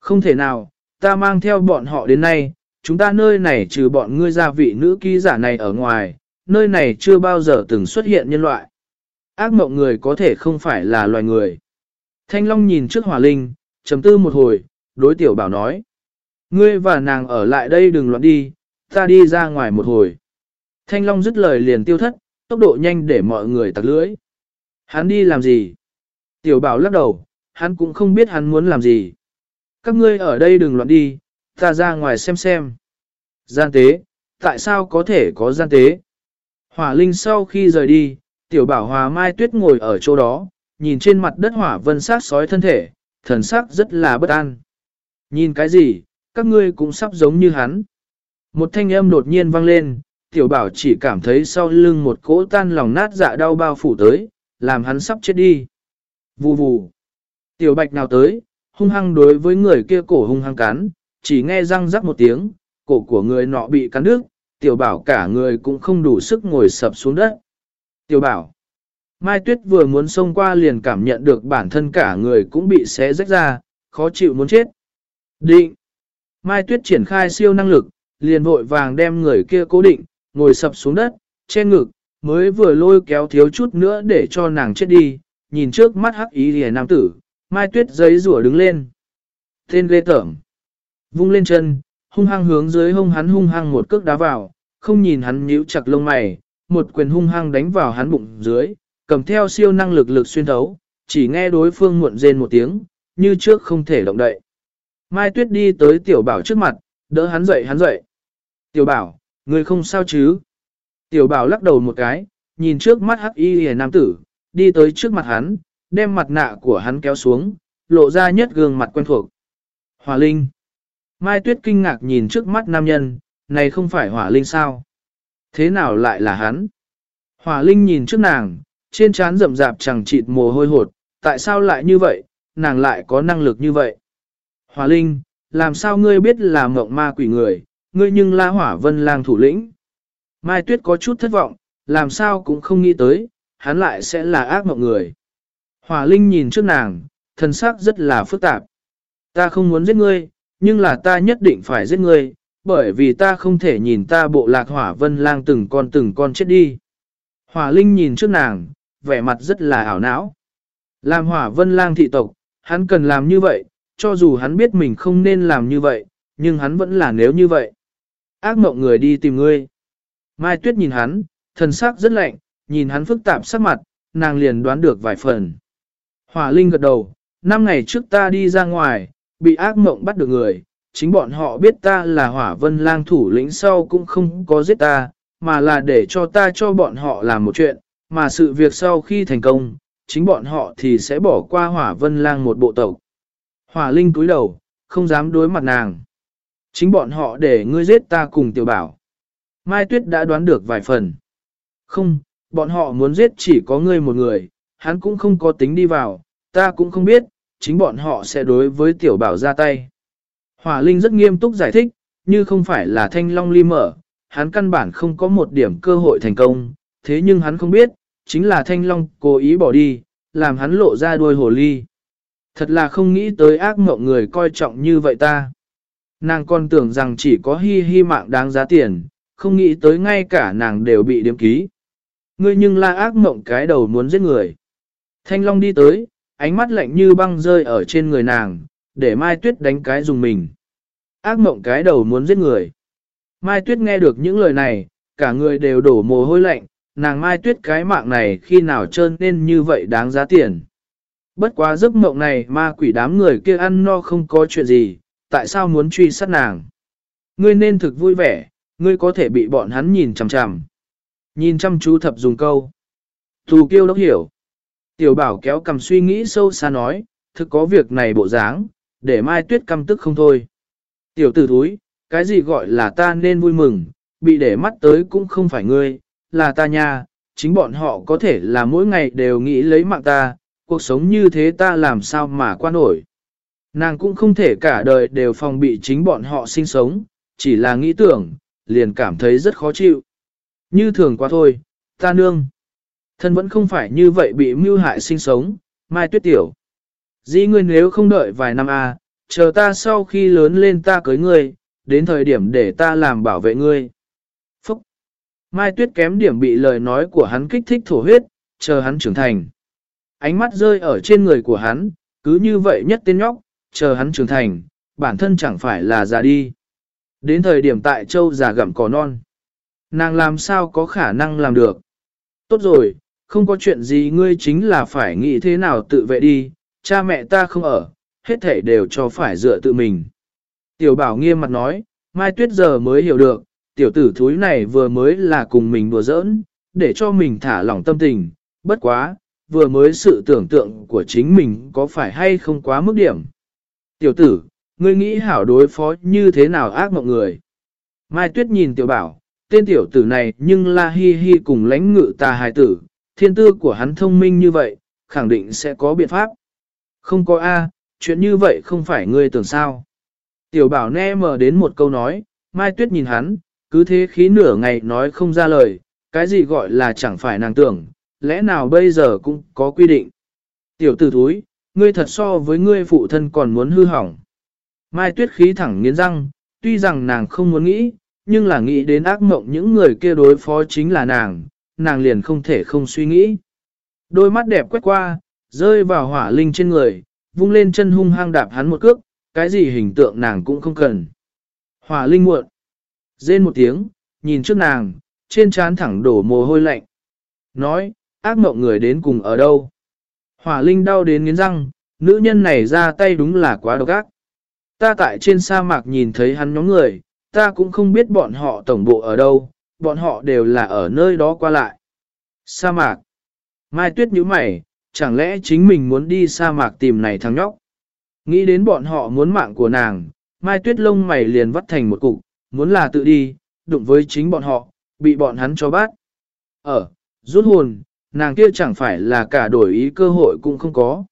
Không thể nào, ta mang theo bọn họ đến nay, chúng ta nơi này trừ bọn ngươi gia vị nữ ký giả này ở ngoài, nơi này chưa bao giờ từng xuất hiện nhân loại. Ác mộng người có thể không phải là loài người. Thanh Long nhìn trước hỏa linh, trầm tư một hồi, đối tiểu bảo nói. Ngươi và nàng ở lại đây đừng loạn đi, ta đi ra ngoài một hồi. Thanh Long dứt lời liền tiêu thất, tốc độ nhanh để mọi người tặc lưỡi. Hắn đi làm gì? Tiểu bảo lắc đầu, hắn cũng không biết hắn muốn làm gì. Các ngươi ở đây đừng loạn đi, ta ra ngoài xem xem. Gian tế, tại sao có thể có gian tế? Hỏa linh sau khi rời đi, tiểu bảo hòa mai tuyết ngồi ở chỗ đó, nhìn trên mặt đất hỏa vân sát sói thân thể, thần sắc rất là bất an. Nhìn cái gì, các ngươi cũng sắp giống như hắn. Một thanh âm đột nhiên vang lên, tiểu bảo chỉ cảm thấy sau lưng một cỗ tan lòng nát dạ đau bao phủ tới, làm hắn sắp chết đi. Vù vù. Tiểu bạch nào tới, hung hăng đối với người kia cổ hung hăng cắn, chỉ nghe răng rắc một tiếng, cổ của người nọ bị cắn đứt, tiểu bảo cả người cũng không đủ sức ngồi sập xuống đất. Tiểu bảo. Mai Tuyết vừa muốn xông qua liền cảm nhận được bản thân cả người cũng bị xé rách ra, khó chịu muốn chết. Định. Mai Tuyết triển khai siêu năng lực, liền vội vàng đem người kia cố định, ngồi sập xuống đất, che ngực, mới vừa lôi kéo thiếu chút nữa để cho nàng chết đi, nhìn trước mắt hắc ý hề nam tử, Mai Tuyết giấy rủa đứng lên. Tên ghê tởm. Vung lên chân, hung hăng hướng dưới hông hắn hung hăng một cước đá vào, không nhìn hắn nhíu chặt lông mày, một quyền hung hăng đánh vào hắn bụng dưới, cầm theo siêu năng lực lực xuyên thấu, chỉ nghe đối phương muộn rên một tiếng, như trước không thể động đậy. Mai Tuyết đi tới tiểu bảo trước mặt, đỡ hắn dậy hắn dậy. Tiểu bảo, người không sao chứ? Tiểu bảo lắc đầu một cái, nhìn trước mắt hắc y hề nam tử, đi tới trước mặt hắn, đem mặt nạ của hắn kéo xuống, lộ ra nhất gương mặt quen thuộc. Hỏa Linh. Mai Tuyết kinh ngạc nhìn trước mắt nam nhân, này không phải Hỏa Linh sao? Thế nào lại là hắn? Hỏa Linh nhìn trước nàng, trên trán rậm rạp chẳng chịt mồ hôi hột, tại sao lại như vậy, nàng lại có năng lực như vậy? hòa Linh, làm sao ngươi biết là mộng ma quỷ người, ngươi nhưng la hỏa vân lang thủ lĩnh? Mai Tuyết có chút thất vọng, làm sao cũng không nghĩ tới, hắn lại sẽ là ác mộng người. Hỏa Linh nhìn trước nàng, thần sắc rất là phức tạp. Ta không muốn giết ngươi, nhưng là ta nhất định phải giết ngươi, bởi vì ta không thể nhìn ta bộ lạc hỏa vân lang từng con từng con chết đi. Hỏa Linh nhìn trước nàng, vẻ mặt rất là ảo não. Làm hỏa vân lang thị tộc, hắn cần làm như vậy, cho dù hắn biết mình không nên làm như vậy, nhưng hắn vẫn là nếu như vậy. Ác mộng người đi tìm ngươi. Mai Tuyết nhìn hắn, thần sắc rất lạnh, nhìn hắn phức tạp sắc mặt, nàng liền đoán được vài phần. Hỏa Linh gật đầu, năm ngày trước ta đi ra ngoài, bị ác mộng bắt được người, chính bọn họ biết ta là hỏa vân lang thủ lĩnh sau cũng không có giết ta, mà là để cho ta cho bọn họ làm một chuyện, mà sự việc sau khi thành công, chính bọn họ thì sẽ bỏ qua hỏa vân lang một bộ tộc. Hỏa linh cúi đầu, không dám đối mặt nàng. Chính bọn họ để ngươi giết ta cùng tiểu bảo. Mai Tuyết đã đoán được vài phần. Không, bọn họ muốn giết chỉ có ngươi một người, hắn cũng không có tính đi vào, ta cũng không biết, chính bọn họ sẽ đối với tiểu bảo ra tay. Hỏa Linh rất nghiêm túc giải thích, như không phải là thanh long ly mở, hắn căn bản không có một điểm cơ hội thành công, thế nhưng hắn không biết, chính là thanh long cố ý bỏ đi, làm hắn lộ ra đuôi hồ ly. Thật là không nghĩ tới ác mộng người coi trọng như vậy ta. Nàng còn tưởng rằng chỉ có hi hi mạng đáng giá tiền, không nghĩ tới ngay cả nàng đều bị điểm ký. Ngươi nhưng la ác mộng cái đầu muốn giết người. Thanh Long đi tới, ánh mắt lạnh như băng rơi ở trên người nàng, để Mai Tuyết đánh cái dùng mình. Ác mộng cái đầu muốn giết người. Mai Tuyết nghe được những lời này, cả người đều đổ mồ hôi lạnh, nàng Mai Tuyết cái mạng này khi nào trơn nên như vậy đáng giá tiền. Bất quá giấc mộng này ma quỷ đám người kia ăn no không có chuyện gì, tại sao muốn truy sát nàng? Ngươi nên thực vui vẻ, ngươi có thể bị bọn hắn nhìn chằm chằm. Nhìn chăm chú thập dùng câu. Thù kêu đốc hiểu. Tiểu bảo kéo cầm suy nghĩ sâu xa nói, thực có việc này bộ dáng, để mai tuyết căm tức không thôi. Tiểu tử thúi, cái gì gọi là ta nên vui mừng, bị để mắt tới cũng không phải ngươi, là ta nha, chính bọn họ có thể là mỗi ngày đều nghĩ lấy mạng ta, cuộc sống như thế ta làm sao mà qua nổi. Nàng cũng không thể cả đời đều phòng bị chính bọn họ sinh sống, chỉ là nghĩ tưởng, liền cảm thấy rất khó chịu. Như thường quá thôi, ta nương. Thân vẫn không phải như vậy bị mưu hại sinh sống, mai tuyết tiểu. Dĩ ngươi nếu không đợi vài năm a, à, chờ ta sau khi lớn lên ta cưới ngươi, đến thời điểm để ta làm bảo vệ ngươi. Mai tuyết kém điểm bị lời nói của hắn kích thích thổ huyết, chờ hắn trưởng thành. Ánh mắt rơi ở trên người của hắn, cứ như vậy nhất tên nhóc, chờ hắn trưởng thành, bản thân chẳng phải là già đi. Đến thời điểm tại châu già gặm cỏ non. Nàng làm sao có khả năng làm được. Tốt rồi, không có chuyện gì ngươi chính là phải nghĩ thế nào tự vệ đi, cha mẹ ta không ở, hết thể đều cho phải dựa tự mình. Tiểu bảo nghiêm mặt nói, Mai Tuyết giờ mới hiểu được, tiểu tử thúi này vừa mới là cùng mình đùa giỡn, để cho mình thả lỏng tâm tình, bất quá, vừa mới sự tưởng tượng của chính mình có phải hay không quá mức điểm. Tiểu tử, ngươi nghĩ hảo đối phó như thế nào ác mộng người. Mai Tuyết nhìn tiểu bảo, tên tiểu tử này nhưng la hi hi cùng lãnh ngự tà hài tử, thiên tư của hắn thông minh như vậy, khẳng định sẽ có biện pháp. Không có A, chuyện như vậy không phải ngươi tưởng sao. Tiểu bảo ne mở đến một câu nói, Mai Tuyết nhìn hắn, cứ thế khí nửa ngày nói không ra lời, cái gì gọi là chẳng phải nàng tưởng, lẽ nào bây giờ cũng có quy định. Tiểu tử thúi, ngươi thật so với ngươi phụ thân còn muốn hư hỏng. Mai Tuyết khí thẳng nghiến răng, tuy rằng nàng không muốn nghĩ, nhưng là nghĩ đến ác mộng những người kia đối phó chính là nàng, nàng liền không thể không suy nghĩ. Đôi mắt đẹp quét qua, rơi vào hỏa linh trên người, vung lên chân hung hăng đạp hắn một cước, cái gì hình tượng nàng cũng không cần. Hỏa linh muộn, rên một tiếng, nhìn trước nàng, trên trán thẳng đổ mồ hôi lạnh. Nói, ác mộng người đến cùng ở đâu? Hỏa linh đau đến nghiến răng, nữ nhân này ra tay đúng là quá độc ác. Ta tại trên sa mạc nhìn thấy hắn nhóm người, ta cũng không biết bọn họ tổng bộ ở đâu, bọn họ đều là ở nơi đó qua lại. Sa mạc. Mai tuyết nhíu mày, chẳng lẽ chính mình muốn đi sa mạc tìm này thằng nhóc. Nghĩ đến bọn họ muốn mạng của nàng, mai tuyết lông mày liền vắt thành một cục, muốn là tự đi, đụng với chính bọn họ, bị bọn hắn cho bắt. Ở, rút hồn, nàng kia chẳng phải là cả đổi ý cơ hội cũng không có.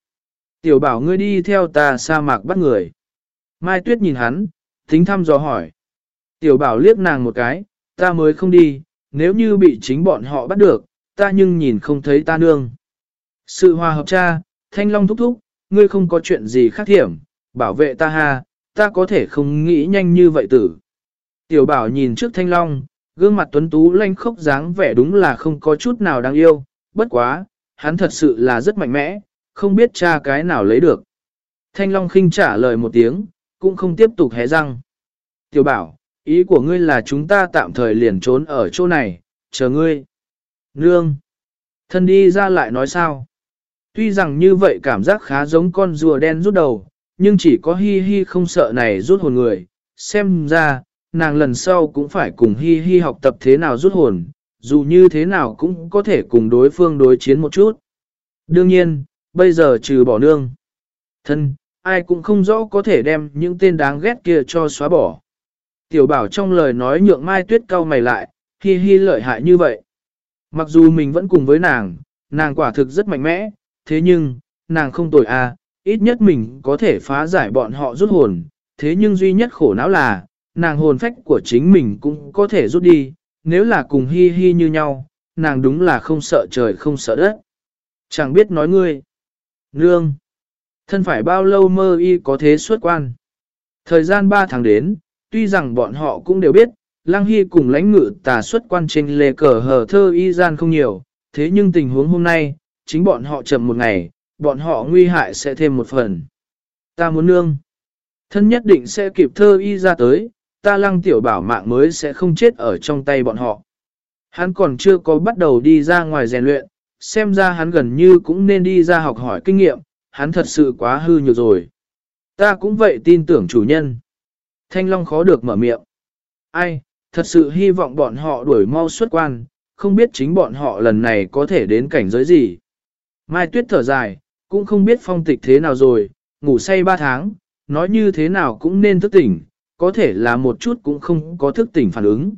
Tiểu bảo ngươi đi theo ta sa mạc bắt người. Mai tuyết nhìn hắn, tính thăm dò hỏi. Tiểu bảo liếc nàng một cái, ta mới không đi, nếu như bị chính bọn họ bắt được, ta nhưng nhìn không thấy ta nương. Sự hòa hợp cha, thanh long thúc thúc, ngươi không có chuyện gì khác thiểm, bảo vệ ta ha, ta có thể không nghĩ nhanh như vậy tử. Tiểu bảo nhìn trước thanh long, gương mặt tuấn tú lanh khốc dáng vẻ đúng là không có chút nào đáng yêu, bất quá, hắn thật sự là rất mạnh mẽ, không biết cha cái nào lấy được. Thanh long khinh trả lời một tiếng, cũng không tiếp tục hé răng. Tiểu bảo, Ý của ngươi là chúng ta tạm thời liền trốn ở chỗ này, chờ ngươi. Nương! Thân đi ra lại nói sao? Tuy rằng như vậy cảm giác khá giống con rùa đen rút đầu, nhưng chỉ có hi hi không sợ này rút hồn người. Xem ra, nàng lần sau cũng phải cùng Hi Hi học tập thế nào rút hồn, dù như thế nào cũng có thể cùng đối phương đối chiến một chút. Đương nhiên, bây giờ trừ bỏ nương. Thân, ai cũng không rõ có thể đem những tên đáng ghét kia cho xóa bỏ. Tiểu bảo trong lời nói nhượng mai tuyết cau mày lại, Hi Hi lợi hại như vậy. Mặc dù mình vẫn cùng với nàng, nàng quả thực rất mạnh mẽ, thế nhưng, nàng không tội à, ít nhất mình có thể phá giải bọn họ rút hồn, thế nhưng duy nhất khổ não là, nàng hồn phách của chính mình cũng có thể rút đi, nếu là cùng hi hi như nhau, nàng đúng là không sợ trời không sợ đất. Chẳng biết nói ngươi. Nương. Thân phải bao lâu mơ y có thế xuất quan. Thời gian 3 tháng đến, tuy rằng bọn họ cũng đều biết, Lăng Hy cùng lãnh ngự tà xuất quan trên lề cờ hờ thơ y gian không nhiều, thế nhưng tình huống hôm nay, chính bọn họ chậm một ngày, bọn họ nguy hại sẽ thêm một phần. Ta muốn nương. Thân nhất định sẽ kịp thơ y ra tới, ta lăng tiểu bảo mạng mới sẽ không chết ở trong tay bọn họ. Hắn còn chưa có bắt đầu đi ra ngoài rèn luyện, xem ra hắn gần như cũng nên đi ra học hỏi kinh nghiệm, hắn thật sự quá hư nhiều rồi. Ta cũng vậy tin tưởng chủ nhân. Thanh Long khó được mở miệng. Ai, thật sự hy vọng bọn họ đuổi mau xuất quan, không biết chính bọn họ lần này có thể đến cảnh giới gì. Mai Tuyết thở dài, cũng không biết phong tịch thế nào rồi, ngủ say ba tháng, nói như thế nào cũng nên thức tỉnh, có thể là một chút cũng không có thức tỉnh phản ứng.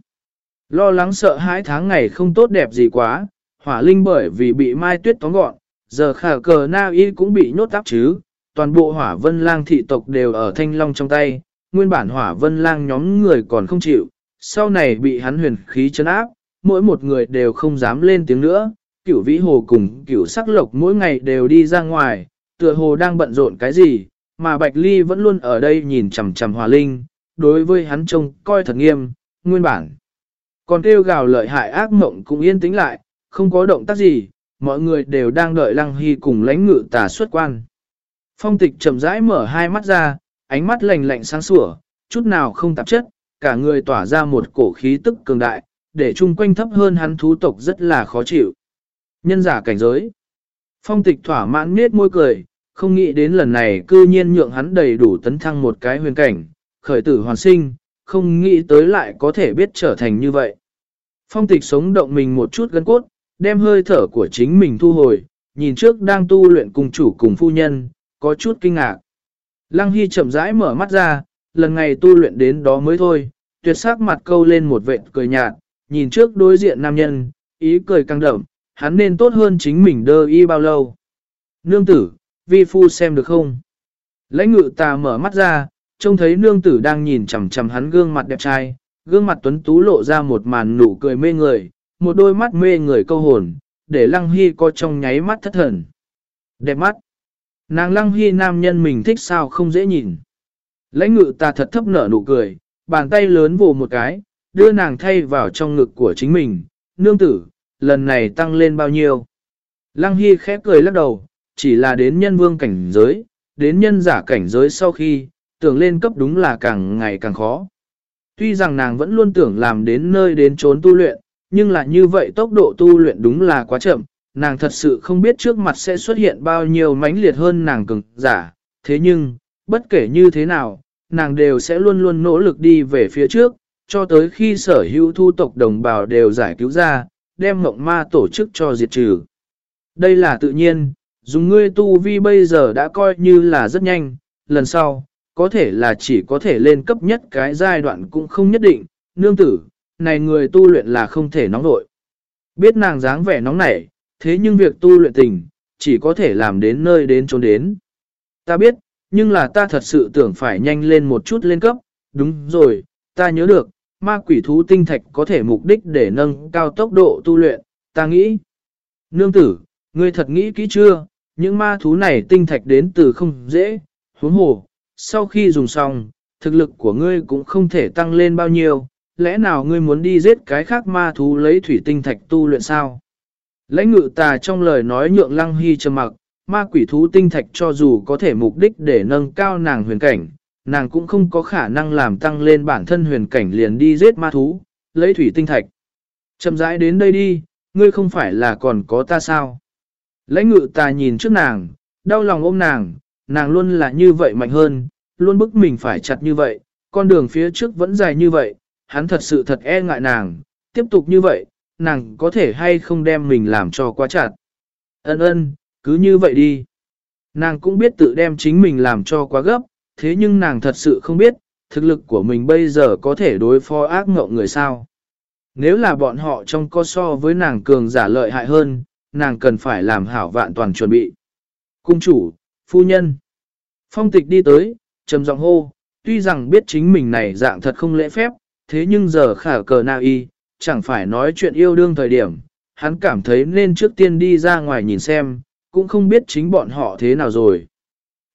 Lo lắng sợ hãi tháng ngày không tốt đẹp gì quá, hỏa linh bởi vì bị mai tuyết tóm gọn, giờ khả cờ na y cũng bị nhốt áp chứ, toàn bộ hỏa vân lang thị tộc đều ở thanh long trong tay, nguyên bản hỏa vân lang nhóm người còn không chịu, sau này bị hắn huyền khí chấn áp, mỗi một người đều không dám lên tiếng nữa, cửu vĩ hồ cùng cửu sắc lộc mỗi ngày đều đi ra ngoài, tựa hồ đang bận rộn cái gì, mà Bạch Ly vẫn luôn ở đây nhìn chằm chằm hỏa linh, đối với hắn trông coi thật nghiêm, nguyên bản. Còn kêu gào lợi hại ác mộng cũng yên tĩnh lại, không có động tác gì, mọi người đều đang đợi Lăng Hy cùng lãnh ngự tà xuất quan. Phong tịch chậm rãi mở hai mắt ra, ánh mắt lạnh lạnh sáng sủa, chút nào không tạp chất, cả người tỏa ra một cổ khí tức cường đại, để chung quanh thấp hơn hắn thú tộc rất là khó chịu. Nhân giả cảnh giới. Phong tịch thỏa mãn nết môi cười, không nghĩ đến lần này cư nhiên nhượng hắn đầy đủ tấn thăng một cái huyền cảnh, khởi tử hoàn sinh, không nghĩ tới lại có thể biết trở thành như vậy. Phong tịch sống động mình một chút gân cốt, đem hơi thở của chính mình thu hồi, nhìn trước đang tu luyện cùng chủ cùng phu nhân, có chút kinh ngạc. Lăng Hy chậm rãi mở mắt ra, lần này tu luyện đến đó mới thôi, tuyệt sắc mặt câu lên một vệt cười nhạt, nhìn trước đối diện nam nhân, ý cười căng đậm, hắn nên tốt hơn chính mình đơ y bao lâu. Nương tử, vi phu xem được không? Lãnh ngự ta mở mắt ra, trông thấy nương tử đang nhìn chằm chằm hắn gương mặt đẹp trai, gương mặt tuấn tú lộ ra một màn nụ cười mê người, một đôi mắt mê người câu hồn, để lăng hy có trong nháy mắt thất thần. Đẹp mắt. Nàng lăng hy nam nhân mình thích sao không dễ nhìn. Lãnh ngự ta thật thấp nở nụ cười, bàn tay lớn vồ một cái, đưa nàng thay vào trong ngực của chính mình. Nương tử, lần này tăng lên bao nhiêu? Lăng Hy khép cười lắc đầu, chỉ là đến nhân vương cảnh giới, đến nhân giả cảnh giới sau khi, tưởng lên cấp đúng là càng ngày càng khó. Tuy rằng nàng vẫn luôn tưởng làm đến nơi đến trốn tu luyện, nhưng là như vậy tốc độ tu luyện đúng là quá chậm, nàng thật sự không biết trước mặt sẽ xuất hiện bao nhiêu mãnh liệt hơn nàng cường giả, thế nhưng, bất kể như thế nào, nàng đều sẽ luôn luôn nỗ lực đi về phía trước, cho tới khi sở hữu thu tộc đồng bào đều giải cứu ra, đem mộng ma tổ chức cho diệt trừ. Đây là tự nhiên, dùng ngươi tu vi bây giờ đã coi như là rất nhanh, lần sau, có thể là chỉ có thể lên cấp nhất cái giai đoạn cũng không nhất định, nương tử, này người tu luyện là không thể nóng nội. Biết nàng dáng vẻ nóng nảy, thế nhưng việc tu luyện tình, chỉ có thể làm đến nơi đến trốn đến. Ta biết, nhưng là ta thật sự tưởng phải nhanh lên một chút lên cấp, đúng rồi, ta nhớ được, ma quỷ thú tinh thạch có thể mục đích để nâng cao tốc độ tu luyện, ta nghĩ. Nương tử, ngươi thật nghĩ kỹ chưa, những ma thú này tinh thạch đến từ không dễ, huống hồ, sau khi dùng xong, thực lực của ngươi cũng không thể tăng lên bao nhiêu, lẽ nào ngươi muốn đi giết cái khác ma thú lấy thủy tinh thạch tu luyện sao? Lãnh ngự tà trong lời nói nhượng lăng hy trầm mặc, ma quỷ thú tinh thạch cho dù có thể mục đích để nâng cao nàng huyền cảnh, nàng cũng không có khả năng làm tăng lên bản thân huyền cảnh liền đi giết ma thú, lấy thủy tinh thạch. Chậm rãi đến đây đi, ngươi không phải là còn có ta sao? Lãnh ngự tà nhìn trước nàng, đau lòng ôm nàng, nàng luôn là như vậy mạnh hơn, luôn bức mình phải chặt như vậy, con đường phía trước vẫn dài như vậy, hắn thật sự thật e ngại nàng, tiếp tục như vậy, nàng có thể hay không đem mình làm cho quá chặt. Ân ân, cứ như vậy đi. Nàng cũng biết tự đem chính mình làm cho quá gấp, thế nhưng nàng thật sự không biết, thực lực của mình bây giờ có thể đối phó ác ngộng người sao. Nếu là bọn họ trong co so với nàng cường giả lợi hại hơn, nàng cần phải làm hảo vạn toàn chuẩn bị. Cung chủ, phu nhân. Phong tịch đi tới, trầm giọng hô, tuy rằng biết chính mình này dạng thật không lễ phép, thế nhưng giờ khả cờ nào y, chẳng phải nói chuyện yêu đương thời điểm, hắn cảm thấy nên trước tiên đi ra ngoài nhìn xem, cũng không biết chính bọn họ thế nào rồi.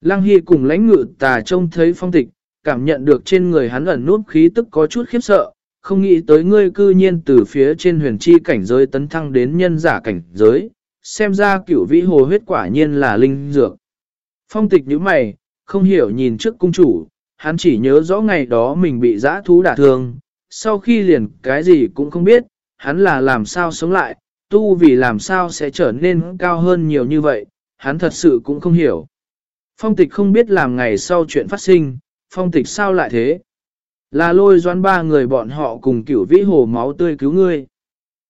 Lăng Hy cùng lãnh ngự tà trông thấy phong tịch, cảm nhận được trên người hắn ẩn nút khí tức có chút khiếp sợ, không nghĩ tới ngươi cư nhiên từ phía trên huyền chi cảnh giới tấn thăng đến nhân giả cảnh giới, xem ra cửu vĩ hồ huyết quả nhiên là linh dược. Phong tịch như mày, không hiểu nhìn trước cung chủ, hắn chỉ nhớ rõ ngày đó mình bị giã thú đả thương, sau khi liền cái gì cũng không biết, hắn là làm sao sống lại, tu vì làm sao sẽ trở nên cao hơn nhiều như vậy, hắn thật sự cũng không hiểu. Phong tịch không biết làm ngày sau chuyện phát sinh, phong tịch sao lại thế? Là lôi doan ba người bọn họ cùng cửu vĩ hồ máu tươi cứu ngươi.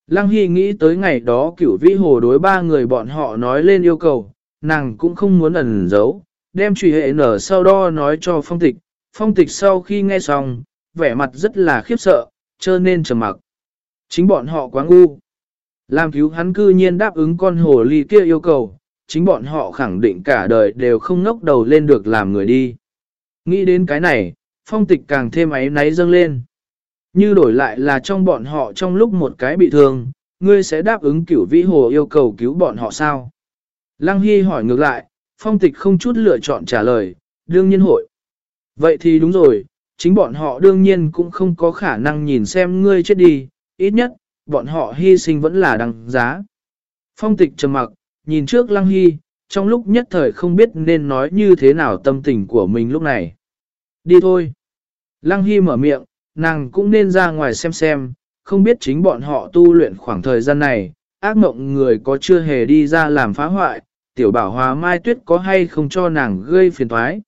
Lăng Hy nghĩ tới ngày đó cửu vĩ hồ đối ba người bọn họ nói lên yêu cầu, nàng cũng không muốn ẩn giấu, đem trùy hệ nở sau đó nói cho phong tịch. Phong tịch sau khi nghe xong, vẻ mặt rất là khiếp sợ, cho nên trầm mặc. Chính bọn họ quá ngu. Làm cứu hắn cư nhiên đáp ứng con hồ ly kia yêu cầu, chính bọn họ khẳng định cả đời đều không ngốc đầu lên được làm người đi. Nghĩ đến cái này, phong tịch càng thêm ấy náy dâng lên. Như đổi lại là trong bọn họ trong lúc một cái bị thương, ngươi sẽ đáp ứng cửu vĩ hồ yêu cầu cứu bọn họ sao? Lăng Hy hỏi ngược lại, phong tịch không chút lựa chọn trả lời, đương nhiên hội. Vậy thì đúng rồi, chính bọn họ đương nhiên cũng không có khả năng nhìn xem ngươi chết đi, ít nhất, bọn họ hy sinh vẫn là đăng giá. Phong tịch trầm mặc, nhìn trước Lăng Hy, trong lúc nhất thời không biết nên nói như thế nào tâm tình của mình lúc này. Đi thôi. Lăng Hy mở miệng, nàng cũng nên ra ngoài xem xem, không biết chính bọn họ tu luyện khoảng thời gian này, ác mộng người có chưa hề đi ra làm phá hoại, tiểu bảo hòa mai tuyết có hay không cho nàng gây phiền thoái.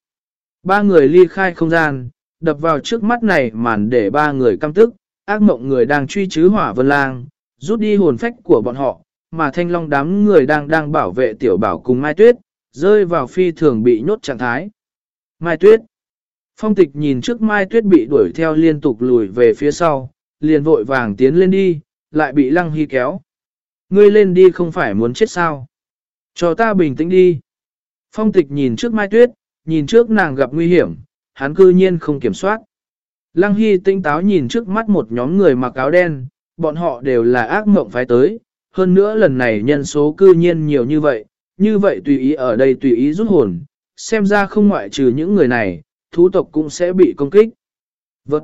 Ba người ly khai không gian, đập vào trước mắt này màn để ba người căm tức, ác mộng người đang truy chứ hỏa vân lang, rút đi hồn phách của bọn họ, mà thanh long đám người đang đang bảo vệ tiểu bảo cùng mai tuyết, rơi vào phi thường bị nhốt trạng thái. Mai tuyết Phong tịch nhìn trước Mai Tuyết bị đuổi theo liên tục lùi về phía sau, liền vội vàng tiến lên đi, lại bị Lăng Hy kéo. Ngươi lên đi không phải muốn chết sao? Cho ta bình tĩnh đi. Phong tịch nhìn trước Mai Tuyết, nhìn trước nàng gặp nguy hiểm, hắn cư nhiên không kiểm soát. Lăng Hy tinh táo nhìn trước mắt một nhóm người mặc áo đen, bọn họ đều là ác mộng phái tới, hơn nữa lần này nhân số cư nhiên nhiều như vậy, như vậy tùy ý ở đây tùy ý rút hồn, xem ra không ngoại trừ những người này, thú tộc cũng sẽ bị công kích. Vật!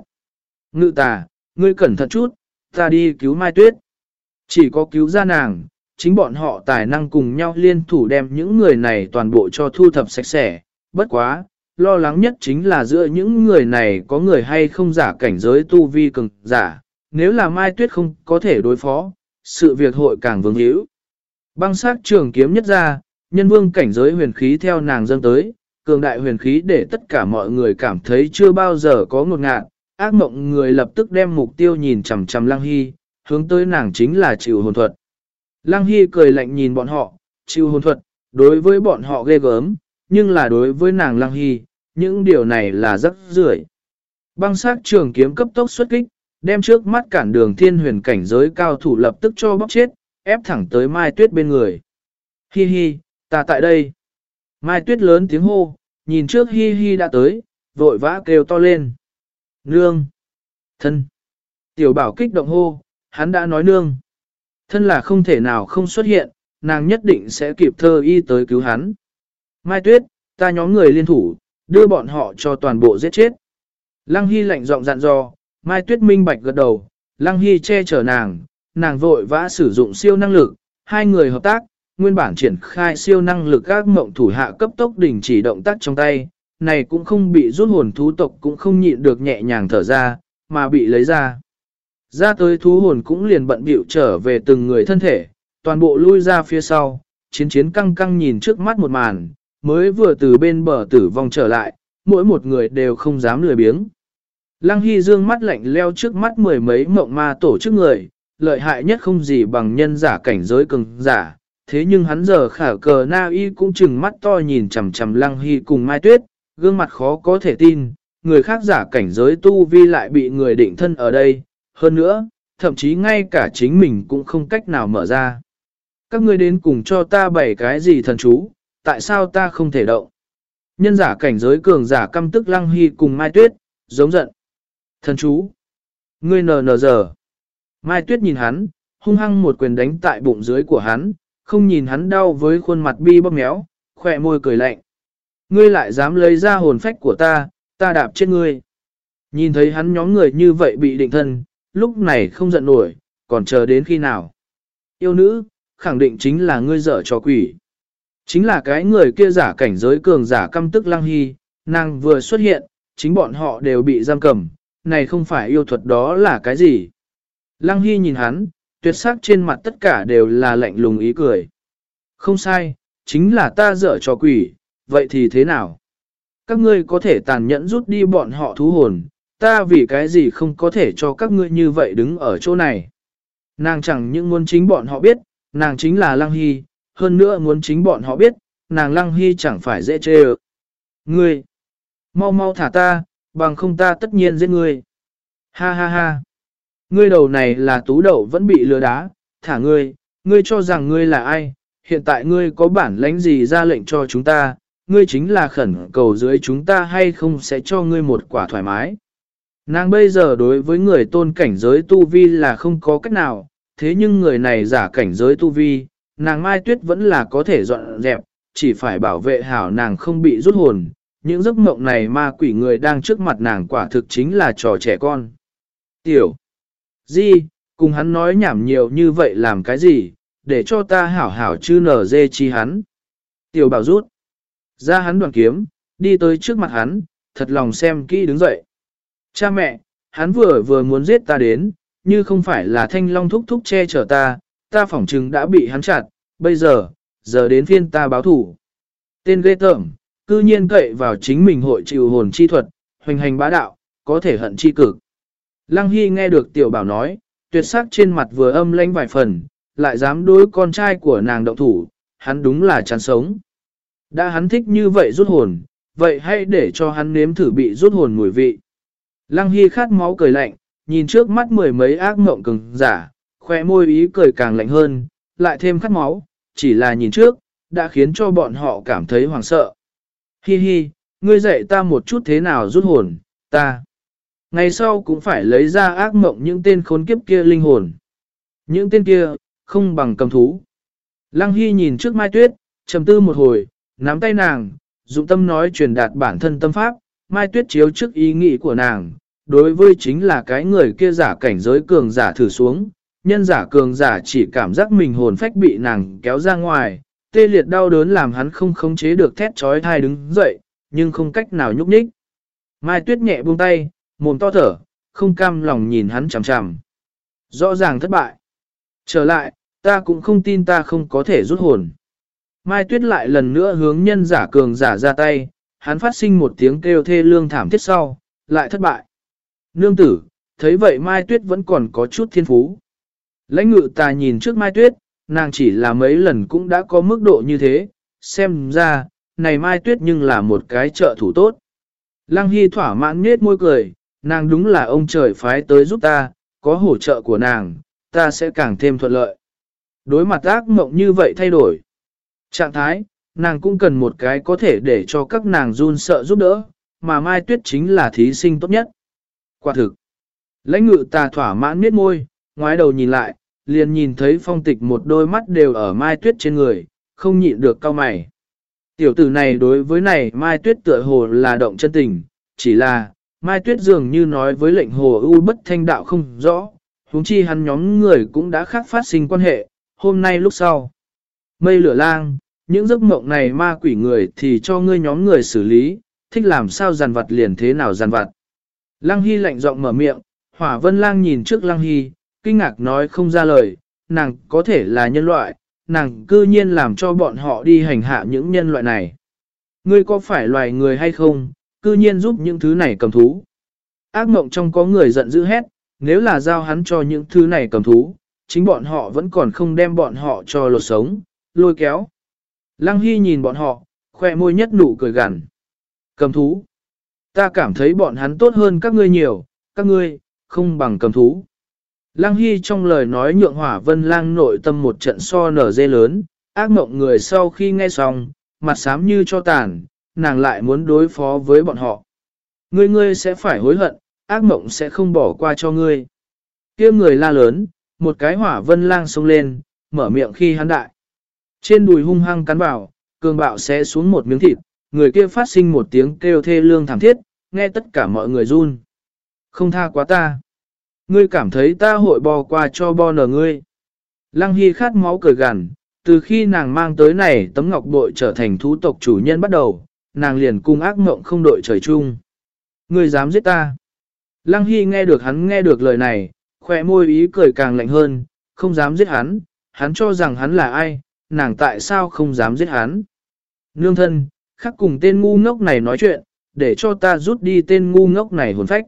Ngự tà, ngươi cẩn thận chút, ta đi cứu Mai Tuyết. Chỉ có cứu ra nàng, chính bọn họ tài năng cùng nhau liên thủ đem những người này toàn bộ cho thu thập sạch sẽ. Bất quá, lo lắng nhất chính là giữa những người này có người hay không giả cảnh giới tu vi cường giả. Nếu là Mai Tuyết không có thể đối phó, sự việc hội càng vương hữu. Băng sát trường kiếm nhất ra, nhân vương cảnh giới huyền khí theo nàng dâng tới, cường đại huyền khí để tất cả mọi người cảm thấy chưa bao giờ có ngột ngạt, ác mộng người lập tức đem mục tiêu nhìn chằm chằm Lăng Hy, hướng tới nàng chính là chịu hồn thuật. Lăng Hy cười lạnh nhìn bọn họ, chịu hồn thuật, đối với bọn họ ghê gớm, nhưng là đối với nàng Lăng Hy, những điều này là rất rưởi. Băng sát trường kiếm cấp tốc xuất kích, đem trước mắt cản đường thiên huyền cảnh giới cao thủ lập tức cho bóc chết, ép thẳng tới Mai Tuyết bên người. Hi hi, ta tại đây. Mai tuyết lớn tiếng hô, nhìn trước hi hi đã tới, vội vã kêu to lên. Nương! Thân! Tiểu bảo kích động hô, hắn đã nói nương. Thân là không thể nào không xuất hiện, nàng nhất định sẽ kịp thơ y tới cứu hắn. Mai tuyết, ta nhóm người liên thủ, đưa bọn họ cho toàn bộ giết chết. Lăng Hy lạnh giọng dặn dò, Mai tuyết minh bạch gật đầu, Lăng Hy che chở nàng, nàng vội vã sử dụng siêu năng lực, hai người hợp tác, nguyên bản triển khai siêu năng lực các mộng thủ hạ cấp tốc đình chỉ động tác trong tay, này cũng không bị rút hồn thú tộc cũng không nhịn được nhẹ nhàng thở ra, mà bị lấy ra. Ra tới thú hồn cũng liền bận bịu trở về từng người thân thể, toàn bộ lui ra phía sau, chiến chiến căng căng nhìn trước mắt một màn, mới vừa từ bên bờ tử vong trở lại, mỗi một người đều không dám lười biếng. Lăng Hy dương mắt lạnh leo trước mắt mười mấy mộng ma tổ chức người, lợi hại nhất không gì bằng nhân giả cảnh giới cường giả. Thế nhưng hắn giờ khả cờ na y cũng chừng mắt to nhìn chằm chằm Lăng Hy cùng Mai Tuyết, gương mặt khó có thể tin, người khác giả cảnh giới tu vi lại bị người định thân ở đây. Hơn nữa, thậm chí ngay cả chính mình cũng không cách nào mở ra. Các ngươi đến cùng cho ta bảy cái gì thần chú, tại sao ta không thể động? Nhân giả cảnh giới cường giả căm tức Lăng Hy cùng Mai Tuyết, giống giận. Thần chú. Ngươi nờ nờ giờ. Mai Tuyết nhìn hắn, hung hăng một quyền đánh tại bụng dưới của hắn, không nhìn hắn đau với khuôn mặt bi bóp méo, khỏe môi cười lạnh. Ngươi lại dám lấy ra hồn phách của ta, ta đạp chết ngươi. Nhìn thấy hắn nhóm người như vậy bị định thân, lúc này không giận nổi, còn chờ đến khi nào. Yêu nữ, khẳng định chính là ngươi dở cho quỷ. Chính là cái người kia giả cảnh giới cường giả căm tức lăng hy, nàng vừa xuất hiện, chính bọn họ đều bị giam cầm, này không phải yêu thuật đó là cái gì. Lăng hy nhìn hắn, tuyệt sắc trên mặt tất cả đều là lạnh lùng ý cười. Không sai, chính là ta dở cho quỷ, vậy thì thế nào? Các ngươi có thể tàn nhẫn rút đi bọn họ thú hồn, ta vì cái gì không có thể cho các ngươi như vậy đứng ở chỗ này. Nàng chẳng những muốn chính bọn họ biết, nàng chính là Lăng Hy, hơn nữa muốn chính bọn họ biết, nàng Lăng Hy chẳng phải dễ chê ơ. Ngươi, mau mau thả ta, bằng không ta tất nhiên giết ngươi. Ha ha ha, ngươi đầu này là tú đậu vẫn bị lừa đá, thả ngươi, ngươi cho rằng ngươi là ai, hiện tại ngươi có bản lãnh gì ra lệnh cho chúng ta, ngươi chính là khẩn cầu dưới chúng ta hay không sẽ cho ngươi một quả thoải mái. Nàng bây giờ đối với người tôn cảnh giới tu vi là không có cách nào, thế nhưng người này giả cảnh giới tu vi, nàng Mai Tuyết vẫn là có thể dọn dẹp, chỉ phải bảo vệ hảo nàng không bị rút hồn. Những giấc mộng này ma quỷ người đang trước mặt nàng quả thực chính là trò trẻ con. Tiểu. Di, cùng hắn nói nhảm nhiều như vậy làm cái gì, để cho ta hảo hảo chư nở dê chi hắn. Tiểu bảo rút. Ra hắn đoàn kiếm, đi tới trước mặt hắn, thật lòng xem kỹ đứng dậy. Cha mẹ, hắn vừa vừa muốn giết ta đến, như không phải là thanh long thúc thúc che chở ta, ta phỏng chừng đã bị hắn chặt, bây giờ, giờ đến phiên ta báo thủ. Tên ghê tởm, cư nhiên cậy vào chính mình hội chịu hồn chi thuật, hoành hành bá đạo, có thể hận chi cực. Lăng Hy nghe được tiểu bảo nói, tuyệt sắc trên mặt vừa âm lãnh vài phần, lại dám đối con trai của nàng động thủ, hắn đúng là chán sống. Đã hắn thích như vậy rút hồn, vậy hãy để cho hắn nếm thử bị rút hồn mùi vị. Lăng Hy khát máu cười lạnh, nhìn trước mắt mười mấy ác mộng cứng giả, khoe môi ý cười càng lạnh hơn, lại thêm khát máu, chỉ là nhìn trước, đã khiến cho bọn họ cảm thấy hoảng sợ. Hi hi, ngươi dạy ta một chút thế nào rút hồn, ta. Ngày sau cũng phải lấy ra ác mộng những tên khốn kiếp kia linh hồn. Những tên kia, không bằng cầm thú. Lăng Hy nhìn trước Mai Tuyết, trầm tư một hồi, nắm tay nàng, dụng tâm nói truyền đạt bản thân tâm pháp, Mai Tuyết chiếu trước ý nghĩ của nàng, đối với chính là cái người kia giả cảnh giới cường giả thử xuống, nhân giả cường giả chỉ cảm giác mình hồn phách bị nàng kéo ra ngoài, tê liệt đau đớn làm hắn không khống chế được thét trói thai đứng dậy, nhưng không cách nào nhúc nhích. Mai Tuyết nhẹ buông tay, mồm to thở, không cam lòng nhìn hắn chằm chằm. Rõ ràng thất bại. Trở lại, ta cũng không tin ta không có thể rút hồn. Mai Tuyết lại lần nữa hướng nhân giả cường giả ra tay, hắn phát sinh một tiếng kêu thê lương thảm thiết sau, lại thất bại. Nương tử, thấy vậy Mai Tuyết vẫn còn có chút thiên phú. Lãnh ngự ta nhìn trước Mai Tuyết, nàng chỉ là mấy lần cũng đã có mức độ như thế, xem ra, này Mai Tuyết nhưng là một cái trợ thủ tốt. Lăng Hy thỏa mãn nết môi cười, nàng đúng là ông trời phái tới giúp ta, có hỗ trợ của nàng, ta sẽ càng thêm thuận lợi. Đối mặt ác mộng như vậy thay đổi. Trạng thái, nàng cũng cần một cái có thể để cho các nàng run sợ giúp đỡ, mà Mai Tuyết chính là thí sinh tốt nhất. Quả thực, lãnh ngự tà thỏa mãn miết môi, ngoái đầu nhìn lại, liền nhìn thấy phong tịch một đôi mắt đều ở Mai Tuyết trên người, không nhịn được cao mày. Tiểu tử này đối với này Mai Tuyết tựa hồ là động chân tình, chỉ là, Mai Tuyết dường như nói với lệnh hồ ưu bất thanh đạo không rõ, huống chi hắn nhóm người cũng đã khác phát sinh quan hệ, hôm nay lúc sau. Mây lửa lang, những giấc mộng này ma quỷ người thì cho ngươi nhóm người xử lý, thích làm sao giàn vặt liền thế nào giàn vặt. Lăng Hy lạnh giọng mở miệng, hỏa vân lang nhìn trước Lăng Hy, kinh ngạc nói không ra lời, nàng có thể là nhân loại, nàng cư nhiên làm cho bọn họ đi hành hạ những nhân loại này. Ngươi có phải loài người hay không, cư nhiên giúp những thứ này cầm thú. Ác mộng trong có người giận dữ hét, nếu là giao hắn cho những thứ này cầm thú, chính bọn họ vẫn còn không đem bọn họ cho lột sống, lôi kéo. Lăng Hy nhìn bọn họ, khoe môi nhất nụ cười gằn. Cầm thú. Ta cảm thấy bọn hắn tốt hơn các ngươi nhiều, các ngươi, không bằng cầm thú. Lăng Hy trong lời nói nhượng hỏa vân lang nội tâm một trận so nở dê lớn, ác mộng người sau khi nghe xong, mặt xám như cho tàn, nàng lại muốn đối phó với bọn họ. Ngươi ngươi sẽ phải hối hận, ác mộng sẽ không bỏ qua cho ngươi. kia người la lớn, một cái hỏa vân lang xông lên, mở miệng khi hắn đại. Trên đùi hung hăng cắn vào, cường bạo sẽ xuống một miếng thịt, người kia phát sinh một tiếng kêu thê lương thảm thiết, nghe tất cả mọi người run. Không tha quá ta. Ngươi cảm thấy ta hội bò qua cho bo nở ngươi. Lăng Hy khát máu cười gằn, từ khi nàng mang tới này tấm ngọc bội trở thành thú tộc chủ nhân bắt đầu, nàng liền cung ác mộng không đội trời chung. Ngươi dám giết ta. Lăng Hy nghe được hắn nghe được lời này, khỏe môi ý cười càng lạnh hơn, không dám giết hắn, hắn cho rằng hắn là ai, nàng tại sao không dám giết hắn. Nương thân, khắc cùng tên ngu ngốc này nói chuyện, để cho ta rút đi tên ngu ngốc này hồn phách.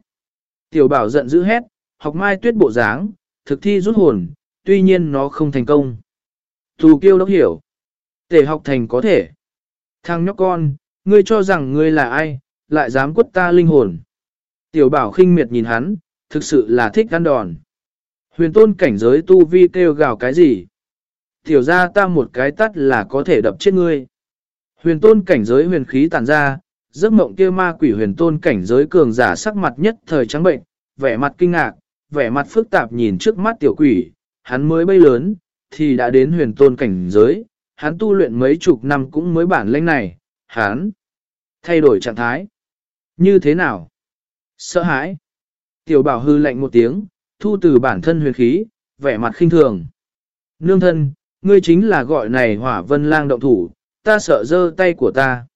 Tiểu bảo giận dữ hét, học mai tuyết bộ dáng, thực thi rút hồn, tuy nhiên nó không thành công. Thù kiêu đốc hiểu. Tể học thành có thể. Thằng nhóc con, ngươi cho rằng ngươi là ai, lại dám quất ta linh hồn. Tiểu bảo khinh miệt nhìn hắn, thực sự là thích ăn đòn. Huyền tôn cảnh giới tu vi kêu gào cái gì? Tiểu ra ta một cái tắt là có thể đập chết ngươi. Huyền tôn cảnh giới huyền khí tàn ra, giấc mộng kia ma quỷ huyền tôn cảnh giới cường giả sắc mặt nhất thời trắng bệnh, vẻ mặt kinh ngạc, vẻ mặt phức tạp nhìn trước mắt tiểu quỷ, hắn mới bay lớn, thì đã đến huyền tôn cảnh giới, hắn tu luyện mấy chục năm cũng mới bản lĩnh này, hắn thay đổi trạng thái. Như thế nào? Sợ hãi. Tiểu bảo hư lạnh một tiếng, thu từ bản thân huyền khí, vẻ mặt khinh thường. Nương thân, ngươi chính là gọi này hỏa vân lang động thủ, ta sợ dơ tay của ta.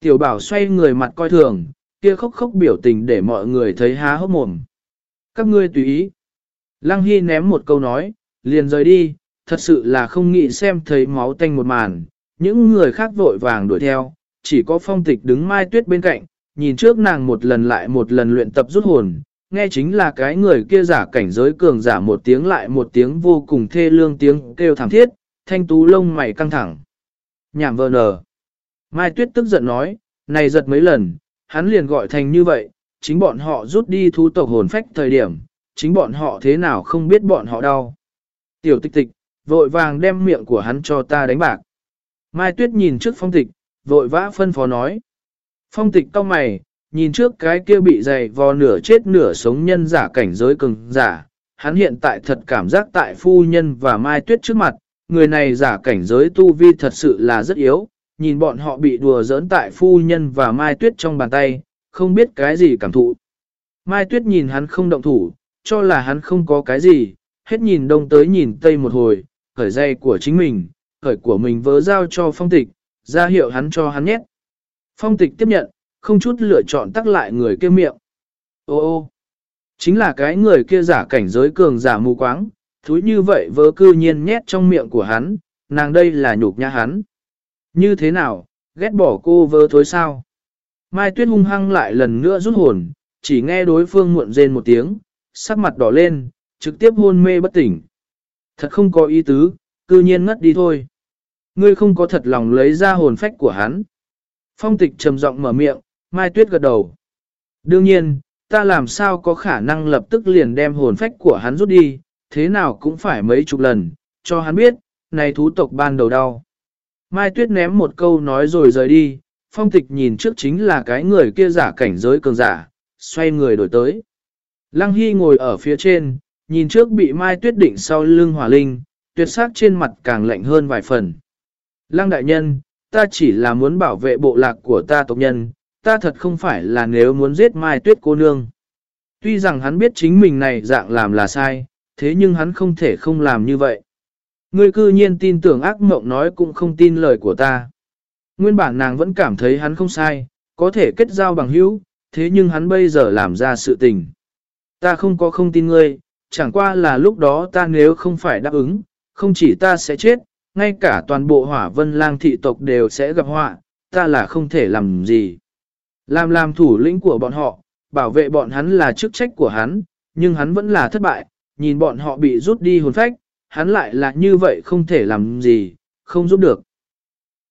Tiểu bảo xoay người mặt coi thường, kia khóc khóc biểu tình để mọi người thấy há hốc mồm. Các ngươi tùy ý. Lăng Hy ném một câu nói, liền rời đi, thật sự là không nghĩ xem thấy máu tanh một màn. Những người khác vội vàng đuổi theo, chỉ có phong tịch đứng mai tuyết bên cạnh, nhìn trước nàng một lần lại một lần luyện tập rút hồn, nghe chính là cái người kia giả cảnh giới cường giả một tiếng lại một tiếng vô cùng thê lương tiếng kêu thảm thiết, thanh tú lông mày căng thẳng. Nhảm vờ nở. Mai Tuyết tức giận nói, này giật mấy lần, hắn liền gọi thành như vậy, chính bọn họ rút đi thú tộc hồn phách thời điểm, chính bọn họ thế nào không biết bọn họ đau. Tiểu tịch tịch, vội vàng đem miệng của hắn cho ta đánh bạc. Mai Tuyết nhìn trước phong tịch, vội vã phân phó nói. Phong tịch cau mày, nhìn trước cái kia bị dày vò nửa chết nửa sống nhân giả cảnh giới cường giả, hắn hiện tại thật cảm giác tại phu nhân và Mai Tuyết trước mặt, người này giả cảnh giới tu vi thật sự là rất yếu, nhìn bọn họ bị đùa giỡn tại phu nhân và Mai Tuyết trong bàn tay, không biết cái gì cảm thụ. Mai Tuyết nhìn hắn không động thủ, cho là hắn không có cái gì, hết nhìn đông tới nhìn tây một hồi, khởi dây của chính mình, khởi của mình vớ giao cho phong tịch, ra hiệu hắn cho hắn nhét. Phong tịch tiếp nhận, không chút lựa chọn tắc lại người kia miệng. Ô ô, chính là cái người kia giả cảnh giới cường giả mù quáng, thúi như vậy vớ cư nhiên nhét trong miệng của hắn, nàng đây là nhục nhã hắn. Như thế nào, ghét bỏ cô vớ thối sao? Mai Tuyết hung hăng lại lần nữa rút hồn, chỉ nghe đối phương muộn rên một tiếng, sắc mặt đỏ lên, trực tiếp hôn mê bất tỉnh. Thật không có ý tứ, cư nhiên ngất đi thôi. Ngươi không có thật lòng lấy ra hồn phách của hắn. Phong tịch trầm giọng mở miệng, Mai Tuyết gật đầu. Đương nhiên, ta làm sao có khả năng lập tức liền đem hồn phách của hắn rút đi, thế nào cũng phải mấy chục lần, cho hắn biết, này thú tộc ban đầu đau. Mai Tuyết ném một câu nói rồi rời đi, phong tịch nhìn trước chính là cái người kia giả cảnh giới cường giả, xoay người đổi tới. Lăng Hy ngồi ở phía trên, nhìn trước bị Mai Tuyết định sau lưng hỏa linh, tuyệt sắc trên mặt càng lạnh hơn vài phần. Lăng đại nhân, ta chỉ là muốn bảo vệ bộ lạc của ta tộc nhân, ta thật không phải là nếu muốn giết Mai Tuyết cô nương. Tuy rằng hắn biết chính mình này dạng làm là sai, thế nhưng hắn không thể không làm như vậy. Ngươi cư nhiên tin tưởng ác mộng nói cũng không tin lời của ta. Nguyên bản nàng vẫn cảm thấy hắn không sai, có thể kết giao bằng hữu, thế nhưng hắn bây giờ làm ra sự tình. Ta không có không tin ngươi, chẳng qua là lúc đó ta nếu không phải đáp ứng, không chỉ ta sẽ chết, ngay cả toàn bộ hỏa vân lang thị tộc đều sẽ gặp họa, ta là không thể làm gì. Làm làm thủ lĩnh của bọn họ, bảo vệ bọn hắn là chức trách của hắn, nhưng hắn vẫn là thất bại, nhìn bọn họ bị rút đi hồn phách, hắn lại là như vậy không thể làm gì, không giúp được.